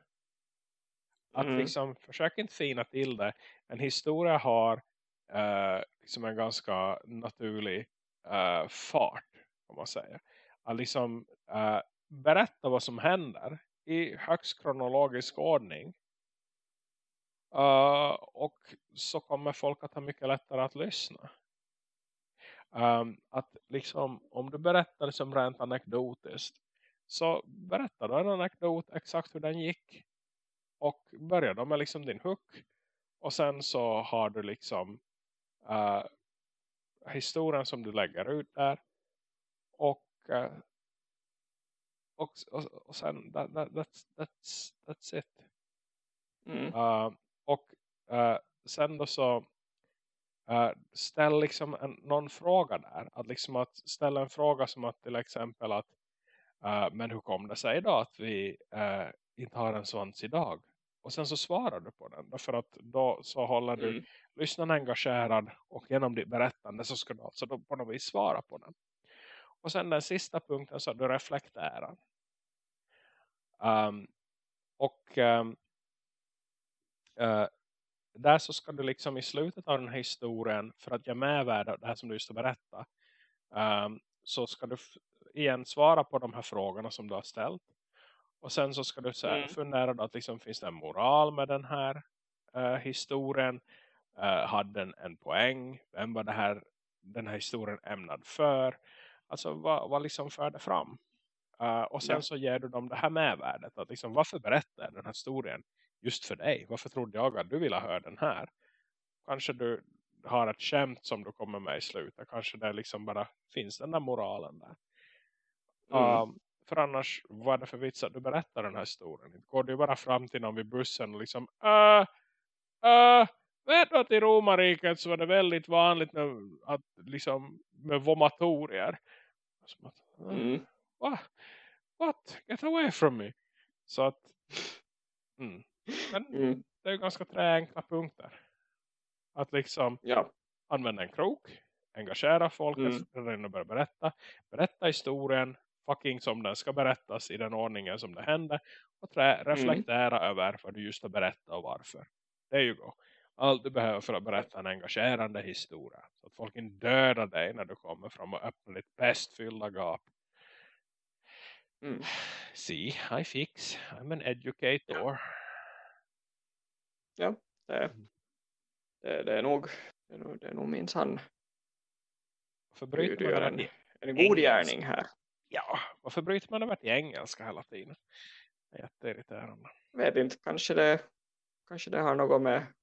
Att mm. liksom försök inte fina till det. En historia har uh, liksom en ganska naturlig uh, fart om man säger. Att liksom uh, berätta vad som händer i högst kronologisk ordning. Uh, och så kommer folk att ha mycket lättare att lyssna. Um, att liksom, om du berättar liksom rent anekdotiskt så berättar du en anekdot exakt hur den gick. Och börjar då med liksom din hook och sen så har du liksom uh, historien som du lägger ut där. Och uh, och, och, och sen that, that, that's, that's, that's it Mm. uh, och uh, sen då så uh, ställ liksom en, någon fråga där att liksom att ställa en fråga som att till exempel att men hur kom det sig då att vi inte har en svans idag och sen så svarar du på den för att då så håller du Mm. lyssnaren engagerad och genom ditt berättande så ska du alltså då på något vis svara på den. Och sen den sista punkten så du reflekterar. Um, och um, uh, där så ska du liksom i slutet av den här historien för att jag medvärda det här som du just har berättat um, så ska du igen svara på de här frågorna som du har ställt. Och sen så ska du så här Mm. fundera då att liksom finns det en moral med den här uh, historien? Uh, hade den en poäng? Vem var det här, den här historien ämnad för? Alltså vad, vad liksom förde fram? Uh, och sen Ja. så ger du dem det här medvärdet. Att liksom, varför berättar jag den här historien just för dig? Varför trodde jag att du ville höra den här? Kanske du har ett skämt som du kommer med i slutet. Kanske det liksom bara finns den där moralen där. Mm. Um, för annars, vad är det för vits att du berättar den här historien? Går du bara fram till någon vid bussen och liksom äh, äh, vet du att i romarriket så var det väldigt vanligt med, att, liksom, med vomatorier. Som att, "Ah, Mm. Va? What? Get away from me. Så att mm. Men Mm. det är ju ganska tre enkla punkter. Att liksom Ja. använda en krok. Engagera folket. Mm. Mm. börja berätta. Berätta historien. Fucking som den ska berättas i den ordningen som det hände. Och trä, reflektera över vad du just har berättat och varför. Det är ju go. Allt du behöver för att berätta en engagerande historia. Så att folk inte dödar dig när du kommer fram och öppnar ditt bästfyllda gap. Mm. See, I fix. I'm an educator. Ja, det, det, det är nog det är nog, det är nog minsann Varför du, du gör en, en god gärning här. ja, varför bryter man det i engelska hela tiden? Jätteirriterande. Vet inte, kanske det, kanske det har något med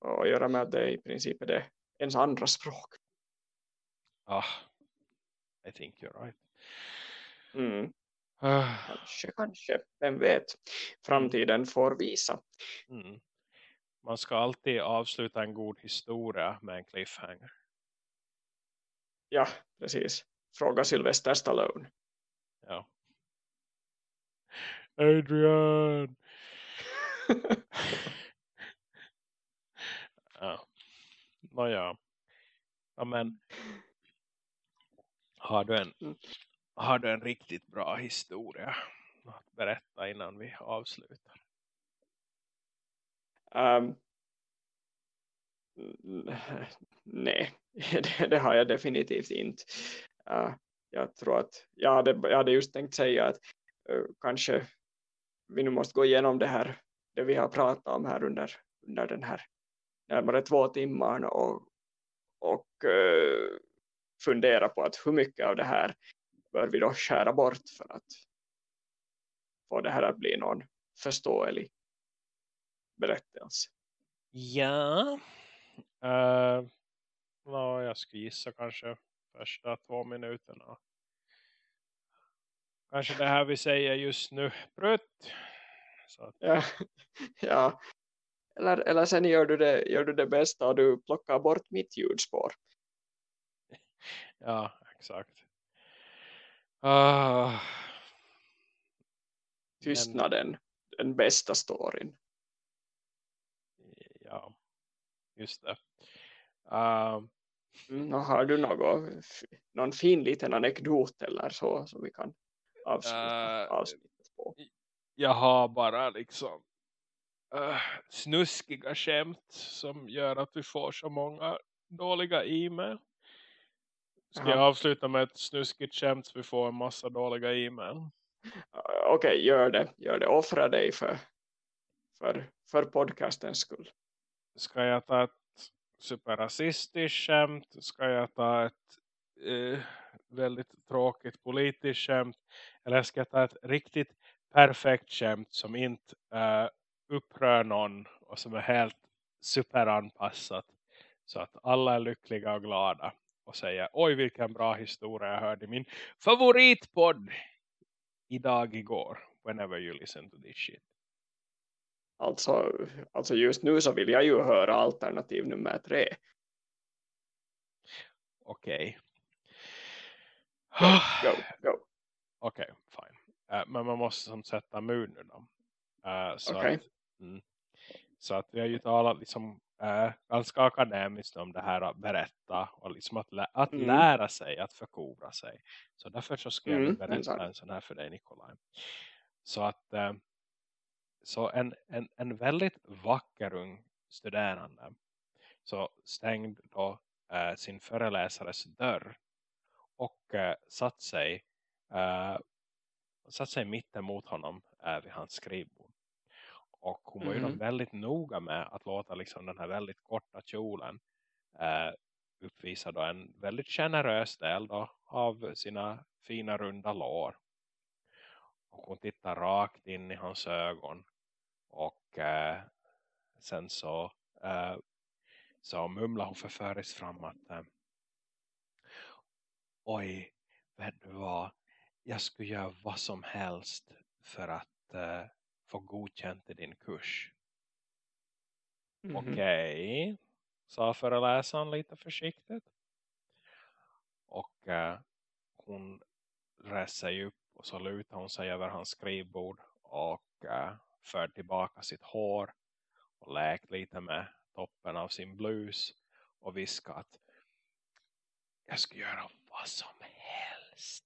att göra med att det i princip är det ens andra språk. Ah, I think you're right. Mm. Ah, Kanske, kanske. Vem vet? Framtiden får visa. mm. Man ska alltid avsluta en god historia med en cliffhanger. Ja, precis. Fråga Sylvester Stallone. Ja. Adrian! Ja. Nåja. Ja, men har du en Mm. har du en riktigt bra historia att berätta innan vi avslutar? N- nej, det, det har jag definitivt inte. Eh, jag tror att jag hade, jag hade just tänkt säga att eh, kanske vi nu måste gå igenom det här det vi har pratat om här under, under den här närmare två timmar och, och eh, fundera på att hur mycket av det här bör vi då skära bort för att få det här att bli någon förståelig berättelse. Ja. Uh, ja, jag skulle gissa kanske första två minuterna. Kanske det här vi säger just nu. Prutt. Så att, Ja, ja. Eller, eller sen gör du, det, gör du det bästa och du plockar bort mitt ljudspår. ja, exakt. Ah. Tystnaden, den bästa storyn. Ja, just det. Uh, Mm, har du något, f- någon fin liten anekdot eller så som vi kan avsluta Eh, avsnittet på? jag har bara liksom uh, snuskiga skämt som gör att vi får så många dåliga e-mail. Ska jag Jaha. avsluta med ett snuskigt skämt så vi får en massa dåliga e-mail? Uh, Okej, gör det. Gör det. Offra dig för, för, för podcastens skull. ska jag ta ett superrasistiskt skämt? Ska jag ta ett eh, väldigt tråkigt politiskt skämt? Eller ska jag ta ett riktigt perfekt skämt som inte eh, upprör någon och som är helt superanpassat så att alla är lyckliga och glada och säger oj vilken bra historia jag hörde i min favoritpodd idag igår whenever you listen to this shit. Alltså, alltså just nu så vill jag ju höra alternativ nummer tre. Okej. Go, go, go. Okej, fine. Uh, men man måste som sätta mun nu då. Uh, så, Okej. Mm, så att vi har ju talat liksom uh, ganska akademiskt om det här att berätta och liksom att, lä att Mm. lära sig, att förkovra sig. Så därför så ska jag Mm, berätta exakt. en sån här för dig Nikolaj. Så att eh, så en, en, en väldigt vacker ung studerande så stängde då eh, sin föreläsares dörr och eh, satt sig eh, satt sig mitt emot honom eh, vid hans skrivbord. Och hon var ju Mhm. väldigt noga med att låta liksom den här väldigt korta kjolen eh, uppvisa då en väldigt generös del då av sina fina runda lår. Och hon tittar rakt in i hans ögon. Och eh, sen så, eh, så mumlar hon förföriskt fram att eh, oj, vet du vad? Jag skulle göra vad som helst för att eh, få godkänt i din kurs. Mhm. Okej, sa föreläsaren lite försiktigt. Och eh, hon reser sig upp och så lutar hon sig över hans skrivbord och eh, för tillbaka sitt hår och läkt lite med toppen av sin blus och viskat att jag ska göra vad som helst.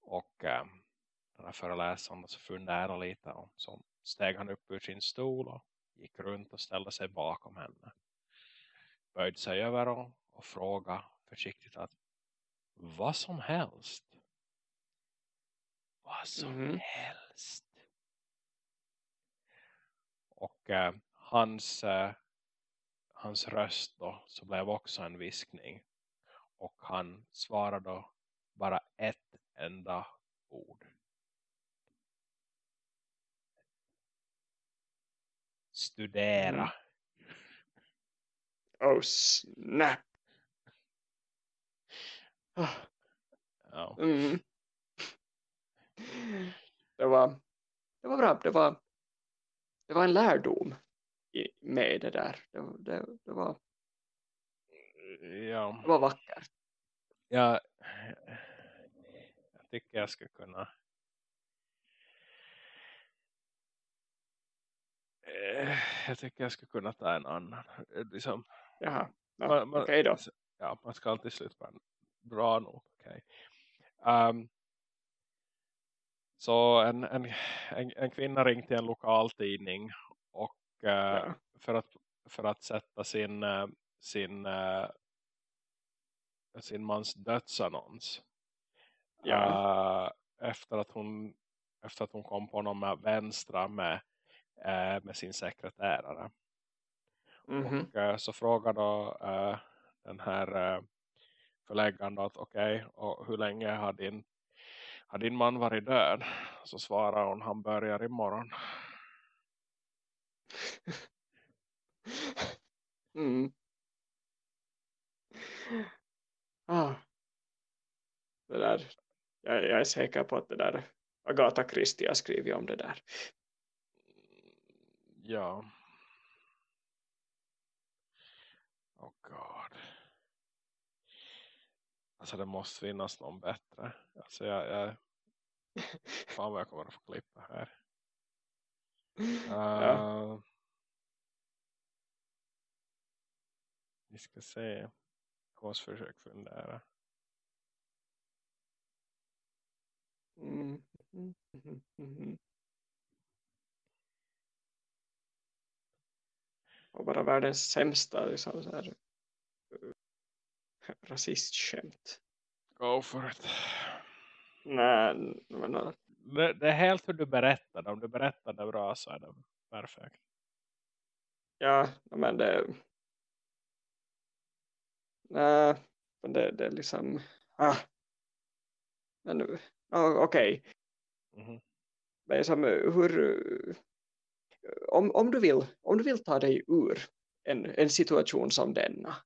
Och eh, den här föreläsaren så funderade lite och så steg han upp ur sin stol och gick runt och ställde sig bakom henne. Böjde sig över och, och frågade försiktigt att vad som helst. Vad som Mhm. helst. Och eh, hans, eh, hans röst då så blev också en viskning. Och han svarade då bara ett enda ord. Studera. Mhm. Oh snap. Ja. Mm. Det var det var bra. Det var det var en lärdom i, med det där. Det, det, det, var, Ja. det var vackert. jag, jag tycker jag ska kunna jag tycker jag ska kunna ta en annan Eh, liksom, Jaha. Ja, man, man, Okej då. ja, man ska alltid sluta på en bra nog okej. Ehm, så en, en, en, en kvinna ringde till en lokal tidning och eh, Ja. för, att, för att sätta sin eh, sin eh, sin mans dödsannons Ja. Eh, efter att hon efter att hon kom på någon med vänstra med, eh, med sin sekreterare. Mhm. Och eh, så frågade då eh, den här eh, förläggaren då att okej, och hur länge har din, har din man varit död? Så svarar hon, han börjar imorgon. Mm. Ah. Det där, jag, jag är säker på att det där Agatha Christie har skrivit om det där. Ja. Oh god. Alltså det måste finnas någon bättre. Alltså jag, jag fan vad jag kommer att få klippa här. Ja. Uh, vi ska se. Jag måste försöka fundera. Mm. Mm. Mhm. Och bara världens sämsta liksom, så här, eh, rasistskämt. Go for it. Nej, men, eh, Det, det är helt hur du berättar. Om du berättar det bra så är det perfekt. ja, men det nej, men det, det är liksom ah, men ah, okej okay. Mhm. men som, hur om, om, du vill, om du vill ta dig ur en, en situation som denna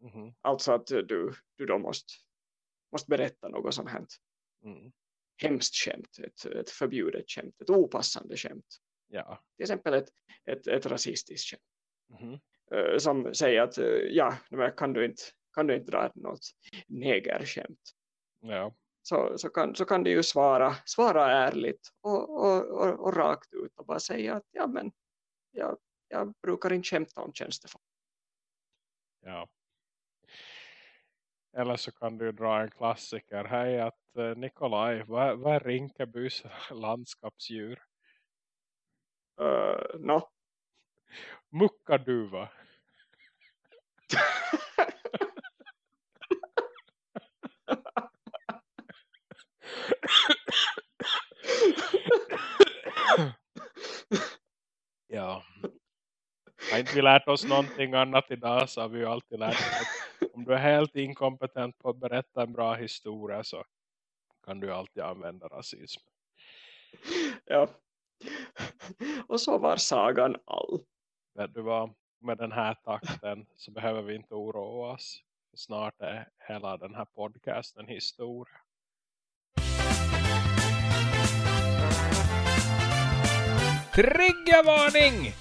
Mhm. alltså att du, du då måste, måste berätta något som hänt Mm. hemskt skämt, ett, ett förbjudet skämt, ett opassande skämt Ja. till exempel ett, ett, ett rasistiskt skämt eh, som säger att eh, ja, kan du inte, kan du inte dra något negerskämt Ja. Så, så, kan, så kan du ju svara, svara ärligt och, och, och, och rakt ut och bara säga att ja men jag, jag brukar inte skämta om tjänstefolk. Ja. Eller så kan du dra en klassiker. Hej att eh, Nikolaj, vad, vad är Rinkebys landskapsdjur? Uh, no. Muckaduva. Ja. Har inte vi lärt oss någonting annat idag så har vi ju alltid lärt oss att om du är helt inkompetent på att berätta en bra historia så kan du alltid använda rasism. ja. Och så var sagan all. Vet du vad, med den här takten så behöver vi inte oroa oss. Snart är hela den här podcasten historia. Triggervarning!